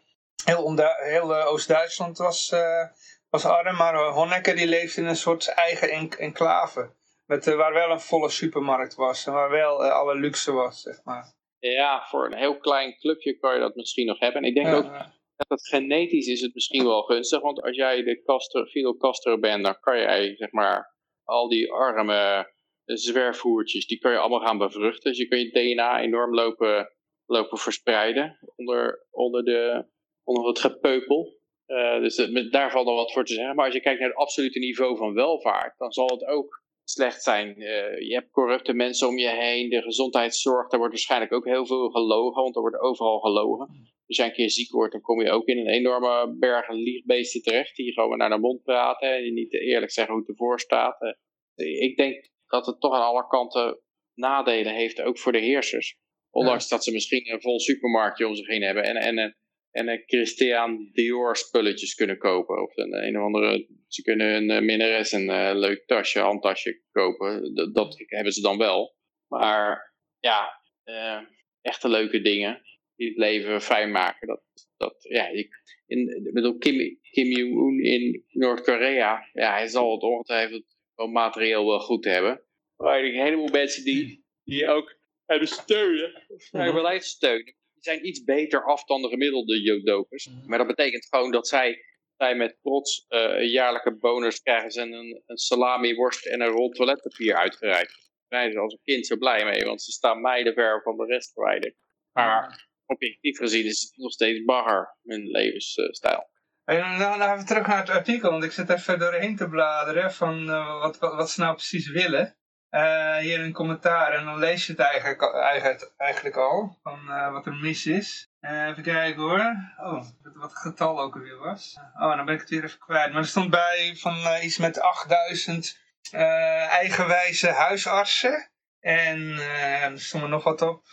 heel, heel uh, Oost-Duitsland was, uh, was arm, maar Honecker die leefde in een soort eigen enclave. Met, waar wel een volle supermarkt was en waar wel alle luxe was, zeg maar. Ja, voor een heel klein clubje kan je dat misschien nog hebben. En ik denk ook dat het genetisch is het misschien wel gunstig. Want als jij de Castro, Fidel Castro bent, dan kan jij zeg maar al die arme zwerfvoertjes, die kan je allemaal gaan bevruchten. Dus je kan je DNA enorm lopen, lopen verspreiden onder, onder, de, onder het gepeupel. Uh, dus daar valt nog wat voor te zeggen. Maar als je kijkt naar het absolute niveau van welvaart, dan zal het ook slecht zijn. Uh, je hebt corrupte mensen om je heen, de gezondheidszorg, daar wordt waarschijnlijk ook heel veel gelogen, want er wordt overal gelogen. Als je een keer ziek wordt, dan kom je ook in een enorme berg liegbeesten terecht, die gewoon naar de mond praten en je niet eerlijk zeggen hoe het ervoor staat. Uh, ik denk dat het toch aan alle kanten nadelen heeft, ook voor de heersers. Ondanks dat ze misschien een vol supermarktje om zich heen hebben en, en, en een Christian Dior spulletjes kunnen kopen. Of een, een of andere, ze kunnen een uh, minnares een uh, leuk tasje, handtasje kopen. Dat, dat, hebben ze dan wel. Maar ja, uh, echte leuke dingen die het leven fijn maken. Dat, dat, ja, ik, in, bedoel, Kim, Kim Jong-un in Noord-Korea, ja, hij zal het ongetwijfeld wel materieel wel goed hebben. Maar ik een heleboel mensen die, die ook hebben steunen, vrij beleid steunen, zijn iets beter af dan de gemiddelde jodokers. Maar dat betekent gewoon dat zij, zij met trots uh, een jaarlijke bonus krijgen ze een, een salami, worst en een rol toiletpapier uitgereikt. Daar zijn ze als een kind zo blij mee, want ze staan mijden ver van de rest verwijderd. Maar objectief gezien is het nog steeds bagger, hun levensstijl. En dan, dan even terug naar het artikel, want ik zit even doorheen te bladeren van uh, wat, wat, wat, ze nou precies willen. Uh, hier in een commentaar en dan lees je het eigenlijk, eigenlijk, eigenlijk al, van uh, wat er mis is. even kijken hoor. Oh, wat het getal ook alweer was. Oh, dan ben ik het weer even kwijt. Maar er stond bij van iets met 8000 eigenwijze huisartsen. En er stond er nog wat op,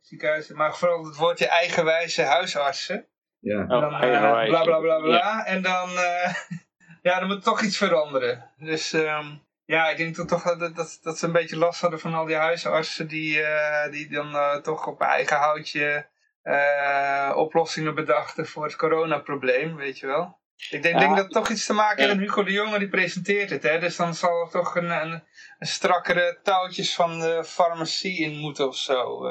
ziekenhuizen. Maar vooral het woordje eigenwijze huisartsen. Ja. En dan, uh, bla bla bla bla. En dan, uh, ja, dan moet toch iets veranderen. Dus um, ja, ik denk dat, toch dat, dat, dat ze een beetje last hadden van al die huisartsen die, uh, die dan toch op eigen houtje oplossingen bedachten voor het coronaprobleem, weet je wel. Ik denk, ja. denk dat het toch iets te maken heeft. En Hugo de Jonge die presenteert het. Hè? Dus dan zal er toch een, een, een strakkere touwtjes van de farmacie in moeten of zo.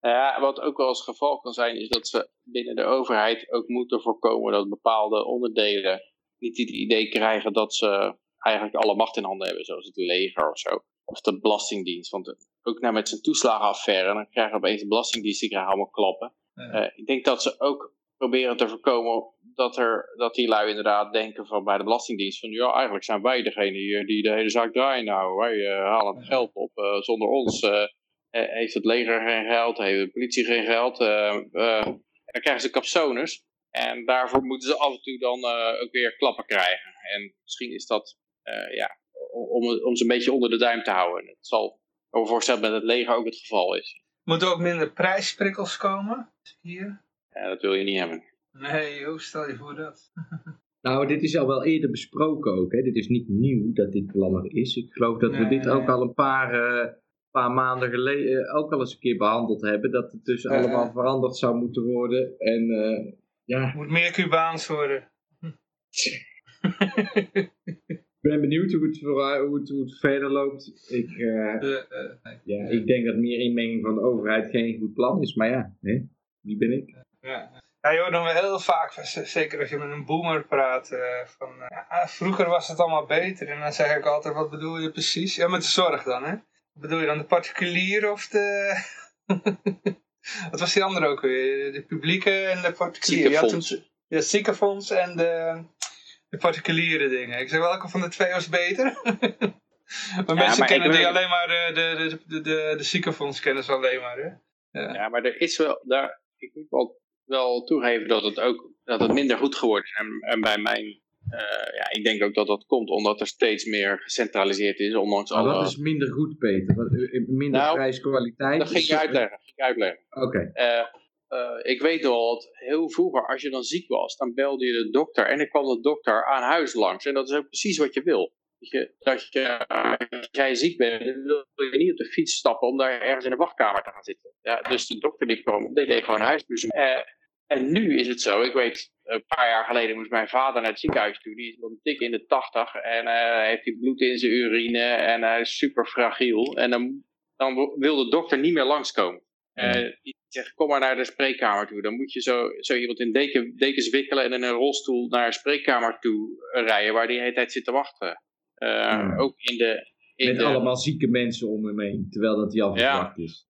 Ja, wat ook wel eens geval kan zijn, is dat ze binnen de overheid ook moeten voorkomen dat bepaalde onderdelen niet het idee krijgen dat ze eigenlijk alle macht in handen hebben, zoals het leger of zo. Of de belastingdienst. Want ook nou met zijn toeslagenaffaire, dan krijgen opeens de belastingdienst die krijgen allemaal klappen. Ja. Uh, ik denk dat ze ook proberen te voorkomen dat, er, dat die lui inderdaad denken van bij de belastingdienst van ja, eigenlijk zijn wij degene hier die de hele zaak draaien nou. Wij uh, halen het geld op. Uh, zonder ons heeft het leger geen geld, heeft de politie geen geld. dan krijgen ze capsones. En daarvoor moeten ze af en toe dan ook weer klappen krijgen. En misschien is dat ja, om, om ze een beetje onder de duim te houden. Het zal voorstellen dat met het leger ook het geval is. Moet er ook minder prijsprikkels komen hier? Ja, dat wil je niet hebben. Nee, hoe stel je voor dat? nou, dit is al wel eerder besproken ook. Hè? Dit is niet nieuw dat dit plan er is. Ik geloof dat we nee, dit nee. ook al een paar, uh, paar maanden geleden uh, ook al eens een keer behandeld hebben. Dat het dus uh, allemaal veranderd zou moeten worden. En ja... Moet meer Cubaans worden. Ik ben benieuwd hoe het, hoe het, hoe het verder loopt. Ik, ja, ik denk dat meer inmenging van de overheid geen goed plan is. Maar ja, hè? wie ben ik? Ja. Ja, je hoort dan wel heel vaak, zeker als je met een boomer praat, uh, van uh, vroeger was het allemaal beter. En dan zeg ik altijd, wat bedoel je precies? Ja, met de zorg dan, hè? Wat bedoel je dan, de particulier of de... wat was die andere ook weer? De publieke en de particuliere? Ziekenfonds. Ja, ja, het ziekenfonds en de, de particuliere dingen. Ik zeg, welke van de twee was beter? maar ja, mensen maar kennen die alleen maar de, de, de, de, de ziekenfonds kennen ze alleen maar, hè? Ja. ja, maar er is wel, daar, ik moet wel, wel toegeven dat het ook dat het minder goed geworden is. En, en bij mijn eh, ja, ik denk ook dat dat komt omdat er steeds meer gecentraliseerd is, ondanks wat is minder goed, Peter? Eh, minder Nou, prijs-kwaliteit? Dat ging ik uitleggen. Ging ik uitleggen. Oké. Eh, eh, ik weet al dat heel vroeger, als je dan ziek was, dan belde je de dokter en dan kwam de dokter aan huis langs. En dat is ook precies wat je wil. Dat je, dat als jij ziek bent, dan wil je niet op de fiets stappen om daar ergens in de wachtkamer te gaan zitten. Ja, dus de dokter die kwam, die deed gewoon huisbezoek. Eh, en nu is het zo, ik weet, een paar jaar geleden moest mijn vader naar het ziekenhuis toe. Die is dan dik in de tachtig en eh, heeft hij bloed in zijn urine en hij is super fragiel. En dan, dan wil de dokter niet meer langskomen. Eh, die zegt, kom maar naar de spreekkamer toe. Dan moet je zo, zo iemand in deken, dekens wikkelen en in een rolstoel naar een spreekkamer toe rijden, waar die de hele tijd zit te wachten. Eh, Ja. Ook in de... In Met de allemaal zieke mensen om hem heen, terwijl dat hij al Ja. is.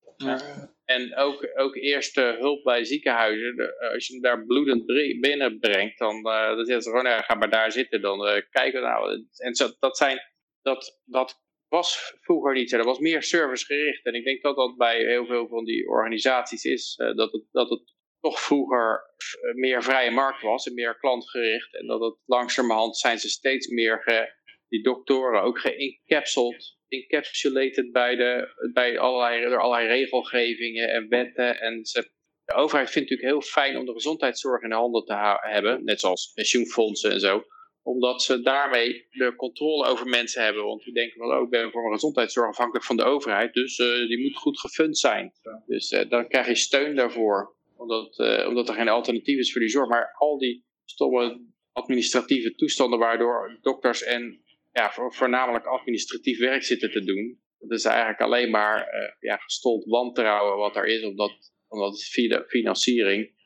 En ook, ook eerste hulp bij ziekenhuizen. De- als je hem daar bloedend bre- binnenbrengt, dan, eh dan zeggen ze gewoon, ja, ga maar daar zitten. Dan eh, kijken we nou. En zo, dat, zijn, dat, dat was vroeger niet. Dat was meer servicegericht. En ik denk dat dat bij heel veel van die organisaties is. eh, dat, het, dat het toch vroeger eh, meer vrije markt was en meer klantgericht. En dat het langzamerhand zijn ze steeds meer, ge- die doktoren, ook geïncapsulated encapsulated bij, de, bij allerlei, door allerlei regelgevingen en wetten. En ze, de overheid vindt het natuurlijk heel fijn om de gezondheidszorg in de handen te hebben, net zoals pensioenfondsen en zo. Omdat ze daarmee de controle over mensen hebben. Want die denken van, oh, ik ben voor mijn gezondheidszorg afhankelijk van de overheid. Dus eh, die moet goed gefund zijn. Dus eh, dan krijg je steun daarvoor. Omdat, eh, omdat er geen alternatief is voor die zorg. Maar al die stomme administratieve toestanden waardoor dokters en ja, voor, voornamelijk administratief werk zitten te doen. Dat is eigenlijk alleen maar ja, gestold wantrouwen wat er is, omdat, omdat het via de financiering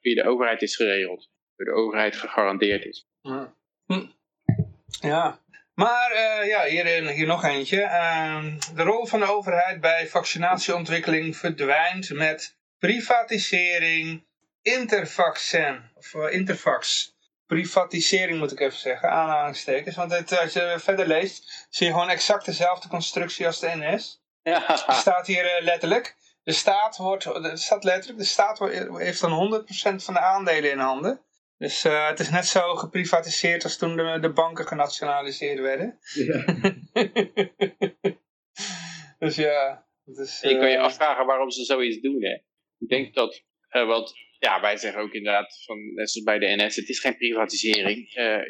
via de overheid is geregeld. Door de overheid gegarandeerd is. Ja. Hm. Ja. Maar eh, ja, hier, hier nog eentje. Ehm, de rol van de overheid bij vaccinatieontwikkeling verdwijnt met privatisering, intervaccin, of eh, intervax. Privatisering moet ik even zeggen, aanhalingstekens. Want het, als je verder leest, zie je gewoon exact dezelfde constructie als de NS. Ja, staat hier eh, letterlijk, de staat, wordt, er staat letterlijk, de staat wordt- heeft dan 100% van de aandelen in handen. Dus eh, het is net zo geprivatiseerd als toen de, de banken genationaliseerd werden. Ja. dus ja, het is... je kan je eh, afvragen waarom ze zoiets doen. Hè? Ik denk dat, eh, want ja, wij zeggen ook inderdaad, van, net zoals bij de NS, het is geen privatisering. Eh,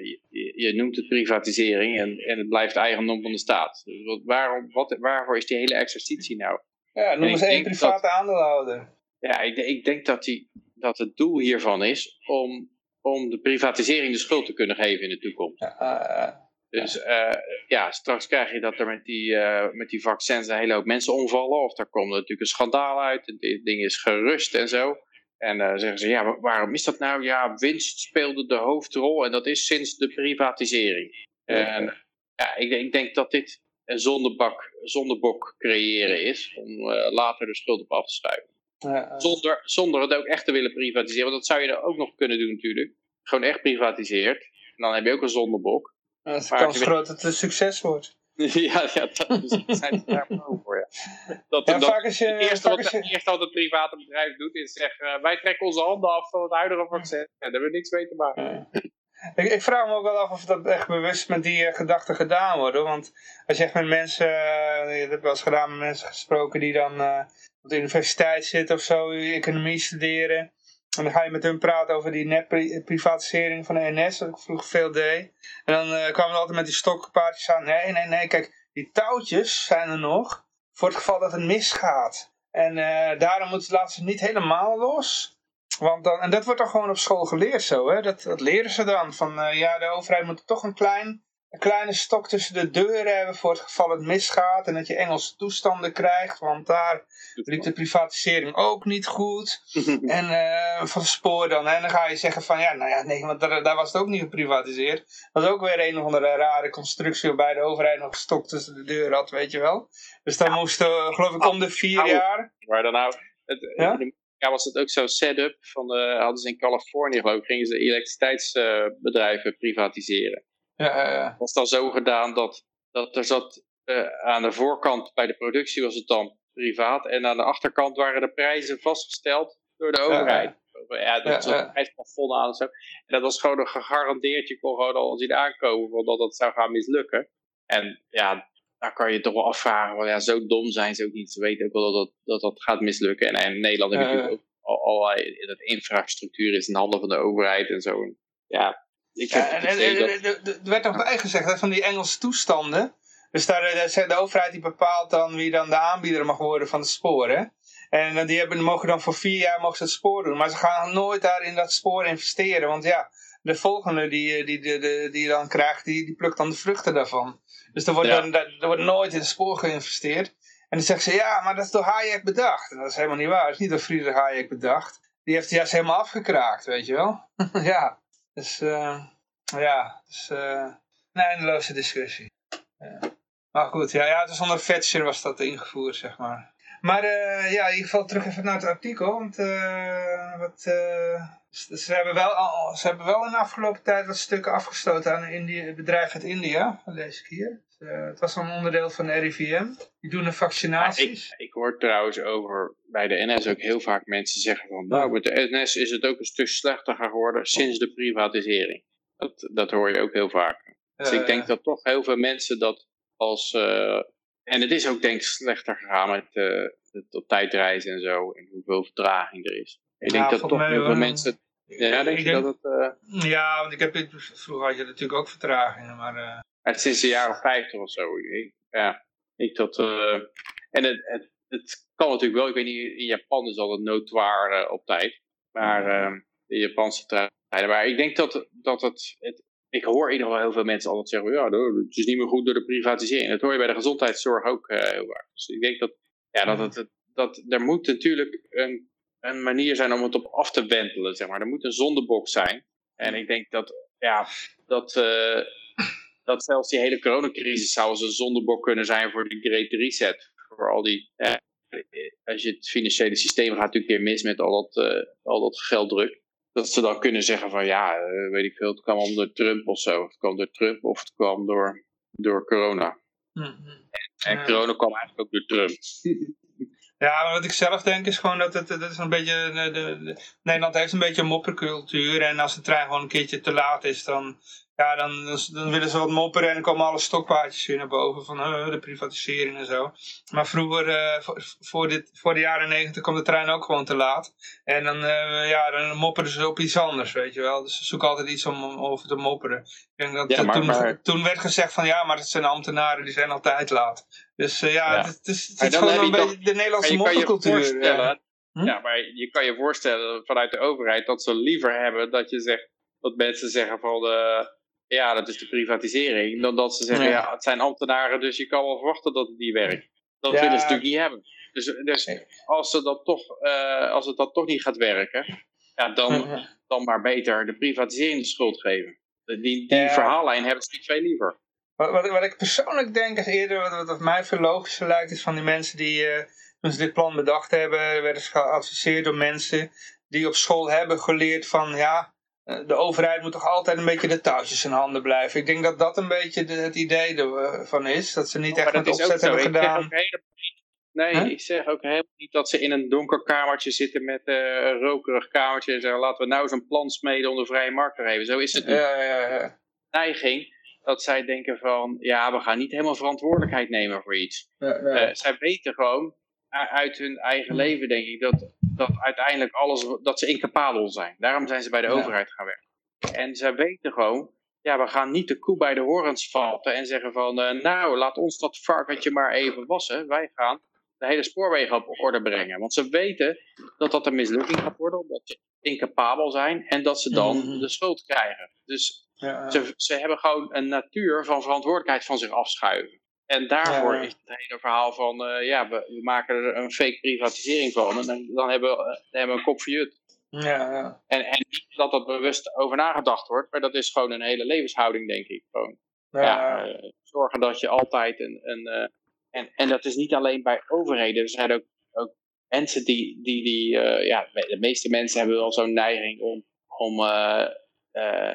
je, noemt het privatisering en, en het blijft eigendom van de staat. Dus wat, waarom, wat, waarvoor is die hele exercitie nou? ja, noem eens één private aandeelhouder. Ja, ik, ik denk dat, die, dat het doel hiervan is om, om de privatisering de schuld te kunnen geven in de toekomst. Ja, eh, Dus eh, ja, straks krijg je dat er met die, eh, met die vaccins een hele hoop mensen omvallen. Of daar komt natuurlijk een schandaal uit. en Dit ding is gerust en zo. En dan zeggen ze, ja, wa- waarom is dat nou? Ja, winst speelde de hoofdrol en dat is sinds de privatisering. En ja, ik, ik denk dat dit een zondebak, zondebok creëren is om eh, later de schuld op af te schuiven. Ja, Zonder, zonder het ook echt te willen privatiseren. Want dat zou je dan ook nog kunnen doen natuurlijk. Gewoon echt privatiseerd. En dan heb je ook een zondebok. de maar kans groot dat het een succes wordt. ja, ja, dat zijn ze daar voor. Ja. Dat, Ja, dat, het, eerste wat, je- het wat het private bedrijf doet is zeggen... wij trekken onze handen af van het huidige vaccin. Ja, daar hebben we niks mee te maken. Ik, ik vraag me ook wel af of dat echt bewust met die eh, gedachten gedaan wordt. Want als je echt met mensen, uh, ik heb wel eens gedaan met mensen gesproken die dan eh, op de universiteit zitten of zo, economie studeren. En dan ga je met hun praten over die net-privatisering van de NS, wat ik vroeger veel deed. En dan eh, kwamen we altijd met die stokpaardjes aan. Nee, nee, nee, kijk, die touwtjes zijn er nog voor het geval dat het misgaat. En eh, daarom moet, laten ze het niet helemaal los. Want dan, en dat wordt dan gewoon op school geleerd zo, hè? Dat, dat leren ze dan. Van eh, ja, de overheid moet toch een, klein, een kleine stok tussen de deuren hebben voor het geval het misgaat. En dat je Engelse toestanden krijgt, want daar liep de privatisering ook niet goed. En eh, van spoor dan. hè. En dan ga je zeggen van ja, nou ja, nee, want daar, daar was het ook niet geprivatiseerd. Dat was ook weer een of andere rare constructie waarbij de overheid nog een stok tussen de deuren had, weet je wel. Dus dan moesten, uh, geloof ik, om de vier Au. jaar. Maar dan nou... Het, Ja? Amerika was het ook zo'n setup. Van de, hadden ze in Californië geloof ik, gingen ze elektriciteitsbedrijven privatiseren. Ja, ja, ja. Was dan zo gedaan dat, dat er zat... eh, aan de voorkant bij de productie was het dan privaat. En aan de achterkant waren de prijzen vastgesteld door de overheid. Ja, dat Ja, was ja. prijsplafond aan en zo. En dat was gewoon een gegarandeerd, je kon gewoon al zien aankomen van dat dat zou gaan mislukken. En ja, daar kan je toch wel afvragen, want ja, zo dom zijn ze ook niet. Ze weten ook wel dat dat, dat, gaat mislukken. En, en in Nederland heb je Ja, natuurlijk ook al, allerlei, dat infrastructuur is in handen van de overheid en zo. Ja, ik heb en, dat... er- er werd nog bij gezegd hè, van die Engelse toestanden. Dus daar, eh, zegt de overheid die bepaalt dan wie dan de aanbieder mag worden van het spoor. Hè? En eh, die hebben, mogen dan voor vier jaar mogen ze het spoor doen. Maar ze gaan nooit daar in dat spoor investeren. Want ja, de volgende die, eh, die, die, die, die je dan krijgt, die, die plukt dan de vruchten daarvan. Dus er wordt, Ja. dan, er wordt nooit in het spoor geïnvesteerd. En dan zeggen ze, ja, maar dat is door Hayek bedacht. En dat is helemaal niet waar. Dat is niet door Friedrich Hayek bedacht. Die heeft het juist helemaal afgekraakt, weet je wel. ja, dus... eh, ja, dus eh, een eindeloze discussie. Ja. Maar goed, ja, ja, dus onder Thatcher was dat ingevoerd, zeg maar. Maar eh, ja, in ieder geval terug even naar het artikel. Want eh, wat, eh, ze, hebben wel, al- ze hebben wel in de afgelopen tijd wat stukken afgestoten aan een Indië, bedrijf uit India. Dat lees ik hier. Eh, het was een onderdeel van de RIVM. Die doen de vaccinaties. ik, ik hoor trouwens over bij de NS ook heel vaak mensen zeggen van nou met de NS is het ook een stuk slechter geworden sinds de privatisering. Dat, dat hoor je ook heel vaak. Dus ik denk dat toch heel veel mensen dat als en het is ook denk ik slechter gegaan met eh, het op tijd reizen en zo en hoeveel vertraging er is. Ik denk Ja, dat toch heel veel mensen ja, denk ik je dat het eh, Ja, want ik heb, dit- vroeger had je natuurlijk ook vertragingen, maar... eh, uit sinds de jaren 50 of zo. Ik, ja, ik dat. en het, het, het kan natuurlijk wel. Ik weet niet, in Japan is altijd noodwaar eh, op tijd. Maar eh, de Japanse treinen. Maar ik denk dat, dat het, het. Ik hoor in ieder geval heel veel mensen altijd zeggen: ja, nou, het is niet meer goed door de privatisering. Dat hoor je bij de gezondheidszorg ook eh, heel vaak. Dus ik denk dat. Ja, dat, het, het- dat er moet natuurlijk een, een manier zijn om het op af te wentelen. Zeg maar. Er moet een zondebok zijn. En ik denk dat. Ja, dat. eh, dat zelfs die hele coronacrisis zou eens een zondebok kunnen zijn voor die Great Reset. Voor al die, ja, als je het financiële systeem gaat natuurlijk weer mis met al dat, eh, al dat gelddruk. Dat ze dan kunnen zeggen van ja, eh, weet ik veel, het kwam om door Trump of zo. Of het kwam door Trump of het kwam door, door corona. hm, hm. En Ja. corona kwam eigenlijk ook door Trump. Ja, maar wat ik zelf denk is gewoon dat het, dat is een beetje, de, de, de- Nederland heeft een beetje een moppercultuur en als de trein gewoon een keertje te laat is, dan, ja, dan, dan, dan willen ze wat mopperen en dan komen alle stokpaardjes weer naar boven van eh, de privatisering en zo. Maar vroeger, eh, voor, voor, dit, voor de jaren negentig kwam de trein ook gewoon te laat en dan, eh, ja, dan mopperen ze op iets anders, weet je wel. Dus ze zoeken altijd iets om, om over te mopperen. Ik denk dat Ja, maar- toen, maar- toen werd gezegd van ja, maar het zijn ambtenaren, die zijn altijd laat. Dus ja, Ja. het, is, het is gewoon een toch- beetje de Nederlandse moppercultuur. ja. Hm? ja, maar je kan je voorstellen vanuit de overheid dat ze liever hebben dat je zegt, dat mensen zeggen van, eh, ja, dat is de privatisering, dan dat ze zeggen, Ja. ja, het zijn ambtenaren, dus je kan wel verwachten dat het niet werkt. Dat Ja. willen ze natuurlijk niet hebben. Dus, dus als, ze dat toch, eh, als het dat toch niet gaat werken, ja, dan, dan maar beter de privatisering de schuld geven. Die, die Ja. verhaallijn hebben ze niet veel liever. Wat, wat, wat ik persoonlijk denk is eerder, wat, wat, mij veel logischer lijkt, is van die mensen die, eh, toen ze dit plan bedacht hebben, werden ze geadviseerd door mensen die op school hebben geleerd van, ja, de overheid moet toch altijd een beetje de touwtjes in handen blijven. Ik denk dat dat een beetje de- het idee ervan is, dat ze niet echt ook opzet hebben Ik gedaan. helemaal nee, Huh? ik zeg ook helemaal niet dat ze in een donker kamertje zitten met eh, een rokerig kamertje en zeggen laten we nou een plan smeden om de vrije markt te geven. Zo is het. Ja, ja, ja. neiging dat zij denken van ja, we gaan niet helemaal verantwoordelijkheid nemen voor iets. ja, ja. Eh, zij weten gewoon uit hun eigen leven, denk ik, dat, dat uiteindelijk alles, dat ze incapabel zijn. Daarom zijn ze bij de Ja. overheid gaan werken. En zij weten gewoon, ja, we gaan niet de koe bij de horens vatten en zeggen van, eh, nou, laat ons dat varkentje maar even wassen. Wij gaan de hele spoorwegen op orde brengen. Want ze weten dat dat een mislukking gaat worden, omdat ze incapabel zijn en dat ze dan Mhm. de schuld krijgen. Dus ja, ja. ze, ze hebben gewoon een natuur van verantwoordelijkheid van zich afschuiven. En daarvoor Ja. is het hele verhaal van, eh, ja, we, we maken er een fake privatisering van. En dan, dan hebben, we, eh, dan hebben we een kop verjut. ja, ja. En, en niet dat dat bewust over nagedacht wordt, maar dat is gewoon een hele levenshouding, denk ik. Gewoon, Ja, ja, eh, zorgen dat je altijd een... een en, en dat is niet alleen bij overheden. Er zijn ook, ook mensen die... die, die ja, de meeste mensen hebben wel zo'n neiging om... om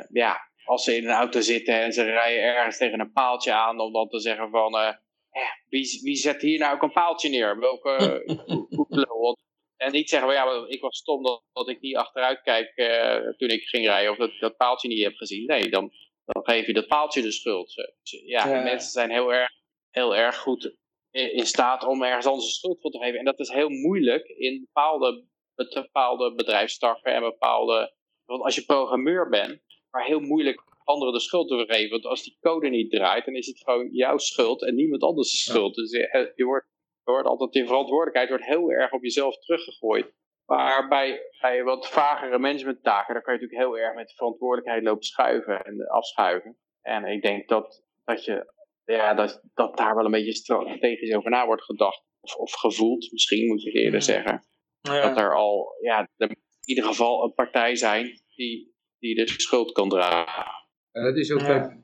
ja, als ze in een auto zitten en ze rijden ergens tegen een paaltje aan... om dan te zeggen van... eh, eh, wie, wie zet hier nou ook een paaltje neer? Welke en niet zeggen, van, ja, ik was stom dat, dat ik niet achteruit kijk eh, toen ik ging rijden. Of dat ik dat paaltje niet heb gezien. Nee, dan, dan geef je dat paaltje de schuld. Dus, ja, Ja. mensen zijn heel erg, heel erg goed in, in staat om ergens anders de schuld voor te geven. En dat is heel moeilijk in bepaalde, bepaalde bedrijfstakken en bepaalde... Want als je programmeur bent, maar heel moeilijk anderen de schuld te vergeven. Want als die code niet draait, dan is het gewoon jouw schuld en niemand anders schuld. Dus je, je wordt, je wordt altijd die verantwoordelijkheid wordt heel erg op jezelf teruggegooid. Maar bij, bij wat vagere managementtaken, daar kan je natuurlijk heel erg met de verantwoordelijkheid lopen schuiven en eh, afschuiven. En ik denk dat, dat, je, ja, dat, dat daar wel een beetje strategisch over na wordt gedacht. Of, of gevoeld, misschien moet je het eerder Ja. zeggen. Dat Ja. er al, ja, er in ieder geval een partij zijn die, die de schuld kan dragen. En het is ook, Ja.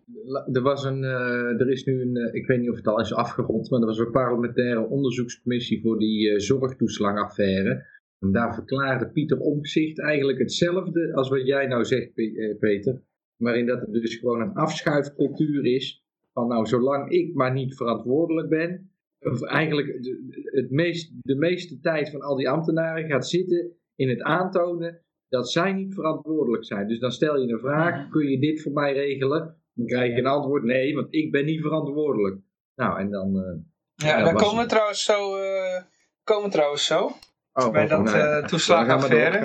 er was een, eh, er is nu een, eh, ik weet niet of het al is afgerond, maar er was een parlementaire onderzoekscommissie voor die eh, zorgtoeslagaffaire. En daar verklaarde Pieter Omtzigt eigenlijk hetzelfde als wat jij nou zegt, Pe- eh, Peter. Waarin dat er dus gewoon een afschuifcultuur is. Van nou, zolang ik maar niet verantwoordelijk ben. Of eigenlijk de, het meest, de meeste tijd van al die ambtenaren gaat zitten in het aantonen dat zij niet verantwoordelijk zijn. Dus dan stel je een vraag, kun je dit voor mij regelen? Dan krijg je een antwoord, nee, want ik ben niet verantwoordelijk. Nou, en dan... eh, Ja, daar was- komen we trouwens zo, eh, komen we trouwens zo. oh, Bij oh, dat, nou, eh, dan gaan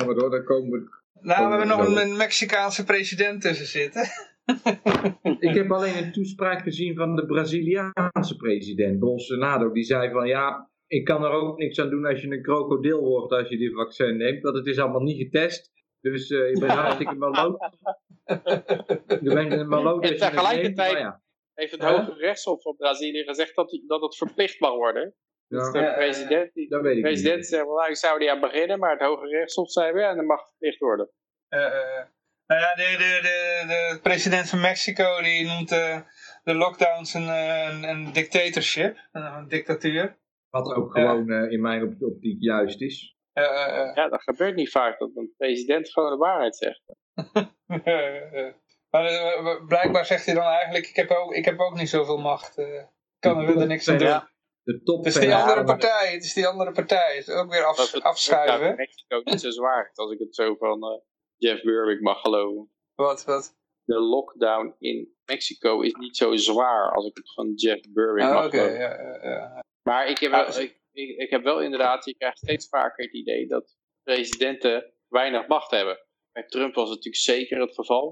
we door, dan komen we... Nou, we hebben nog een, Mexicaanse president tussen zitten. Ik heb alleen een toespraak gezien van de Braziliaanse president, Bolsonaro. Die zei van, ja, ik kan er ook niks aan doen als je een krokodil wordt als je dit vaccin neemt. Want het is allemaal niet getest. Dus eh je bent hartstikke maloot. Bent een maloot En neemt, tegelijkertijd- ja. Heeft het? Hoge Rechtshof van Brazilië gezegd dat, die- dat het verplicht mag worden? Dus Ja, de Ja, president, die, dat weet de ik president niet. zegt, wel, nou, ik zou niet aan beginnen, maar het Hoge Rechtshof zei weer, en dat mag verplicht worden. Eh, eh, nou ja, de, de, de, de president van Mexico die noemt eh, de lockdowns een, eh, een, een dictatorship, een, een dictatuur. Wat ook Ja. gewoon eh, in mijn op- optiek juist is. Eh, eh, eh. Ja, dat gebeurt niet vaak, dat een president gewoon de waarheid zegt. maar blijkbaar zegt hij dan eigenlijk, ik heb ook, ik heb ook niet zoveel macht. eh, ik kan er verder niks aan doen. De top Het is die andere partij, het is die andere partij. Het is ook weer Dat af, het afschuiven. in Mexico niet zo zwaar is, als ik het zo van Jeff Berwick mag geloven. Wat, wat? De lockdown in Mexico is niet zo zwaar als ik het van Jeff Berwick Ah, mag Oké, geloven. ja, ja, ja. Maar ik heb, Ah, wel, dus- ik, ik, ik heb wel inderdaad, je krijgt steeds vaker het idee dat presidenten weinig macht hebben. Bij Trump was het natuurlijk zeker het geval.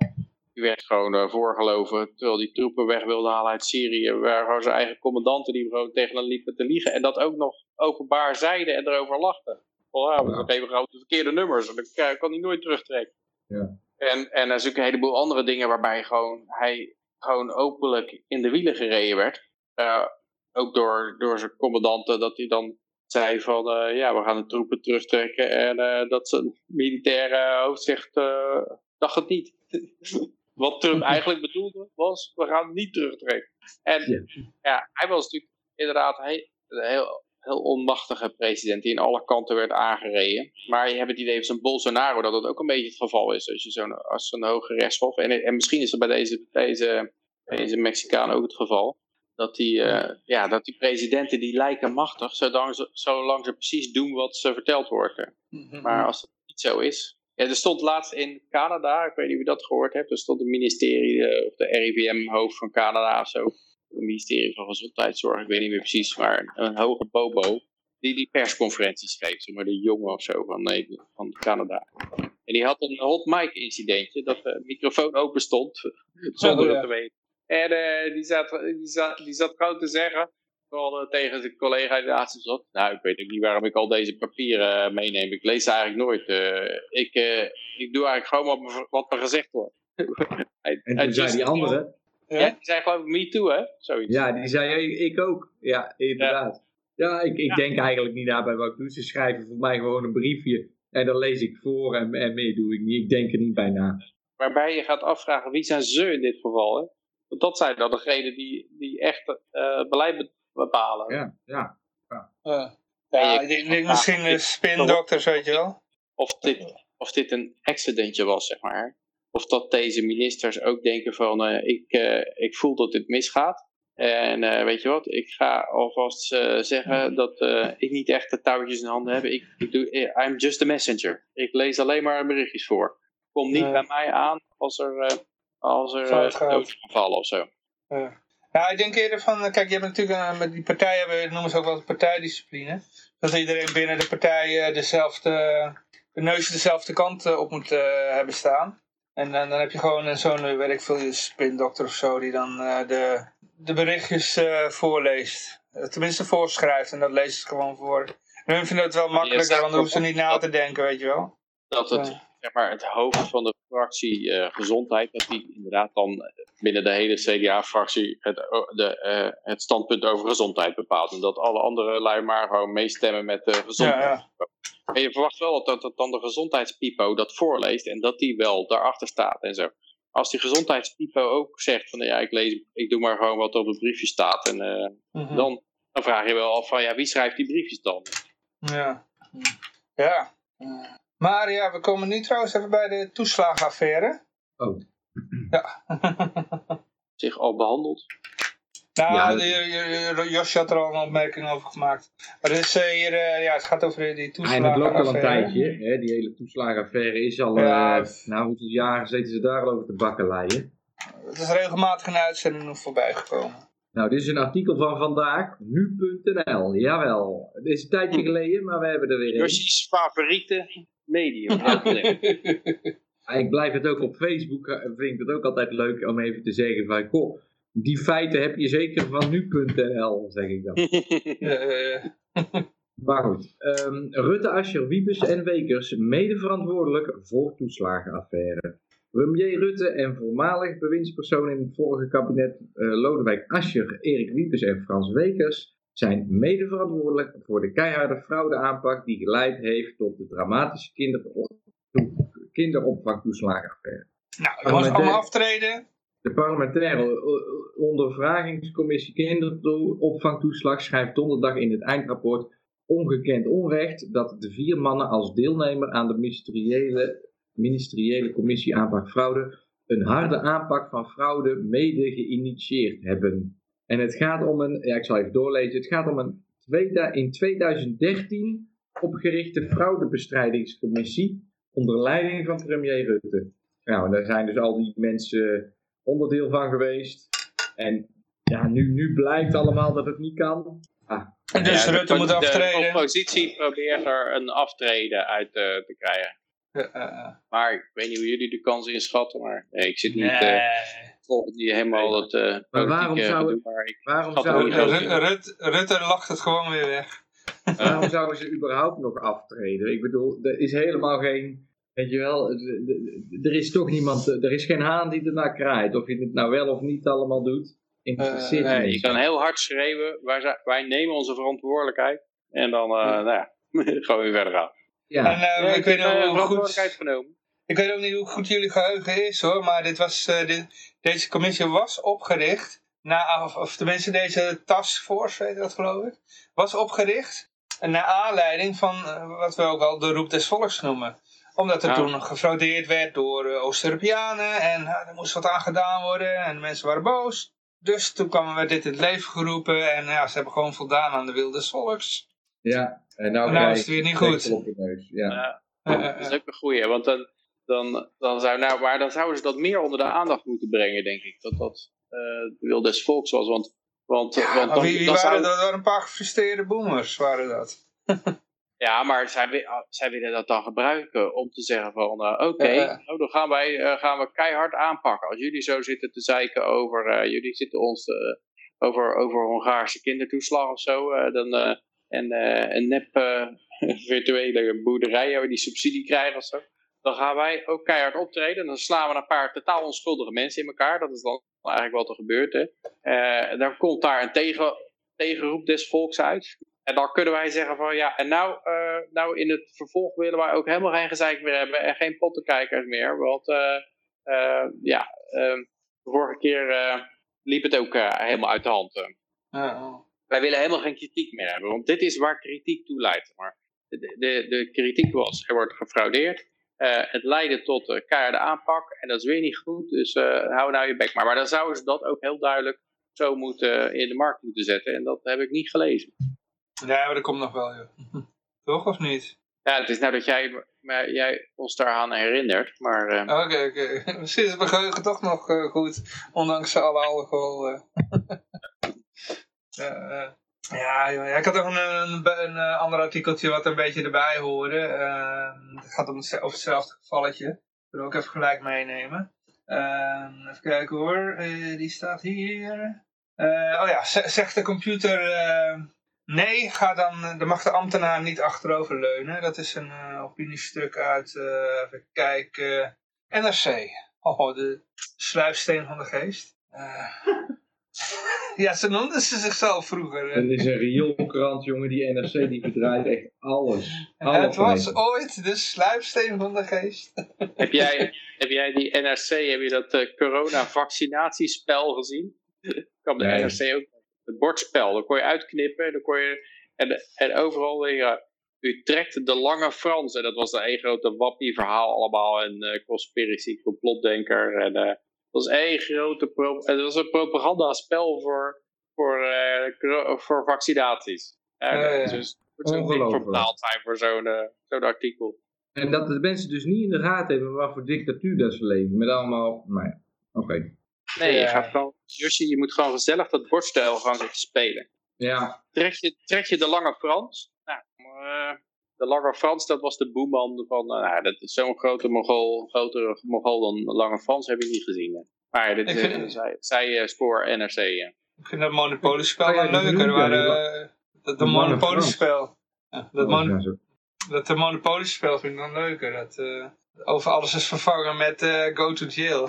Die werd gewoon eh, voorgeloven, terwijl die troepen weg wilden halen uit Syrië. Waar gewoon zijn eigen commandanten die gewoon tegen hem liepen te liegen. En dat ook nog openbaar zeiden en erover lachten. Ja, we geven gewoon de verkeerde nummers. En dan kan- kan hij nooit terugtrekken. Ja. En, en er zijn ook een heleboel andere dingen waarbij gewoon, hij gewoon openlijk in de wielen gereden werd. Eh, ook door, door zijn commandanten, dat hij dan zei van, eh, ja, we gaan de troepen terugtrekken. En eh, dat zijn militaire hoofd zegt, eh, dacht het niet. Wat Trump eigenlijk bedoelde was, we gaan niet terugtrekken. En Ja. ja, hij was natuurlijk inderdaad heel, een heel, heel onmachtige president die in alle kanten werd aangereden. Maar je hebt het idee van zo'n Bolsonaro dat dat ook een beetje het geval is. Als je zo'n hoge rechtshof, en, en misschien is dat bij deze, deze, deze Mexicaan ook het geval, dat die, eh, ja, dat die presidenten die lijken machtig, zolang ze, zolang ze precies doen wat ze verteld wordt. Mhm. Maar als dat niet zo is. Ja, er stond laatst in Canada, ik weet niet of je dat gehoord hebt, er stond een ministerie, eh, of de RIVM-hoofd van Canada of zo. Het ministerie van Gezondheidszorg, ik weet niet meer precies, maar een hoge bobo. Die die persconferenties geeft, zeg maar de jongen of zo van, Nederland, van Canada. En die had een hot mic incidentje, dat de microfoon open stond, zonder Oh, ja. het te weten. En eh, die, zat, die, zat, die zat gewoon te zeggen, Vooral eh, tegen zijn collega die naast hem zat. Nou, ik weet ook niet waarom ik al deze papieren eh, meeneem. Ik lees ze eigenlijk nooit. Eh, ik, eh, ik doe eigenlijk gewoon wat me, wat me gezegd wordt. En hij toen zei just- die andere, Ja, die zei geloof ik me too, hè? Zoiets. ja, die zei ik, ik ook. Ja, inderdaad. Ja, ik, ik denk eigenlijk niet na bij wat ik doe. Ze schrijven voor mij gewoon een briefje en dan lees ik voor en, en meer doe ik niet. Ik denk er niet bij na. Waarbij je gaat afvragen, wie zijn ze in dit geval, hè? Want dat zijn dan degenen die, die echt eh, beleid be- bepalen. Ja, ja. Ja, je- ik denk, misschien de spin-dokters, weet je wel. Of, dit, of dit een accidentje was, zeg maar. Of dat deze ministers ook denken van, eh, ik, eh, ik voel dat dit misgaat. En eh, weet je wat, ik ga alvast eh, zeggen dat eh, ik niet echt de touwtjes in handen heb. Ik, ik doe, I'm just a messenger. Ik lees alleen maar berichtjes voor. Kom niet bij mij aan als er, eh, als er eh, gaat. dood vallen of zo. Ja. Ja, ik denk eerder van, eh, kijk, je hebt natuurlijk eh, met die partijen, hebben- noemen ze ook wel partijdiscipline. Dat iedereen binnen de partij dezelfde, de neus dezelfde kant op moet hebben staan. En dan, dan heb je gewoon zo'n, weet ik veel, spindokter of zo, die dan de, de berichtjes voorleest. Tenminste voorschrijft en dat leest ze gewoon voor. En hun vinden het wel makkelijker, want dan hoeven ze niet na dat- te denken, weet je wel. Dat het. Zeg maar, het hoofd van de fractie eh, gezondheid, dat die inderdaad dan binnen de hele CDA-fractie het, de, eh, het standpunt over gezondheid bepaalt. En dat alle andere lui maar gewoon meestemmen met de gezondheid. Ja, ja. En je verwacht wel dat, dat dan de gezondheidspipo dat voorleest en dat die wel daarachter staat en zo. Als die gezondheidspipo ook zegt van ja, ik, lees, ik doe maar gewoon wat op het briefje staat. En eh, Mhm. dan, dan vraag je wel af van ja, wie schrijft die briefjes dan? Ja. Ja. Maar ja, we komen nu trouwens even bij de toeslagenaffaire. Oh. Ja. Zich al behandeld. nou, Ja, Josje had er al een opmerking over gemaakt. Maar het, is, eh, hier, eh, ja, het gaat over die Ja, en toeslagenaffaire. het loopt al een tijdje. Hè? Die hele toeslagenaffaire is al... Ja. eh, nou, hoeveel jaren zitten ze daar al over te bakken leien? Het is regelmatig een uitzending voorbij gekomen. Nou, dit is een artikel van vandaag, nu.nl. Jawel, het is een tijdje geleden, maar we hebben er weer een. Jossie's favoriete medium. Ah, Ik blijf het ook op Facebook, eh, vind ik het ook altijd leuk om even te zeggen van, goh, die feiten heb je zeker van nu.nl, zeg ik dan. Maar goed, ehm, Rutte, Ascher, Wiebes en Wekers mede verantwoordelijk voor toeslagenaffaire. Premier Rutte en voormalig bewindspersoon in het vorige kabinet eh, Lodewijk Ascher, Erik Wiebes en Frans Wekers zijn mede verantwoordelijk voor de keiharde fraudeaanpak die geleid heeft tot de dramatische kinderop kinderopvangtoeslagenaffaire. nou, ik was allemaal aftreden. De parlementaire eh, ondervragingscommissie kinderopvangtoeslag schrijft donderdag in het eindrapport ongekend onrecht dat de vier mannen als deelnemer aan de ministeriële, ministeriële commissie aanpak fraude een harde aanpak van fraude mede geïnitieerd hebben. En het gaat om een, ja ik zal even doorlezen, het gaat om een tweeda- in 2013 opgerichte fraudebestrijdingscommissie onder leiding van premier Rutte. Nou, en daar zijn dus al die mensen onderdeel van geweest. En ja, nu, nu blijkt allemaal dat het niet kan. Ah, Dus Ja, de- Rutte moet De aftreden. oppositie probeert er een aftreden uit eh, te krijgen. Ja, eh, Maar ik weet niet hoe jullie de kans inschatten, maar nee, ik zit niet nee. Eh niet helemaal het eh Maar waarom zou het- ik waarom, zou, Rutte lacht het gewoon weer weg. waarom zouden ze überhaupt nog aftreden? Ik bedoel, er is helemaal geen. Weet je wel, er is toch niemand, er is geen haan die ernaar kraait. Of je het nou wel of niet allemaal doet, interesseert Eh, me Nee, je kan heel hard schreeuwen, wij, wij nemen onze verantwoordelijkheid. En dan, eh, Ja. nou ja, gewoon weer verder gaan. Ja, En eh, Ja, ik, weet eh, hoe goed, genomen. ik weet ook niet hoe goed jullie geheugen is hoor, maar dit was, eh, dit, deze commissie was opgericht, na, of, of tenminste deze taskforce, weet je dat geloof ik, was opgericht naar aanleiding van eh, wat we ook al de roep des volks noemen. Omdat er Ja. toen gefraudeerd werd door eh, Oost-Europeanen en eh, er moest wat aan gedaan worden en mensen waren boos. Dus toen kwamen we dit in het leven geroepen en ja, ze hebben gewoon voldaan aan de wil des volks. ja. En nou, En nou is het weer niet goed. Ja. Ja, dat is ook een goeie, want dan, dan, dan, zou, nou, maar dan zouden ze dat meer onder de aandacht moeten brengen, denk ik. Dat dat de wil des volks was, want, want, Ja, want dan, wie, wie dan waren dat? Een paar gefrustreerde boomers, waren dat. Ja, maar zij, ah, zij willen dat dan gebruiken om te zeggen van, eh, oké, ja. nou, dan gaan wij eh, gaan we keihard aanpakken. Als jullie zo zitten te zeiken over, jullie zitten ons over, over Hongaarse kindertoeslag of zo, dan, en een nep virtuele boerderijen die subsidie krijgen of zo, dan gaan wij ook keihard optreden. En dan slaan we een paar totaal onschuldige mensen in elkaar. Dat is dan eigenlijk wat er gebeurt. Hè. Eh, dan komt daar een tegen, tegenroep des volks uit. En dan kunnen wij zeggen van ja, en nou, eh, nou in het vervolg willen wij ook helemaal geen gezeik meer hebben en geen pottenkijkers meer. Want eh, ja, eh, de vorige keer liep het ook helemaal uit de hand. Wij willen helemaal geen kritiek meer hebben, want dit is waar kritiek toe leidt. Maar de, de, de kritiek was, er wordt gefraudeerd. Eh, het leidde tot uh, keiharde aanpak en dat is weer niet goed, dus eh, hou nou je bek maar. Maar dan zouden ze dat ook heel duidelijk zo moeten, in de markt moeten zetten. En dat heb ik niet gelezen. Ja, maar dat komt nog wel, joh. Toch, of niet? Ja, het is nou dat jij, maar jij ons daaraan herinnert, maar... eh, Oké, oké. Misschien is mijn geheugen toch nog eh, goed, ondanks alle alcohol. eh. Ja, eh. Ja, ik had nog een, een, ander artikeltje wat een beetje erbij hoorde. Eh, het gaat om over hetzelfde gevalletje. Ik wil ook even gelijk meenemen. Eh, even kijken hoor, Eh, die staat hier. Eh, oh ja, zegt de computer... eh, Nee, ga dan, dan mag de ambtenaar niet achterover leunen. Dat is een eh, opiniestuk uit, even kijken, NRC. Oh, de sluipsteen van de geest. Eh, ja, ze noemden ze zichzelf vroeger. eh. Het is een rioolkrant, jongen. Die NRC die verdraait echt alles. Alle Het was planeten. ooit de sluipsteen van de geest. heb, jij, heb jij die NRC, heb je dat eh, corona-vaccinatiespel gezien? Kwam de Nee. NRC ook. Het bordspel, dat kon je uitknippen. Dan kon je, en, en overal, ja, u trekt de lange Frans. En dat was de één grote wappie-verhaal allemaal. En eh conspiracy, complotdenker. En eh, was één grote pro het was een propagandaspel voor, voor, eh, voor vaccinaties. Ja, ja. Dus het moet zo'n ding voor betaald zijn voor zo'n eh, zo'n artikel. En dat de mensen dus niet in de gaten hebben wat voor dictatuur dat ze leven. Met allemaal, nou ja, oké. Nee, je gaat gewoon, Josje, je moet gewoon gezellig dat bordstijl gaan zitten spelen. Ja, Trek je, trek je de lange Frans? Nou, eh, de lange Frans, dat was de boeman van, eh, nou, dat is zo'n grote Mogol, grotere Mogol dan lange Frans heb ik niet gezien. hè. Maar dit Ik is vind- eh, zij, zij eh, spoor NRC. ja. Ik vind dat Monopoly-spel ja, wel leuker. Maar, dat de. Ja, dat, mon- dat de Monopoly-spel vind ik dan leuker. Dat eh, over alles is vervangen met eh, go to jail.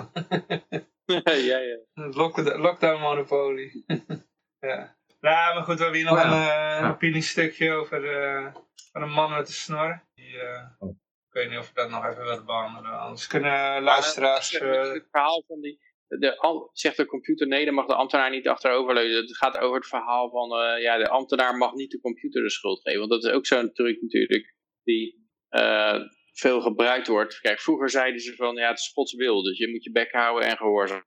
ja, ja. Lock- Lockdown Monopoly. ja. Nou, maar goed, we hebben hier nog Oh, een, ja. eh, een opiniestukje over eh, van een man met een snor. Die, eh, Oh. Ik weet niet of ik dat nog even wil behandelen. Anders kunnen luisteraars... Het verhaal van die, de, zegt de computer, nee, dan mag de ambtenaar niet achteroverleunen. Het gaat over het verhaal van, eh, ja, de ambtenaar mag niet de computer de schuld geven. Want dat is ook zo'n truc natuurlijk, die eh, veel gebruikt wordt. Kijk, vroeger zeiden ze van, ja, het is Gods wil, dus je moet je bek houden en gehoorzamen.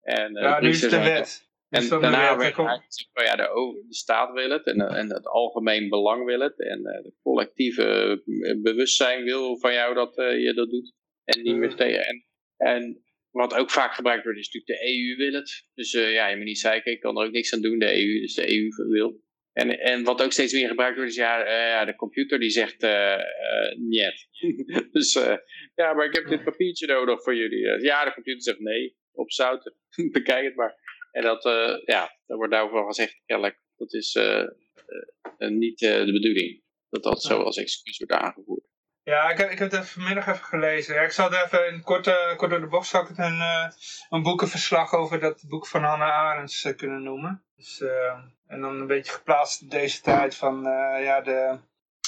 En, eh, ja, nu is het de wet. En de daarna werd Er hij gezegd van, ja, de, staat wil het en, eh, en het algemeen belang wil het. En eh, het collectieve eh, bewustzijn wil van jou dat eh, je dat doet. En niet meer tegen. En, en wat ook vaak gebruikt wordt is natuurlijk de EU wil het. Dus eh, ja, je moet niet zeiken, ik kan er ook niks aan doen, de EU. Dus de EU wil. En, en wat ook steeds meer gebruikt wordt is, ja, eh, de computer die zegt eh eh, niet. dus eh, ja, maar ik heb dit papiertje nodig voor jullie. Eh, ja, de computer zegt nee, opzouten. Bekijk het maar. En dat, eh, ja, daar wordt daarover gezegd, kennelijk, dat is eh, eh, niet de bedoeling. Dat dat zo als excuus wordt aangevoerd. Ja, ik heb, ik heb het vanmiddag even gelezen. Ja, ik zal het even in kort, eh, kort door de bocht zal ik het een, een boekenverslag over dat boek van Hannah Arends kunnen noemen. Dus, en dan een beetje geplaatst in deze tijd van ja, de,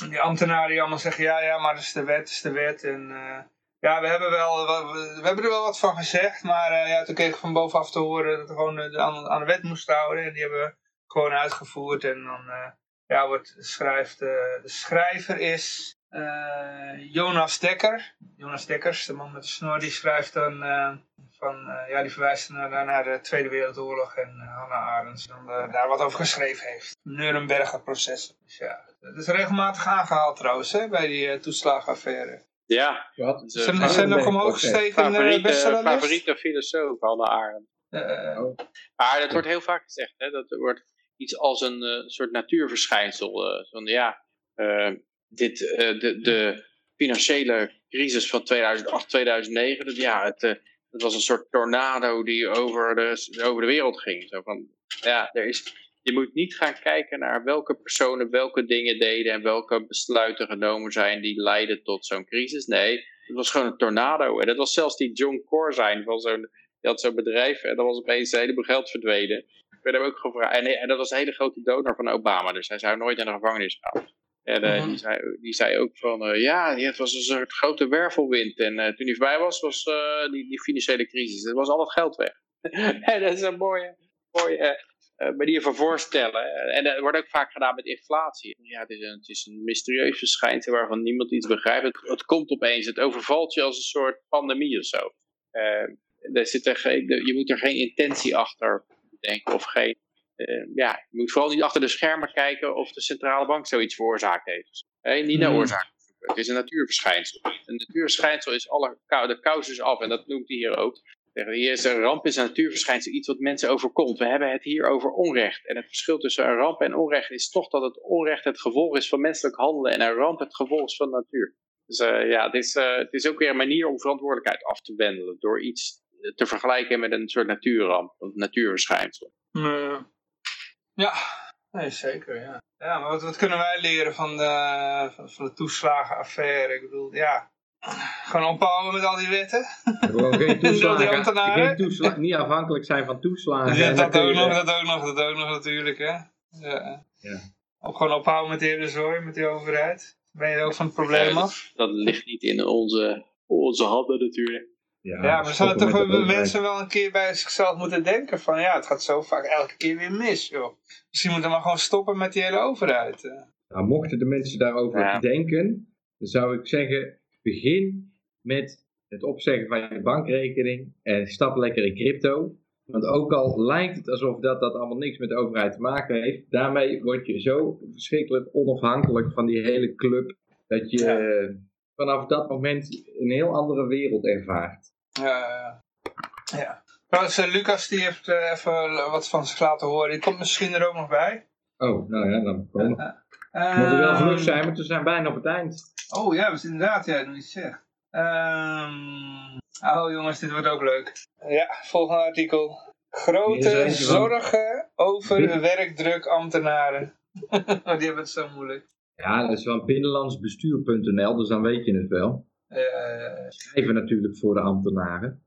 die ambtenaren die allemaal zeggen ja, ja, maar dat is de wet, dat is de wet. En ja, we hebben, wel, we, hebben er wel wat van gezegd, maar eh, ja, toen kreeg ik van bovenaf te horen dat we gewoon aan, aan de wet moesten houden. En die hebben we gewoon uitgevoerd. En dan eh, ja, wordt, schrijft, eh, de schrijver is Jonas Dekker. Jonas Dekkers, de man met de snor, die schrijft dan van, ja, die verwijst naar, naar de Tweede Wereldoorlog en Hannah Arendt dan daar wat over geschreven heeft. Nuremberger processen. Dus ja, dat is regelmatig aangehaald trouwens, bij die toeslagenaffaire. Ja, Wat? eh, Zijn, zijn nog omhoog gestegen in de favoriete, bestsellerlijst? favoriete filosoof, Hannah Arendt. Eh, Oh. Maar dat wordt heel vaak gezegd, hè? dat wordt iets als een eh, soort natuurverschijnsel. eh, van ja, eh, dit, eh, de, de financiële crisis van 2008, 2009, dat, ja, het, eh, het was een soort tornado die over de, over de wereld ging. Zo van, ja, er is, je moet niet gaan kijken naar welke personen welke dingen deden en welke besluiten genomen zijn die leiden tot zo'n crisis. Nee, het was gewoon een tornado. En dat was zelfs die John Corzine van zo'n die had zo'n bedrijf en dan was opeens een heleboel geld verdwenen. Ik werd hem ook gevraagd. En, en dat was een hele grote donor van Obama, dus hij zou nooit in de gevangenis gaan. En eh, Mhm. die, zei, die zei ook van, eh, ja, het was een soort grote wervelwind. En eh, toen hij voorbij was, was die, die financiële crisis. Er was al het geld weg. en dat is een mooie, mooie manier van voorstellen. En dat wordt ook vaak gedaan met inflatie. Ja, het is een, het is een mysterieus verschijnsel waarvan niemand iets begrijpt. Het, het komt opeens, het overvalt je als een soort pandemie of zo. Eh, er zit er geen, je moet er geen intentie achter bedenken of geen. Eh, ja, je moet vooral niet achter de schermen kijken of de centrale bank zoiets veroorzaakt heeft. Eh, niet naar Hmm. oorzaak. Het is een natuurverschijnsel. Een natuurverschijnsel is alle de kous af en dat noemt hij hier ook. Is een ramp is een natuurverschijnsel, iets wat mensen overkomt. We hebben het hier over onrecht. En het verschil tussen een ramp en onrecht is toch dat het onrecht het gevolg is van menselijk handelen en een ramp het gevolg is van natuur. Dus eh, ja, het is, eh, het is ook weer een manier om verantwoordelijkheid af te wendelen door iets te vergelijken met een soort natuurramp, een natuurverschijnsel. Ja, nee, zeker. Ja, ja maar wat, wat kunnen wij leren van de, van de toeslagenaffaire? Ik bedoel, ja, gewoon ophouden met al die wetten. Gewoon geen toeslagen, ambtenaren? geen toesla niet afhankelijk zijn van toeslagen. Ja, dan dat ook nog, dat ook nog, dat ook nog natuurlijk, hè. Ja. Ja. Ook gewoon ophouden met die hele zooi, met die overheid. Ben je er ook van het probleem Ja, af? Dat ligt niet in onze, onze handen natuurlijk. Ja, Ja, maar zouden toch de mensen wel een keer bij zichzelf moeten denken van ja, het gaat zo vaak elke keer weer mis, joh. Misschien moeten we maar gewoon stoppen met die hele overheid. eh. Nou, mochten de mensen daarover Ja. denken, dan zou ik zeggen, begin met het opzeggen van je bankrekening en stap lekker in crypto. Want ook al lijkt het alsof dat, dat allemaal niks met de overheid te maken heeft, daarmee word je zo verschrikkelijk onafhankelijk van die hele club, dat je Ja. vanaf dat moment een heel andere wereld ervaart. Ja, ja. Trouwens, eh, Lucas die heeft eh, even wat van zich laten horen. Die komt misschien er ook nog bij. Oh, nou ja, dan komen we. Eh, Moeten wel vlug zijn, want we zijn bijna op het eind. Oh ja, dat is inderdaad, ja, nog iets zegt. Oh jongens, dit wordt ook leuk. Ja, volgende artikel. Grote van- zorgen over werkdruk ambtenaren. Oh, die hebben het zo moeilijk. Ja, dat is van binnenlandsbestuur.nl, dus dan weet je het wel. Eh, Schrijven natuurlijk voor de ambtenaren.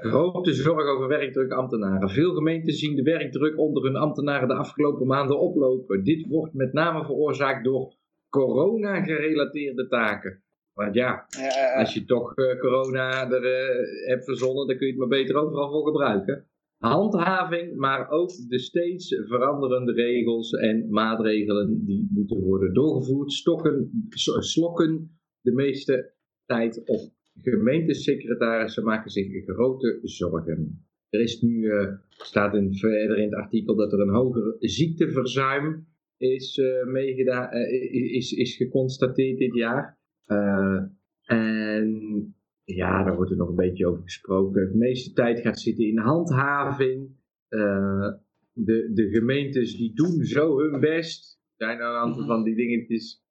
Grote zorg over werkdruk ambtenaren. Veel gemeenten zien de werkdruk onder hun ambtenaren de afgelopen maanden oplopen. Dit wordt met name veroorzaakt door corona-gerelateerde taken. Want ja, als je toch eh, corona er eh, hebt verzonnen, dan kun je het maar beter overal voor gebruiken. Handhaving, maar ook de steeds veranderende regels en maatregelen die moeten worden doorgevoerd, stokken, slokken de meeste tijd op. Gemeentesecretarissen maken zich grote zorgen. Er is nu, eh, staat in, verder in het artikel dat er een hoger ziekteverzuim is, eh, is, is geconstateerd dit jaar. En ja, daar wordt er nog een beetje over gesproken. De meeste tijd gaat zitten in handhaving. De, de gemeentes die doen zo hun best. Er zijn een aantal van die dingetjes.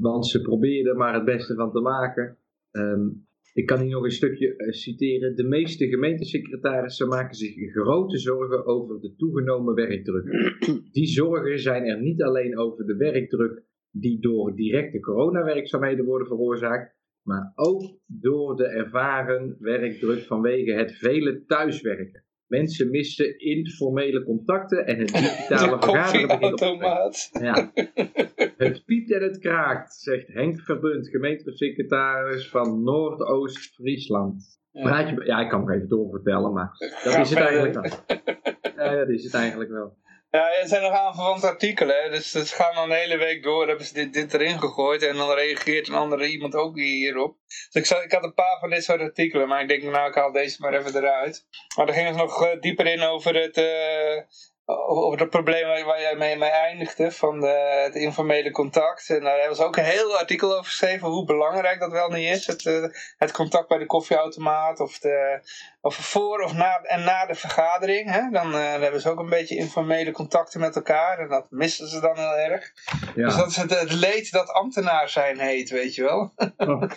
Want ze proberen er maar het beste van te maken. Ehm, ik kan hier nog een stukje eh, citeren. De meeste gemeentesecretarissen maken zich grote zorgen over de toegenomen werkdruk. Die zorgen zijn er niet alleen over de werkdruk die door directe coronawerkzaamheden worden veroorzaakt, maar ook door de ervaren werkdruk vanwege het vele thuiswerken. Mensen missen informele contacten en het digitale De vergaderen begint koffieautomaat. Ja. Het piept en het kraakt, zegt Henk Verbunt, gemeentesecretaris van Noordoost-Friesland. Ja. Praat je, ja, ik kan nog even doorvertellen, maar dat is het eigenlijk wel. Ja, dat is het eigenlijk wel. Ja, er zijn nog aanverwante artikelen, dus ze gaan dan de hele week door, hebben ze dit, dit erin gegooid en dan reageert een andere iemand ook hierop. Dus ik, ik had een paar van dit soort artikelen, maar ik denk nou ik haal deze maar even eruit. Maar dan gingen ze nog eh, dieper in over het, eh, over het probleem waar, waar jij mee, mee eindigde, van de, het informele contact. En daar hebben ze ook een heel artikel over geschreven, hoe belangrijk dat wel niet is, het, eh, het contact bij de koffieautomaat of, de, of voor of na, en na de vergadering. Hè? Dan eh, hebben ze ook een beetje informele contacten met elkaar en dat missen ze dan heel erg. Ja. Dus dat is het, het leed dat ambtenaar zijn heet, weet je wel.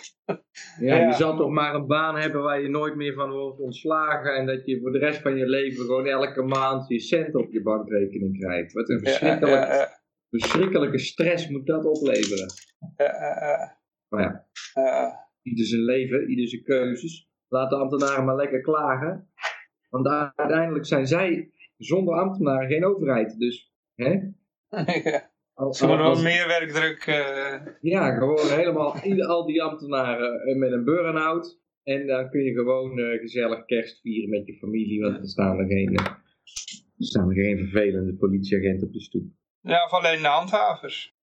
Ja, Ja. je zal toch maar een baan hebben waar je nooit meer van wordt ontslagen en dat je voor de rest van je leven gewoon elke maand je cent op je bankrekening krijgt. Wat een verschrikkelijk, ja, ja, verschrikkelijke stress moet dat opleveren. ja. Maar ieder zijn leven, ieder zijn keuzes. Laat de ambtenaren maar lekker klagen. Want uiteindelijk zijn zij zonder ambtenaren geen overheid. Dus, hè? Ze wel meer werkdruk. eh, Ja, gewoon helemaal al die ambtenaren eh, met een burn-out. En dan kun je gewoon eh, gezellig kerst vieren met je familie, want er staan er geen, er staan geen vervelende politieagenten op de stoep. ja, of alleen de handhavers.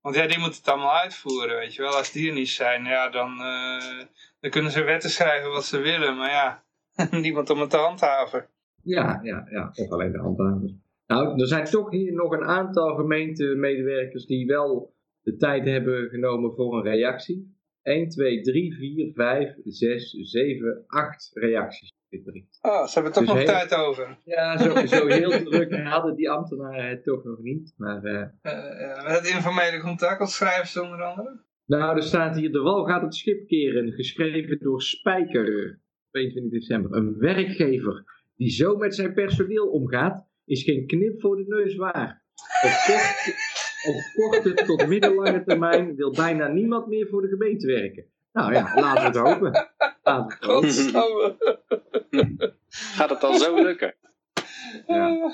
Want ja, die moeten het allemaal uitvoeren, weet je wel. Als die er niet zijn, ja, dan, eh, dan kunnen ze wetten schrijven wat ze willen. Maar ja, niemand om het te handhaven. Ja, ja, ja. Of alleen de handhavers. Nou, er zijn toch hier nog een aantal gemeentemedewerkers die wel de tijd hebben genomen voor een reactie. 1, 2, 3, 4, 5, 6, 7, 8 reacties. Dit bericht. Oh, ze hebben toch Dus nog heel- tijd over. Ja, zo, zo heel druk hadden die ambtenaren het toch nog niet. Maar uh, uh, met het informele contact, wat schrijven ze onder andere? Nou, er staat hier, de wal gaat het schip keren, geschreven door Spijker, 22 december. Een werkgever die zo met zijn personeel omgaat, is geen knip voor de neus waar. Op korte, op korte tot middellange termijn wil bijna niemand meer voor de gemeente werken. Nou ja, laten we het hopen. Godsamme. Gaat het dan zo lukken? Ja.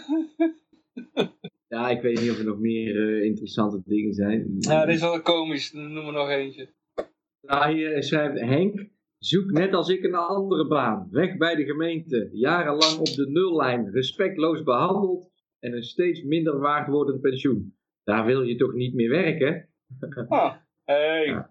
Ja, ik weet niet of er nog meer uh, interessante dingen zijn. Ja, dit is wel komisch. Noem er nog eentje. Nou, hier schrijft Henk, zoek net als ik een andere baan. Weg bij de gemeente, jarenlang op de nullijn, respectloos behandeld en een steeds minder waard wordend pensioen. Daar wil je toch niet meer werken? Oh, hey. Ja.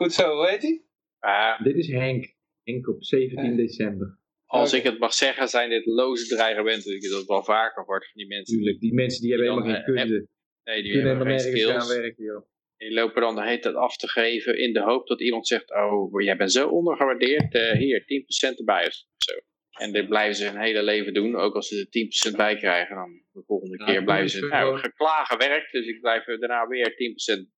Goed zo, hoe heet hij? Uh, Dit is Henk. Henk op 17 december. als ik het mag zeggen, zijn dit loze dreigementen. Ik heb dat wel vaker gehoord van die mensen. Tuurlijk, die mensen die hebben helemaal geen eh, kunde. Nee, die hebben helemaal geen skills. gaan werken, joh. Die lopen dan de hele tijd af te geven in de hoop dat iemand zegt, oh, jij bent zo ondergewaardeerd, eh, hier, 10% erbij of zo. En dit blijven ze hun hele leven doen, ook als ze er 10% bij krijgen. Dan de volgende Ja, keer blijven is ze, nou, geklagen werkt, dus ik blijf daarna weer 10%.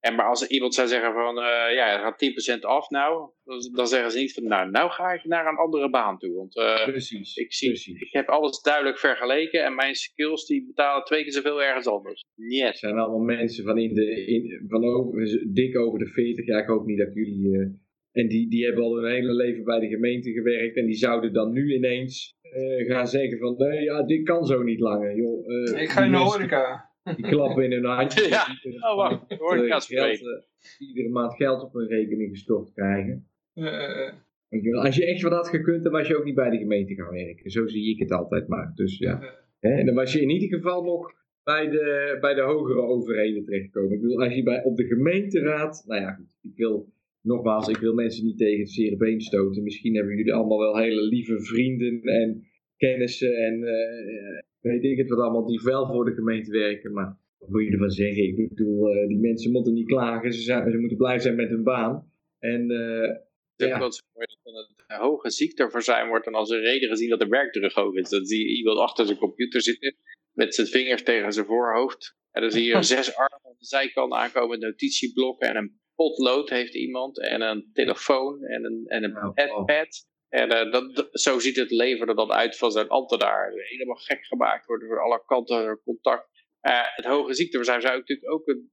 En maar als iemand zou zeggen van, eh, ja, er gaat 10% af nou, dan, dan zeggen ze niet van, nou, nou ga ik naar een andere baan toe. Want eh, Precies. ik, zie, precies. ik heb alles duidelijk vergeleken en mijn skills die betalen twee keer zoveel ergens anders. Het Niet. zijn allemaal mensen van, in de, in, van over, dik over de 40. Ja, ik hoop niet dat jullie... eh, en die, die hebben al hun hele leven bij de gemeente gewerkt. En die zouden dan nu ineens eh, gaan zeggen van... Nee, ja, dit kan zo niet langer. Joh, eh, Ik ga in de horeca. Die klappen in hun handjes. Ja. Iedere Oh, wacht. maand, Hoor ik geld, spreken. eh, iedere maand geld op hun rekening gestort krijgen. Eh, eh, Als je echt wat had gekund, dan was je ook niet bij de gemeente gaan werken. Zo zie ik het altijd maar. Dus ja. Hè, En dan was je in ieder geval nog bij de, bij de hogere overheden terechtkomen. Ik bedoel, als je bij, op de gemeenteraad... Nou ja, goed. Ik wil, nogmaals, ik wil mensen niet tegen het zere been stoten. Misschien hebben jullie allemaal wel hele lieve vrienden en kennissen en eh, weet ik het wat allemaal, die wel voor de gemeente werken. Maar wat moet je ervan zeggen? Ik bedoel, eh, die mensen moeten niet klagen. Ze, zijn, ze moeten blij zijn met hun baan. En eh, Ja. ook wel zo mooi dat dan het hoge ziekteverzuim wordt dan als een reden gezien dat de werkdruk hoog is. Dan zie je iemand achter zijn computer zitten met zijn vingers tegen zijn voorhoofd. En dan zie je zes armen aan de zijkant aankomen, notitieblokken en een potlood heeft iemand en een telefoon en een, en een Nou, iPad. En eh, dat, zo ziet het leven er dan uit van zijn ambtenaar. Helemaal gek gemaakt worden door alle kanten contact. Eh, het hoge ziekteverzuim zou natuurlijk ook een,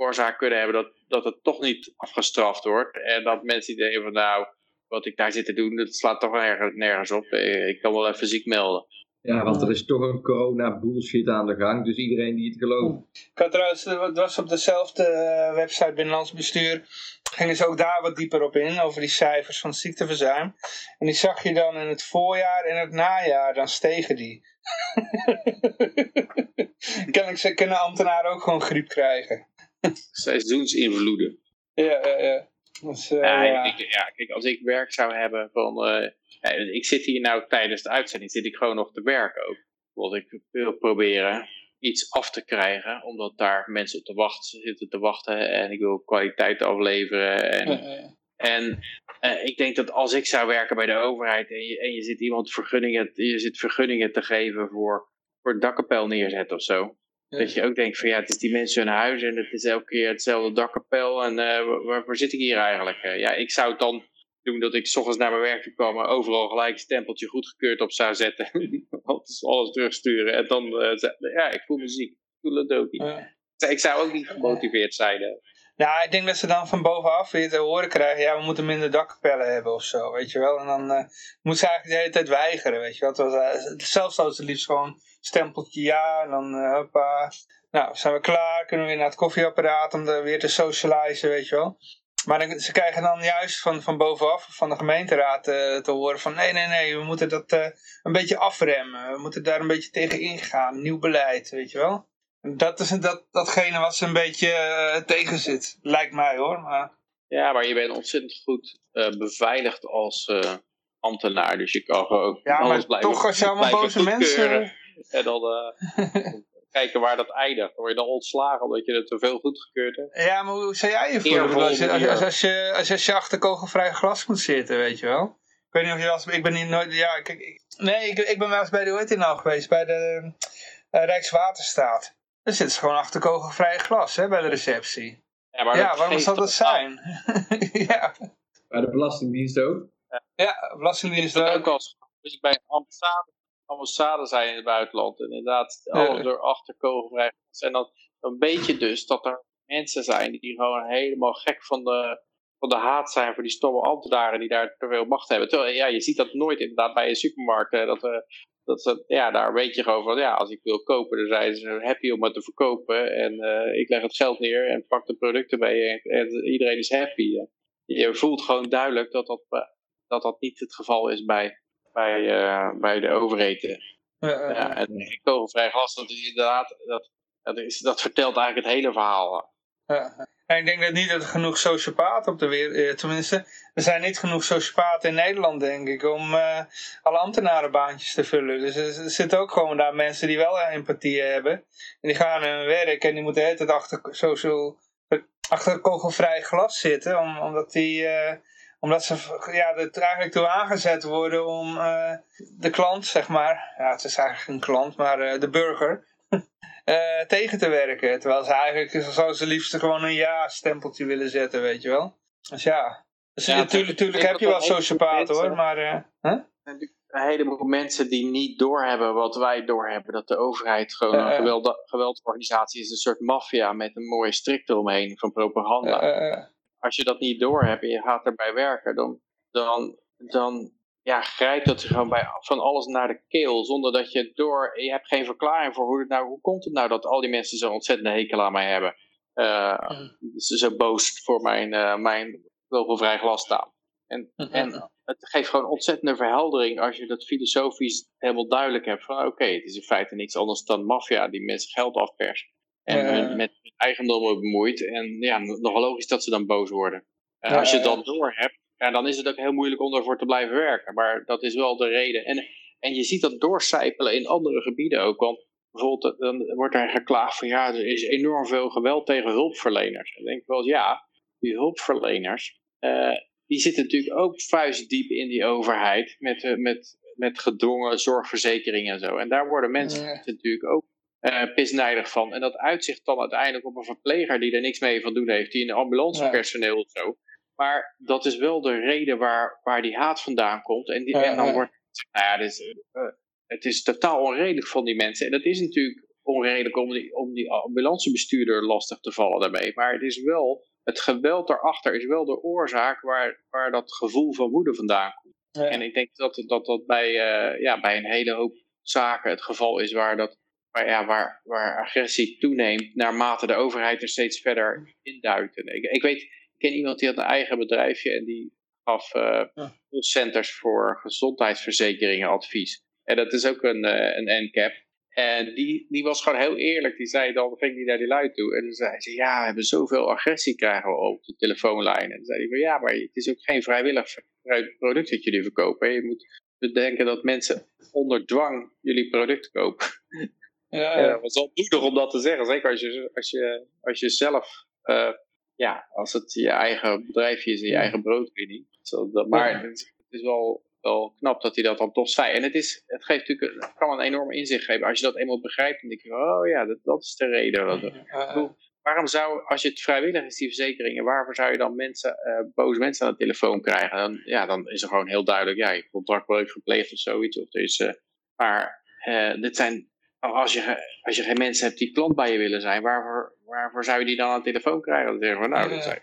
oorzaak kunnen hebben dat, dat het toch niet afgestraft wordt. En dat mensen denken van nou, wat ik daar zit te doen, dat slaat toch nergens, nergens op. Eh, Ik kan wel even ziek melden. Ja, want er is toch een corona bullshit aan de gang. Dus iedereen die het gelooft. Ik had trouwens, het was op dezelfde eh, website Binnenlands Bestuur, gingen ze ook daar wat dieper op in, over die cijfers van ziekteverzuim. En die zag je dan in het voorjaar en het najaar, dan stegen die. Kennelijk ze kunnen ambtenaren ook gewoon griep krijgen. Seizoensinvloeden. Ja, ja, ja. Dus, eh, Ja, ja. ik- ja, kijk, als ik werk zou hebben van... eh, ja, ik zit hier nou tijdens de uitzending, zit ik gewoon nog te werken ook. Want ik wil proberen iets af te krijgen, omdat daar mensen op te wachten, zitten te wachten. En ik wil kwaliteit afleveren. En, Ja, en eh, ik denk dat als ik zou werken bij de overheid en je, en je zit iemand vergunningen, je zit vergunningen te geven voor, voor dakkapel neerzetten of zo. Ja. Dat je ook denkt van ja, het is die mensen hun huis en het is elke keer hetzelfde dakkapel. En eh, waar, waar- waar zit ik hier eigenlijk? Eh, ja, ik zou het dan doen dat ik s ochtends naar mijn werk toe kwam en overal gelijk een stempeltje goedgekeurd op zou zetten. alles, alles terugsturen. En dan, ze- ja, ik voel me ziek. Ik voel het ook niet. Ja. Ik zou ook niet gemotiveerd zijn. Eh. Nou, ik denk dat ze dan van bovenaf weer te horen krijgen, ja, we moeten minder dakkapellen hebben of zo, weet je wel. En dan eh moet ze eigenlijk de hele tijd weigeren, weet je wel. Ze- zelfs hadden ze liefst gewoon stempeltje ja, en dan eh, hoppa. Nou, zijn we klaar, kunnen we weer naar het koffieapparaat om er weer te socializen, weet je wel. Maar dan, ze krijgen dan juist van, van bovenaf, van de gemeenteraad, eh, te horen van nee, nee, nee, we moeten dat eh, een beetje afremmen. We moeten daar een beetje tegen ingaan, nieuw beleid, weet je wel. Dat is dat, datgene wat ze een beetje eh, tegen zit, lijkt mij hoor. Maar, Ja, maar je bent ontzettend goed eh, beveiligd als, eh, ambtenaar. Dus je kan gewoon Ja, alles maar blijven, toch als je allemaal boze mensen... En dan kijken waar dat eindigt. Dan word je dan ontslagen omdat je het te veel goedgekeurd hebt. Ja, maar hoe zou jij je voelen? Als je, als, als, als je, als, als je achter kogelvrij glas moet zitten, weet je wel? Ik weet niet of je eens... Ik ben niet nooit... Ja, kijk, ik, nee, ik, ik ben wel eens bij de... Hoe heet die nou geweest? Bij de Rijkswaterstaat. Zitten ze gewoon achter kogelvrij glas, hè, bij de receptie. Ja, maar ja, dat waarom zou dat zijn? ja, Bij de Belastingdienst ook. ja, belastingdienst dat ook. ook als dus ik bij ambassade, ambassade zijn in het buitenland. En inderdaad, alles door achter kogelvrij. En dan, dan weet je dus dat er mensen zijn die gewoon helemaal gek van de, van de haat zijn voor die stomme ambtenaren die daar te veel macht hebben. Terwijl, ja, je ziet dat nooit inderdaad bij een supermarkt. hè, dat, eh, dat, ze- ja, daar weet je gewoon van, ja, als ik wil kopen, dan zijn ze happy om het te verkopen. En eh, ik leg het geld neer en pak de producten mee en, en iedereen is happy. Je voelt gewoon duidelijk dat dat, eh, dat, dat niet het geval is bij, bij, eh, bij de overheden. Ja, ja, Ja, en kogelvrij glas, dat is inderdaad, dat, dat, is, dat vertelt eigenlijk het hele verhaal. Ja. En ik denk dat niet dat er genoeg sociopaten op de wereld... Tenminste, er zijn niet genoeg sociopaten in Nederland, denk ik, om eh, alle ambtenarenbaantjes te vullen. Dus er, zitten ook gewoon daar mensen die wel empathie hebben. En die gaan hun werk en die moeten de hele achter, social, achter kogelvrij glas zitten. Om, omdat, die, eh, omdat ze ja, er eigenlijk toe aangezet worden om eh, de klant, zeg maar... Ja, het is eigenlijk een klant, maar eh, de burger... eh, tegen te werken. Terwijl ze eigenlijk zou ze liefst gewoon een ja-stempeltje willen zetten, weet je wel. Dus ja. Dus Ja, natuurlijk, heb je wel sociopaten hoor, maar... eh, huh? Een heleboel mensen die niet doorhebben wat wij doorhebben. Dat de overheid gewoon Eh, een geweld, geweldsorganisatie is. Een soort maffia met een mooie strik eromheen van propaganda. Als je dat niet doorhebt en je gaat erbij werken, dan, dan, dan ja, grijpt dat je gewoon bij, van alles naar de keel. Zonder dat je door... Je hebt geen verklaring voor hoe, het nou, hoe komt het nou dat al die mensen zo'n ontzettende hekel aan mij hebben. Eh, ze zo boos voor mijn, eh mijn glas staan. En, en het geeft gewoon ontzettende verheldering als je dat filosofisch helemaal duidelijk hebt. Van oké, het is in feite niks anders dan maffia die mensen geld afperst. En met eigendommen bemoeit. En ja, nogal logisch dat ze dan boos worden. En Ja, als je dan door hebt, ja, dan is het ook heel moeilijk om ervoor te blijven werken. Maar dat is wel de reden. En, en je ziet dat doorcijpelen in andere gebieden ook. Want bijvoorbeeld, eh, dan wordt er geklaagd van ja, er is enorm veel geweld tegen hulpverleners. Dan denk ik wel ja, die hulpverleners, eh, die zitten natuurlijk ook vuistdiep in die overheid met, eh, met, met gedwongen zorgverzekeringen en zo. En daar worden mensen Ja. natuurlijk ook eh pisnijdig van. En dat uitzicht dan uiteindelijk op een verpleger die er niks mee van doen heeft, die in ambulancepersoneel of zo. Maar dat is wel de reden waar, waar die haat vandaan komt. En, die, en dan wordt nou ja, eh, het is totaal onredelijk van die mensen. En dat is natuurlijk onredelijk om die, om die ambulancebestuurder lastig te vallen daarmee. Maar het is wel, het geweld daarachter is wel de oorzaak waar, waar dat gevoel van woede vandaan komt. ja. En ik denk dat dat, dat bij, eh, ja, bij een hele hoop zaken het geval is waar, dat, waar, ja, waar, waar agressie toeneemt naarmate de overheid er steeds verder induikt. En ik, ik weet, ken iemand die had een eigen bedrijfje en die gaf eh Ja. centers voor gezondheidsverzekeringen advies. En dat is ook een, eh, een NCAP. En die, die was gewoon heel eerlijk. Die zei dan, ging die naar die lui toe. En dan zei ze, ja, we hebben zoveel agressie krijgen we op de telefoonlijn. En dan zei hij van, ja, maar het is ook geen vrijwillig product dat jullie verkopen. Je moet bedenken dat mensen onder dwang jullie product kopen. ja, Ja, was wel moedig om dat te zeggen. Zeker als je, als je, als je zelf, eh, ja, als het je eigen bedrijfje is en je eigen broodwinning. Maar het, is- wel, wel knap dat hij dat dan toch zei. En het, is, het, geeft natuurlijk, het kan een enorm inzicht geven. Als je dat eenmaal begrijpt, dan denk je, oh ja, dat, dat is de reden. Dat, waarom zou, als je het vrijwillig is, die verzekeringen, waarvoor zou je dan mensen, eh, boze mensen aan de telefoon krijgen? Dan, ja, dan is er gewoon heel duidelijk, ja, je contractbreuk gepleegd of zoiets. Of er is, eh, maar eh, dit zijn, als je, als je geen mensen hebt die klant bij je willen zijn, waarvoor, waarvoor zou je die dan aan de telefoon krijgen? Dan zeggen we, nou, dan zijn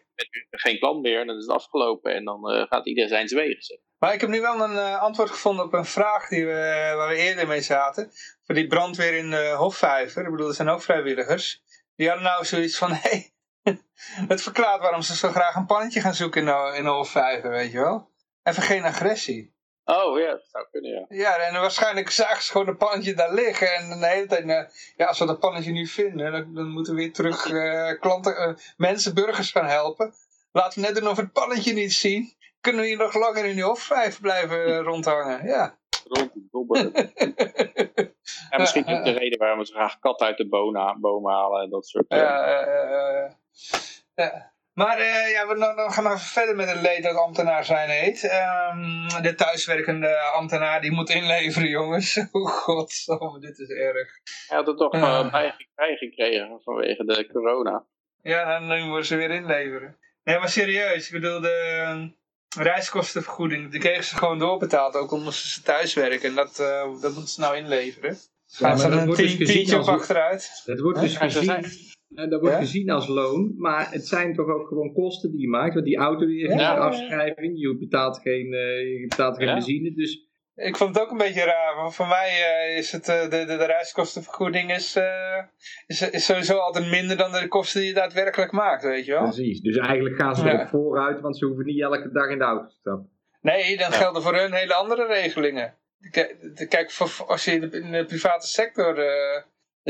geen klant meer en dan is het afgelopen en dan eh, gaat iedereen zijn wegen. Maar ik heb nu wel een eh, antwoord gevonden op een vraag die we, waar we eerder mee zaten. Voor die brandweer in de Hofvijver. Ik bedoel, dat zijn ook vrijwilligers. Die hadden nou zoiets van, hé, hey, het verklaart waarom ze zo graag een pannetje gaan zoeken in de, in de Hofvijver, weet je wel. Even geen agressie. Oh ja, dat zou kunnen, ja. Ja, en waarschijnlijk zagen ze gewoon een pannetje daar liggen. En de hele tijd, ja, als we dat pannetje nu vinden, dan, dan moeten we weer terug eh, klanten, eh, mensen, burgers gaan helpen. Laten we net doen of we het pannetje niet zien. kunnen we hier nog langer in die Hofvijf blijven eh, rondhangen. Ja. Rond. En misschien ook de reden waarom we zo graag kat uit de boom, halen en dat soort... eh, Ja, eh, ja. Maar eh, ja, we, nou, dan gaan we even verder met het leed dat ambtenaar zijn heet. Ehm, de thuiswerkende ambtenaar die moet inleveren, jongens. Oh god, dit is erg. Hij had het toch uh, bij, bijgekregen vanwege de corona. Ja, en nu moeten ze weer inleveren. Nee, maar serieus, ik bedoel, de ehm, reiskostenvergoeding, die kregen ze gewoon doorbetaald, ook al moesten ze thuiswerken. En dat, eh, dat moeten ze nou inleveren. Gaan maar ze er dat een wordt dus tientje op als- achteruit? Dat wordt dus gezien, eh, dat wordt Ja? gezien als loon, maar het zijn toch ook gewoon kosten die je maakt. Want die auto die heeft Ja. een afschrijving, je betaalt geen, eh, je betaalt geen Ja. benzine. Dus Ik vond het ook een beetje raar, want voor mij eh, is het, de, de, de reiskostenvergoeding is, eh, is, is sowieso altijd minder dan de kosten die je daadwerkelijk maakt, weet je wel? precies. Dus eigenlijk gaan ze Ja. erop vooruit, want ze hoeven niet elke dag in de auto te stappen. Nee, dan gelden voor hun hele andere regelingen. Kijk, kijk voor, als je in de, in de private sector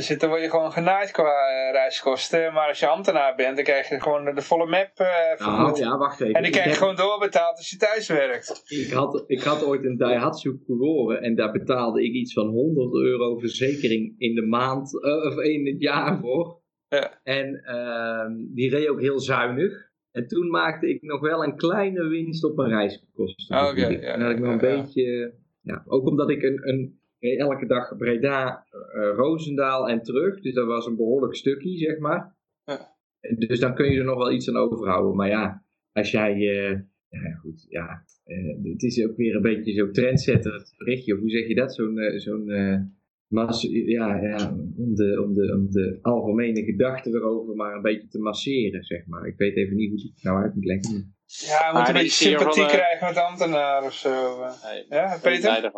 zit, dan word je gewoon genaaid qua eh, reiskosten. Maar als je ambtenaar bent, dan krijg je gewoon de volle map vergoed. Nou ja, wacht even. en die krijg je heb- gewoon doorbetaald als je thuis werkt. Ik had, ik had ooit een Daihatsu verloren en daar betaalde ik iets van 100 euro verzekering in de maand, eh, of in het jaar voor. Ja. En ehm, die reed ook heel zuinig. En toen maakte ik nog wel een kleine winst op mijn reiskosten. Oké, ja, en dan had ik nog een ja, beetje, ja, ook omdat ik een, een elke dag Breda, eh, Roosendaal en terug. Dus dat was een behoorlijk stukje, zeg maar. Ja. Dus dan kun je er nog wel iets aan overhouden. Maar ja, als jij, eh, ja goed, ja, eh, het is ook weer een beetje zo trendsetter, het berichtje, of hoe zeg je dat? Zo'n, eh, zo'n eh, ja, ja, om, de, om, de, om de algemene gedachten erover maar een beetje te masseren, zeg maar. Ik weet even niet hoe ik het nou uit moet leggen. Ja, je moet Maar een beetje sympathie van, eh, krijgen met ambtenaren of zo. eh. Nee, Ja, Peter?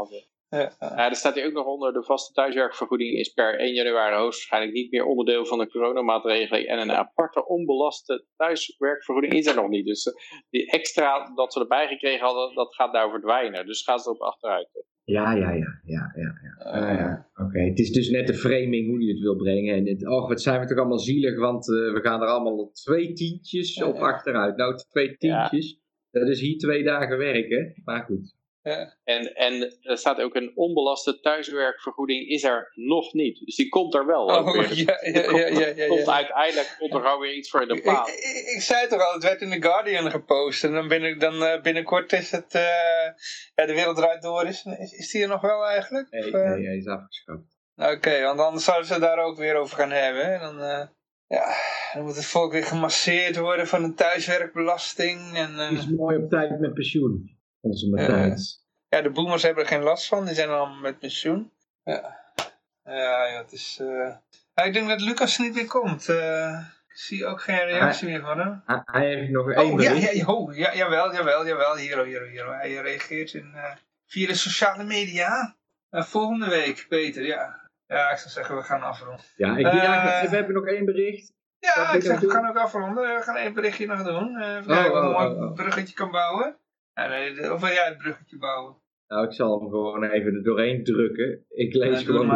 Ja, ja. Ja, er staat hier ook nog onder, de vaste thuiswerkvergoeding is per 1 januari hoogstwaarschijnlijk niet meer onderdeel van de coronamaatregelen en een aparte onbelaste thuiswerkvergoeding is er nog niet. Dus eh, die extra dat ze erbij gekregen hadden, dat gaat daar verdwijnen. Dus gaan ze op achteruit. Ja, ja, ja, ja, ja. ja. Eh, Ah, ja. Oké, het is dus net de framing hoe je het wil brengen. En het, oh, wat zijn we toch allemaal zielig, want eh, we gaan er allemaal twee tientjes Ja, op ja. achteruit. Nou, twee tientjes. Dat is hier twee dagen werken, maar goed. Ja. En, en er staat ook een onbelaste thuiswerkvergoeding is er nog niet. Dus die komt er wel. Oh, weer. ja, ja, ja, ja, ja, Komt ja. uiteindelijk komt er gewoon weer iets voor in de Ik, plaats. ik, ik zei toch al, het werd in The Guardian gepost. En dan, binnen, dan eh, binnenkort is het... eh, ja, de wereld draait door. Is, is, is die er nog wel eigenlijk? Nee, Of, eh? nee, hij is afgeschaft. Oké, want anders zouden ze het daar ook weer over gaan hebben. En dan, eh, ja, dan moet het volk weer gemasseerd worden van een thuiswerkbelasting. En, Die is mooi op tijd met pensioen, onze Matthijs. ja, de boomers hebben er geen last van. Die zijn allemaal met pensioen. Ja, ja, ja het is... eh, ja, ik denk dat Lucas niet meer komt. Eh, ik zie ook geen reactie meer van hem. Hij- Hij heeft nog één Oh, ja, bericht. ja, oh, ja, jawel, jawel, jawel. Hier, hier, hier. Hij reageert in, eh, via de sociale media. Eh, volgende week, Peter, ja. Ja, ik zou zeggen, we gaan afronden. Ja, ik Eh, we hebben nog één bericht. Ja, ik zeg, nog we gaan ook afronden. We gaan één berichtje nog doen. Eh, Even Oh, kijken of ik oh, een oh, mooi oh. bruggetje kan bouwen. Ja, of wil jij het bruggetje bouwen? Nou, ik zal hem gewoon even er doorheen drukken. Ik lees Ja, gewoon.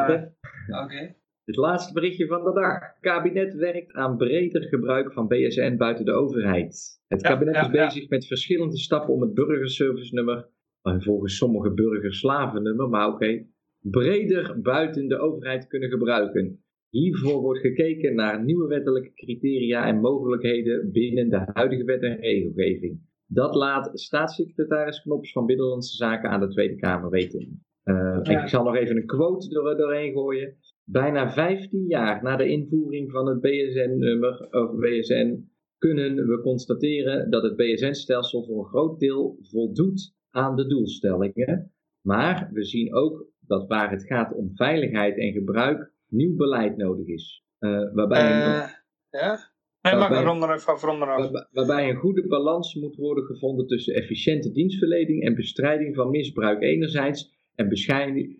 Oké. Het laatste berichtje van de dag. Het kabinet werkt aan breder gebruik van BSN buiten de overheid. Het Ja, kabinet ja, is bezig met verschillende stappen om het burgerservice-nummer, en volgens sommigen burgerslaven-nummer, maar oké, breder buiten de overheid te kunnen gebruiken. Hiervoor wordt gekeken naar nieuwe wettelijke criteria en mogelijkheden binnen de huidige wet en regelgeving. Dat laat staatssecretaris Knops van Binnenlandse Zaken aan de Tweede Kamer weten. Eh, Ja. Ik zal nog even een quote door, doorheen gooien. Bijna 15 jaar na de invoering van het BSN-nummer of BSN kunnen we constateren dat het BSN-stelsel voor een groot deel voldoet aan de doelstellingen. Maar we zien ook dat waar het gaat om veiligheid en gebruik nieuw beleid nodig is. Eh, waarbij, Eh, ja? Nee, een ronde even af, ronde af. waar- waarbij een goede balans moet worden gevonden tussen efficiënte dienstverlening en bestrijding van misbruik enerzijds en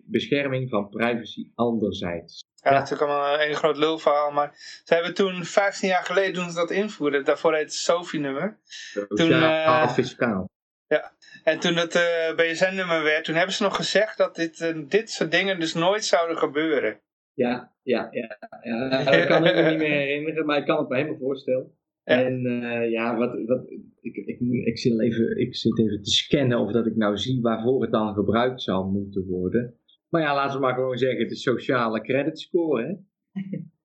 bescherming van privacy anderzijds. Ja, dat is natuurlijk allemaal een groot lulverhaal, maar ze hebben toen, 15 jaar geleden, toen ze dat invoerden, daarvoor heet het SOFI-nummer. Sociaal, eh, fiscaal. En toen het eh, BSN-nummer werd, toen hebben ze nog gezegd dat dit, eh, dit soort dingen dus nooit zouden gebeuren. Ja, ja, ja. ja. Dat kan ik me niet meer herinneren, maar ik kan het me helemaal voorstellen. Ja. En eh, ja, wat, wat, ik, ik, moet- ik, zit even, ik zit even te scannen of dat ik nou zie waarvoor het dan gebruikt zou moeten worden. Maar ja, laten we maar gewoon zeggen, de sociale credit score, hè?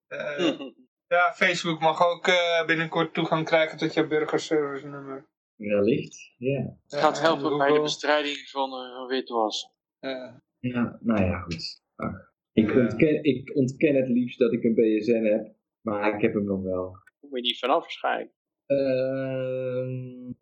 Eh, ja, Facebook mag ook eh, binnenkort toegang krijgen tot je burgerservice nummer. Wellicht, ja. Het gaat helpen bij de bestrijding van uh, witwassen. Eh, Ja, nou ja, goed. Ach, ik, ontken, ik ontken het liefst dat ik een BSN heb, maar ik heb hem nog wel. Kom je niet vanaf waarschijnlijk. Ehm,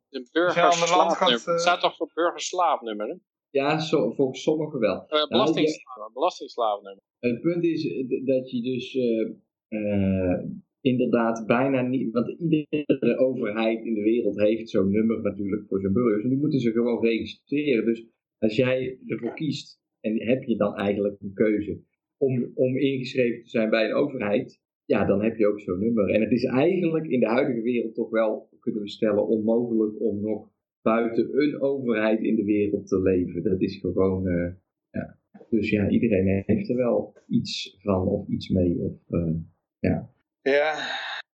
Een eh, Het staat toch voor burgerslaafnummer, hè? ja, zo, volgens sommigen wel. Eh, belastingslaaf, belastingslaafnummer. Het punt is eh, dat je dus eh, eh, inderdaad bijna niet, want iedere overheid in de wereld heeft zo'n nummer natuurlijk voor zijn burgers. En die moeten ze gewoon registreren. Dus als jij ervoor kiest, en heb je dan eigenlijk een keuze om, om ingeschreven te zijn bij een overheid, ja, dan heb je ook zo'n nummer. En het is eigenlijk in de huidige wereld toch wel, kunnen we stellen, onmogelijk om nog buiten een overheid in de wereld te leven. Dat is gewoon, eh, ja. Dus ja, iedereen heeft er wel iets van of iets mee. Of, eh, ja.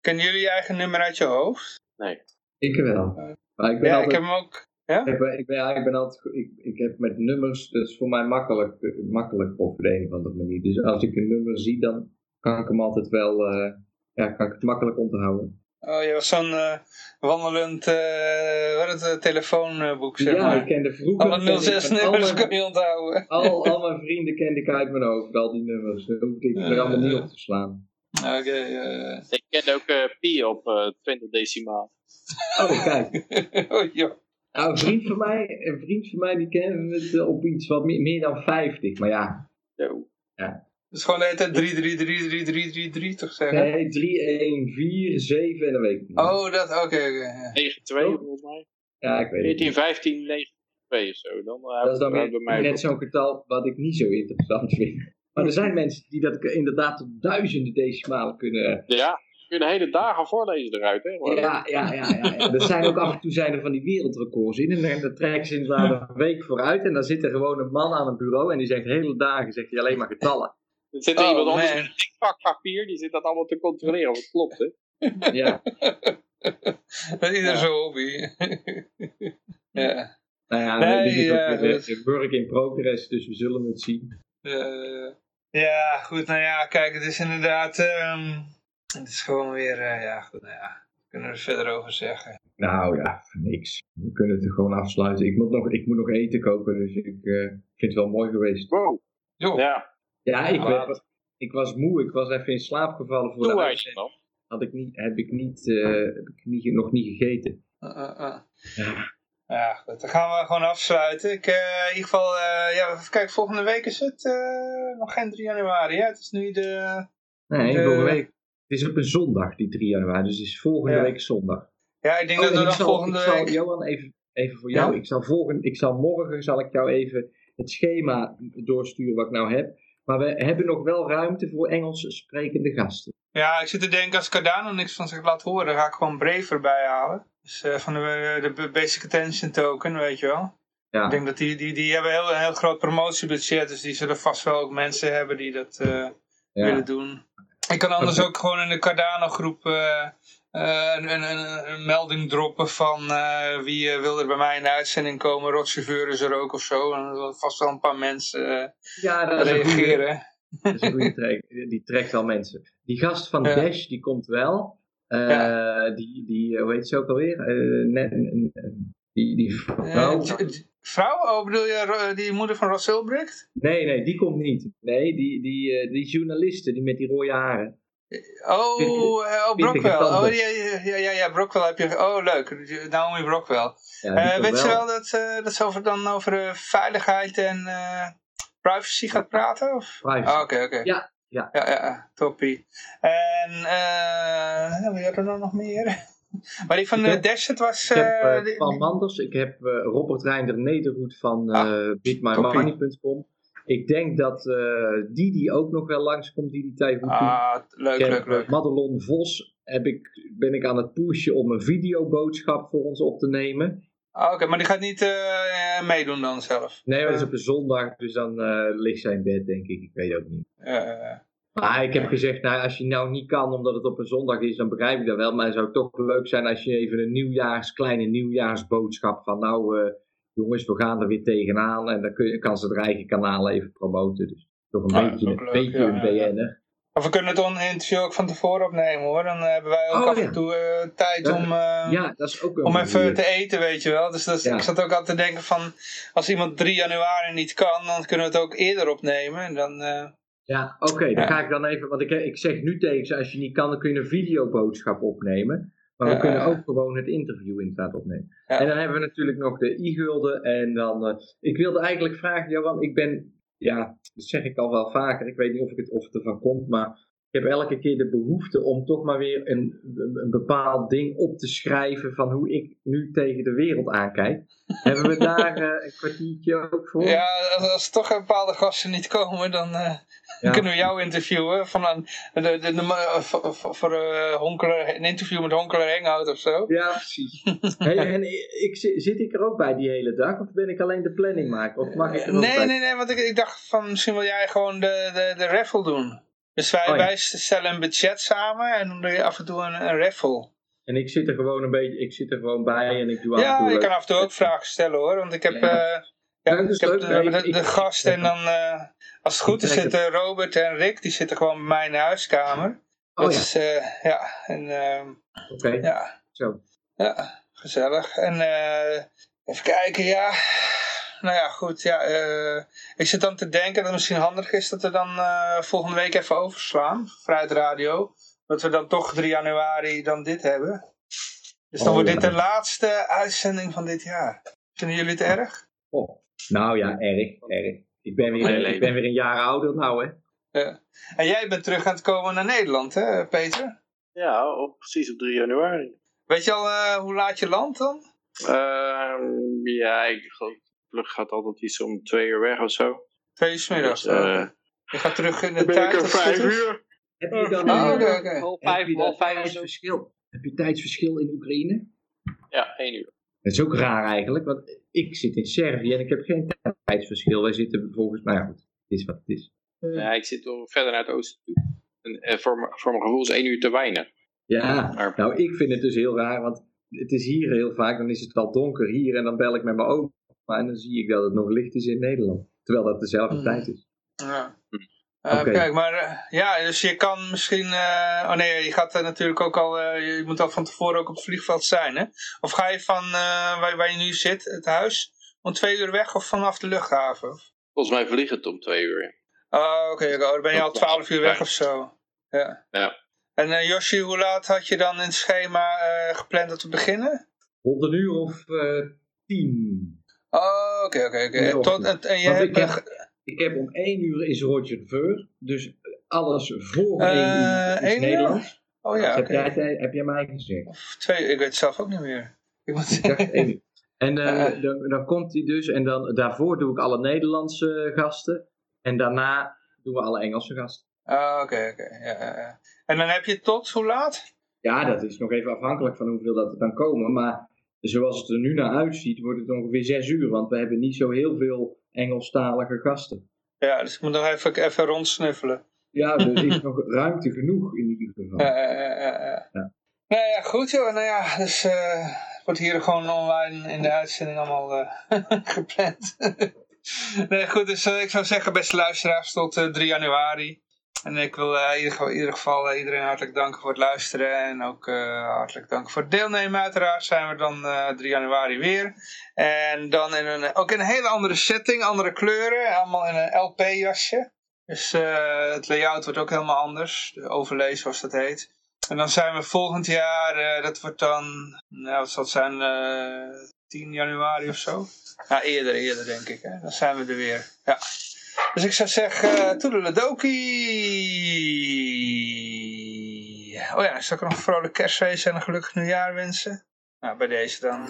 Kennen jullie je eigen nummer uit je hoofd? Nee. ik wel. Maar ik ben Ja, ik heb hem ook. Ja? ik ben, ik ben, ja, ik ben altijd, ik, ik heb met nummers, dat is voor mij makkelijk, makkelijk op de een of andere manier. Dus als ik een nummer zie, dan kan ik hem altijd wel, eh, ja, kan ik het makkelijk onthouden. Oh, je was zo'n eh, wandelend eh, wat is het, telefoonboek, zeg ja, maar. ik kende vroeger... Alle kende ik 06 van al nummers kun je onthouden. Al, al mijn vrienden kende ik uit mijn hoofd, al die nummers. Daar hoefde ik er allemaal niet op te slaan. Oké. Ik ken ook eh, pi op eh 20 decimaal. Oh, kijk. oh, joh. Nou, een vriend van mij, een vriend van mij die kende het eh, op iets wat meer, meer dan 50. Maar ja, Zo. Dus gewoon de hele tijd 3, 3, 3, 3, 3, 3, 3, toch zeggen? nee, 3, 1, 4, 7 en dan weet ik niet. Oh, dat, oké, oké. ja. 9-2 Oh. volgens mij. Ja, ik weet het 14, niet. 15, 9, 2 of zo. Dan eh, Dat is dan het weer bij mij net zo'n getal wat ik niet zo interessant vind. Maar er zijn mensen die dat inderdaad tot duizenden decimalen kunnen... Ja, kun je de hele dagen voorlezen eruit, hè? Ja, ja, ja, ja, ja. Er zijn ook af en toe zijn er van die wereldrecords in. En dan, dan trekken ze inderdaad een week vooruit. En dan zit er gewoon een man aan een bureau. En die zegt hele dagen zegt hij alleen maar getallen. Er zit er Oh, iemand anders man. met een dik pak papier, die zit dat allemaal te controleren of het klopt, hè? Ja. Dat is ieder Ja. hobby. ja. Nou ja, Nee, dit is ook ja, weer goed. de work in progress. Dus we zullen het zien. Eh, ja, goed, nou ja, kijk, het is inderdaad, ehm, het is gewoon weer, eh, ja, goed, nou ja, we kunnen er verder over zeggen. Nou ja, niks. We kunnen het er gewoon afsluiten. Ik moet nog, ik moet nog eten koken, dus ik eh, vind het wel mooi geweest. Wow. Jo, Ja, Ja, ik, ben- ik was moe. Ik was even in slaap gevallen voor de hoe uitzending. Had ik niet, heb ik, niet, eh, heb ik niet, nog niet gegeten. Uh, uh, uh. Ja. Ja, goed, dan gaan we gewoon afsluiten. Ik, eh, in ieder geval, eh, ja, even kijken, volgende week is het eh, nog geen 3 januari, hè? Het is nu de, Nee, De- volgende week. Het is op een zondag, die 3 januari. Dus het is volgende Ja. week zondag. ja, ik denk Oh, dat we dan zal, volgende ik zal. Johan, even, even voor jou. Ja? Ik, zal volgende, ik zal morgen zal ik jou even het schema doorsturen wat ik nou heb. Maar we hebben nog wel ruimte voor Engels sprekende gasten. Ja, ik zit te denken, als Cardano niks van zich laat horen, dan ga ik gewoon Brave erbij halen. Dus eh, van de, de Basic Attention Token, weet je wel. Ja. Ik denk dat die, die, die hebben heel, een heel groot promotiebudget, dus die zullen vast wel ook mensen hebben die dat eh, Ja. willen doen. Ik kan anders ook gewoon in de Cardano groep eh, eh, een, een, een, melding droppen van eh, wie wil er bij mij in de uitzending komen. Rotchauffeur is er ook of zo. En er zullen vast wel een paar mensen eh, Ja, dat is een goede, reageren. dat is een goede trek. Die trekt wel mensen. Die gast van Ja. Dash, die komt wel. Eh, die, die, hoe heet ze ook alweer? Eh, net, die, die vrouw. Eh, vrouw? Oh, bedoel je Ro- die moeder van Ross Ulbricht? Nee, nee, die komt niet. Nee, die, die, eh, die journaliste, die met die rode haren. Oh, eh, oh Brockwell. Oh, ja, ja, ja, ja, Brockwell heb je... Oh, leuk. Naomi Brockwell. Ja, Eh komt weet je wel dat, eh, dat ze over, dan over eh, veiligheid en eh, privacy gaat praten? Of? Privacy. Ah, Oké, oké. Ja, ja. Ja, ja, ja, toppie. En eh wie had er dan nog meer? Maar die van de Dash, het was... Ik heb eh, eh, die- Van Manders, ik heb eh, Robert Reinder Nederhoed van Ah, eh bitmymoney.com. Ik denk dat eh, die die ook nog wel langskomt, die die tijd goed ah, leuk, heb, leuk, eh, leuk. Madelon Vos heb ik, ben ik aan het pushen om een videoboodschap voor ons op te nemen. Ah, Oké, maar die gaat niet eh, eh, meedoen dan zelf? Nee, dat is Eh, op een zondag, dus dan eh ligt zij in bed, denk ik. Ik weet ook niet. eh, Maar ik heb gezegd, nou, als je nou niet kan omdat het op een zondag is, dan begrijp ik dat wel. Maar het zou toch leuk zijn als je even een nieuwjaars, kleine nieuwjaarsboodschap van nou, eh, jongens, we gaan er weer tegenaan. En dan kun je, kan ze het eigen kanaal even promoten. Dus toch een beetje, een leuk, beetje ja, een. BN'er. Of we kunnen het on- interview ook van tevoren opnemen hoor. Dan hebben wij ook Oh, af en toe eh, tijd om, Ja, dat is ook om even te eten, weet je wel. Dus dat is- Ja. ik zat ook altijd te denken van, als iemand 3 januari niet kan, dan kunnen we het ook eerder opnemen. En dan, Ja, oké, dan Ja. ga ik dan even, want ik, ik zeg nu tegen ze, als je niet kan, dan kun je een videoboodschap opnemen. Maar we kunnen ook gewoon het interview inderdaad opnemen. En dan hebben we natuurlijk nog de i-gulden. En dan, eh, ik wilde eigenlijk vragen, Johan, ik ben, ja, dat zeg ik al wel vaker, ik weet niet of, ik het, of het ervan komt, maar ik heb elke keer de behoefte om toch maar weer een, een bepaald ding op te schrijven van hoe ik nu tegen de wereld aankijk. hebben we daar eh, een kwartiertje ook voor? ja, als, als toch bepaalde gasten niet komen, dan eh, Ja. kunnen we jou interviewen. Van een, de, de, de, de- voor, voor- eh, Honkeler, een interview met Honkeler Henghout of zo. Ja, precies. hey, en ik, zit, ik er ook bij die hele dag? Of ben ik alleen de planning maken? Of mag ik er Nee, bij? nee, nee, want ik, ik dacht van misschien wil jij gewoon de, de, de raffle doen. Dus wij, Oh ja. wij stellen een budget samen en dan doe je af en toe een, een raffle. En ik zit er gewoon een beetje, ik zit er gewoon bij en ik doe af en Ja, toe je leuk. kan af en toe ook vragen stellen hoor, want ik heb, Ja. eh, ja, dat is ik heb leuk. de, de, gast en dan, eh, als het goed is, zitten Robert en Rick, die zitten gewoon bij mij in de huiskamer. Oh Dat ja, is, eh, ja, en ehm, oké. ja, Zo. Ja, gezellig. En eh, even kijken, ja. Nou ja, goed. Ja, eh, ik zit dan te denken dat het misschien handig is dat we dan eh, volgende week even overslaan. Vrijheid Radio. Dat we dan toch 3 januari dan dit hebben. Dus dan Oh, wordt ja. dit de laatste uitzending van dit jaar. Vinden jullie het erg? Oh. Nou ja, erg, erg. Ik ben, weer, ik ben weer een jaar ouder nou, hè. Ja. En jij bent terug aan het komen naar Nederland, hè, Peter? Ja, op, precies op 3 januari. Weet je al eh, hoe laat je landt dan? Ehm, ja, ik geloof, de vlucht gaat altijd iets om twee uur weg of zo. Twee uur 's middags. Dus, eh, je gaat terug in de ben tijd. ik er vijf is? uur. Heb je dan Oh, heb vijf, zo. tijdsverschil? Heb je tijdsverschil in Oekraïne? Ja, één uur. Dat is ook raar eigenlijk, want ik zit in Servië en ik heb geen tijdsverschil. Wij zitten volgens mij, nou ja goed, het is wat het is. Ja, ik zit wel verder naar het oosten toe. En, eh, voor, mijn- voor mijn gevoel is één uur te weinig. Ja, Maar- nou ik vind het dus heel raar, want het is hier heel vaak, dan is het wel donker hier en dan bel ik met mijn ogen. En dan zie ik dat het nog licht is in Nederland. Terwijl dat dezelfde Hmm. tijd is. Ja. Eh. Kijk, maar eh, ja, dus je kan misschien. eh, oh nee, je gaat er natuurlijk ook al. eh, je moet al van tevoren ook op het vliegveld zijn, hè? Of ga je van eh, waar, waar je nu zit, het huis, om twee uur weg of vanaf de luchthaven? Volgens mij vliegt het om twee uur. Oh, oké, oké. dan ben je al twaalf uur weg of zo. Ja. Ja. En eh Yoshi, hoe laat had je dan in het schema eh, gepland dat we beginnen? Rond een uur of eh, tien. Oh, oké, oké, oké. Ja, En tot- En en je hebt. Ik heb- om één uur is Roger de Veur, dus alles voor Eh, één uur is? Nederlands. Oh ja, heb, oké. jij, heb jij mij gezegd? Of twee ik weet het zelf ook niet meer. Ik dacht één. En eh, Ja. dan, dan komt hij dus, en dan, daarvoor doe ik alle Nederlandse gasten. En daarna doen we alle Engelse gasten. Ah, oké, oké. Ja, ja, ja. En dan heb je tot hoe laat? Ja, dat is nog even afhankelijk van hoeveel dat er dan komen. Maar zoals het er nu naar uitziet, wordt het ongeveer zes uur. Want we hebben niet zo heel veel Engelstalige gasten. Ja, dus ik moet nog even, even rondsnuffelen. Ja, er is nog ruimte genoeg in ieder geval. Ja, ja, ja, ja. Nou ja, goed joh. Nou ja, dus het wordt hier gewoon online in de uitzending allemaal eh, gepland. nee, goed, dus eh, ik zou zeggen, beste luisteraars, tot eh, 3 januari. En ik wil eh, in ieder geval, in ieder geval eh, iedereen hartelijk danken voor het luisteren. En ook eh, hartelijk dank voor het deelnemen. Uiteraard zijn we dan eh 3 januari weer. En dan in een, ook in een hele andere setting, andere kleuren. Allemaal in een LP-jasje. Dus het layout wordt ook helemaal anders. De overlay zoals dat heet. En dan zijn we volgend jaar, dat wordt dan, nou wat zal het zijn, eh 10 januari of zo? Ja, eerder, eerder denk ik. Hè? Dan zijn we er weer. Ja. Dus ik zou zeggen, uh, toedeledokie. Oh ja, zou ik nog een vrolijk kerstfeest en een gelukkig nieuwjaar wensen. Nou, bij deze dan.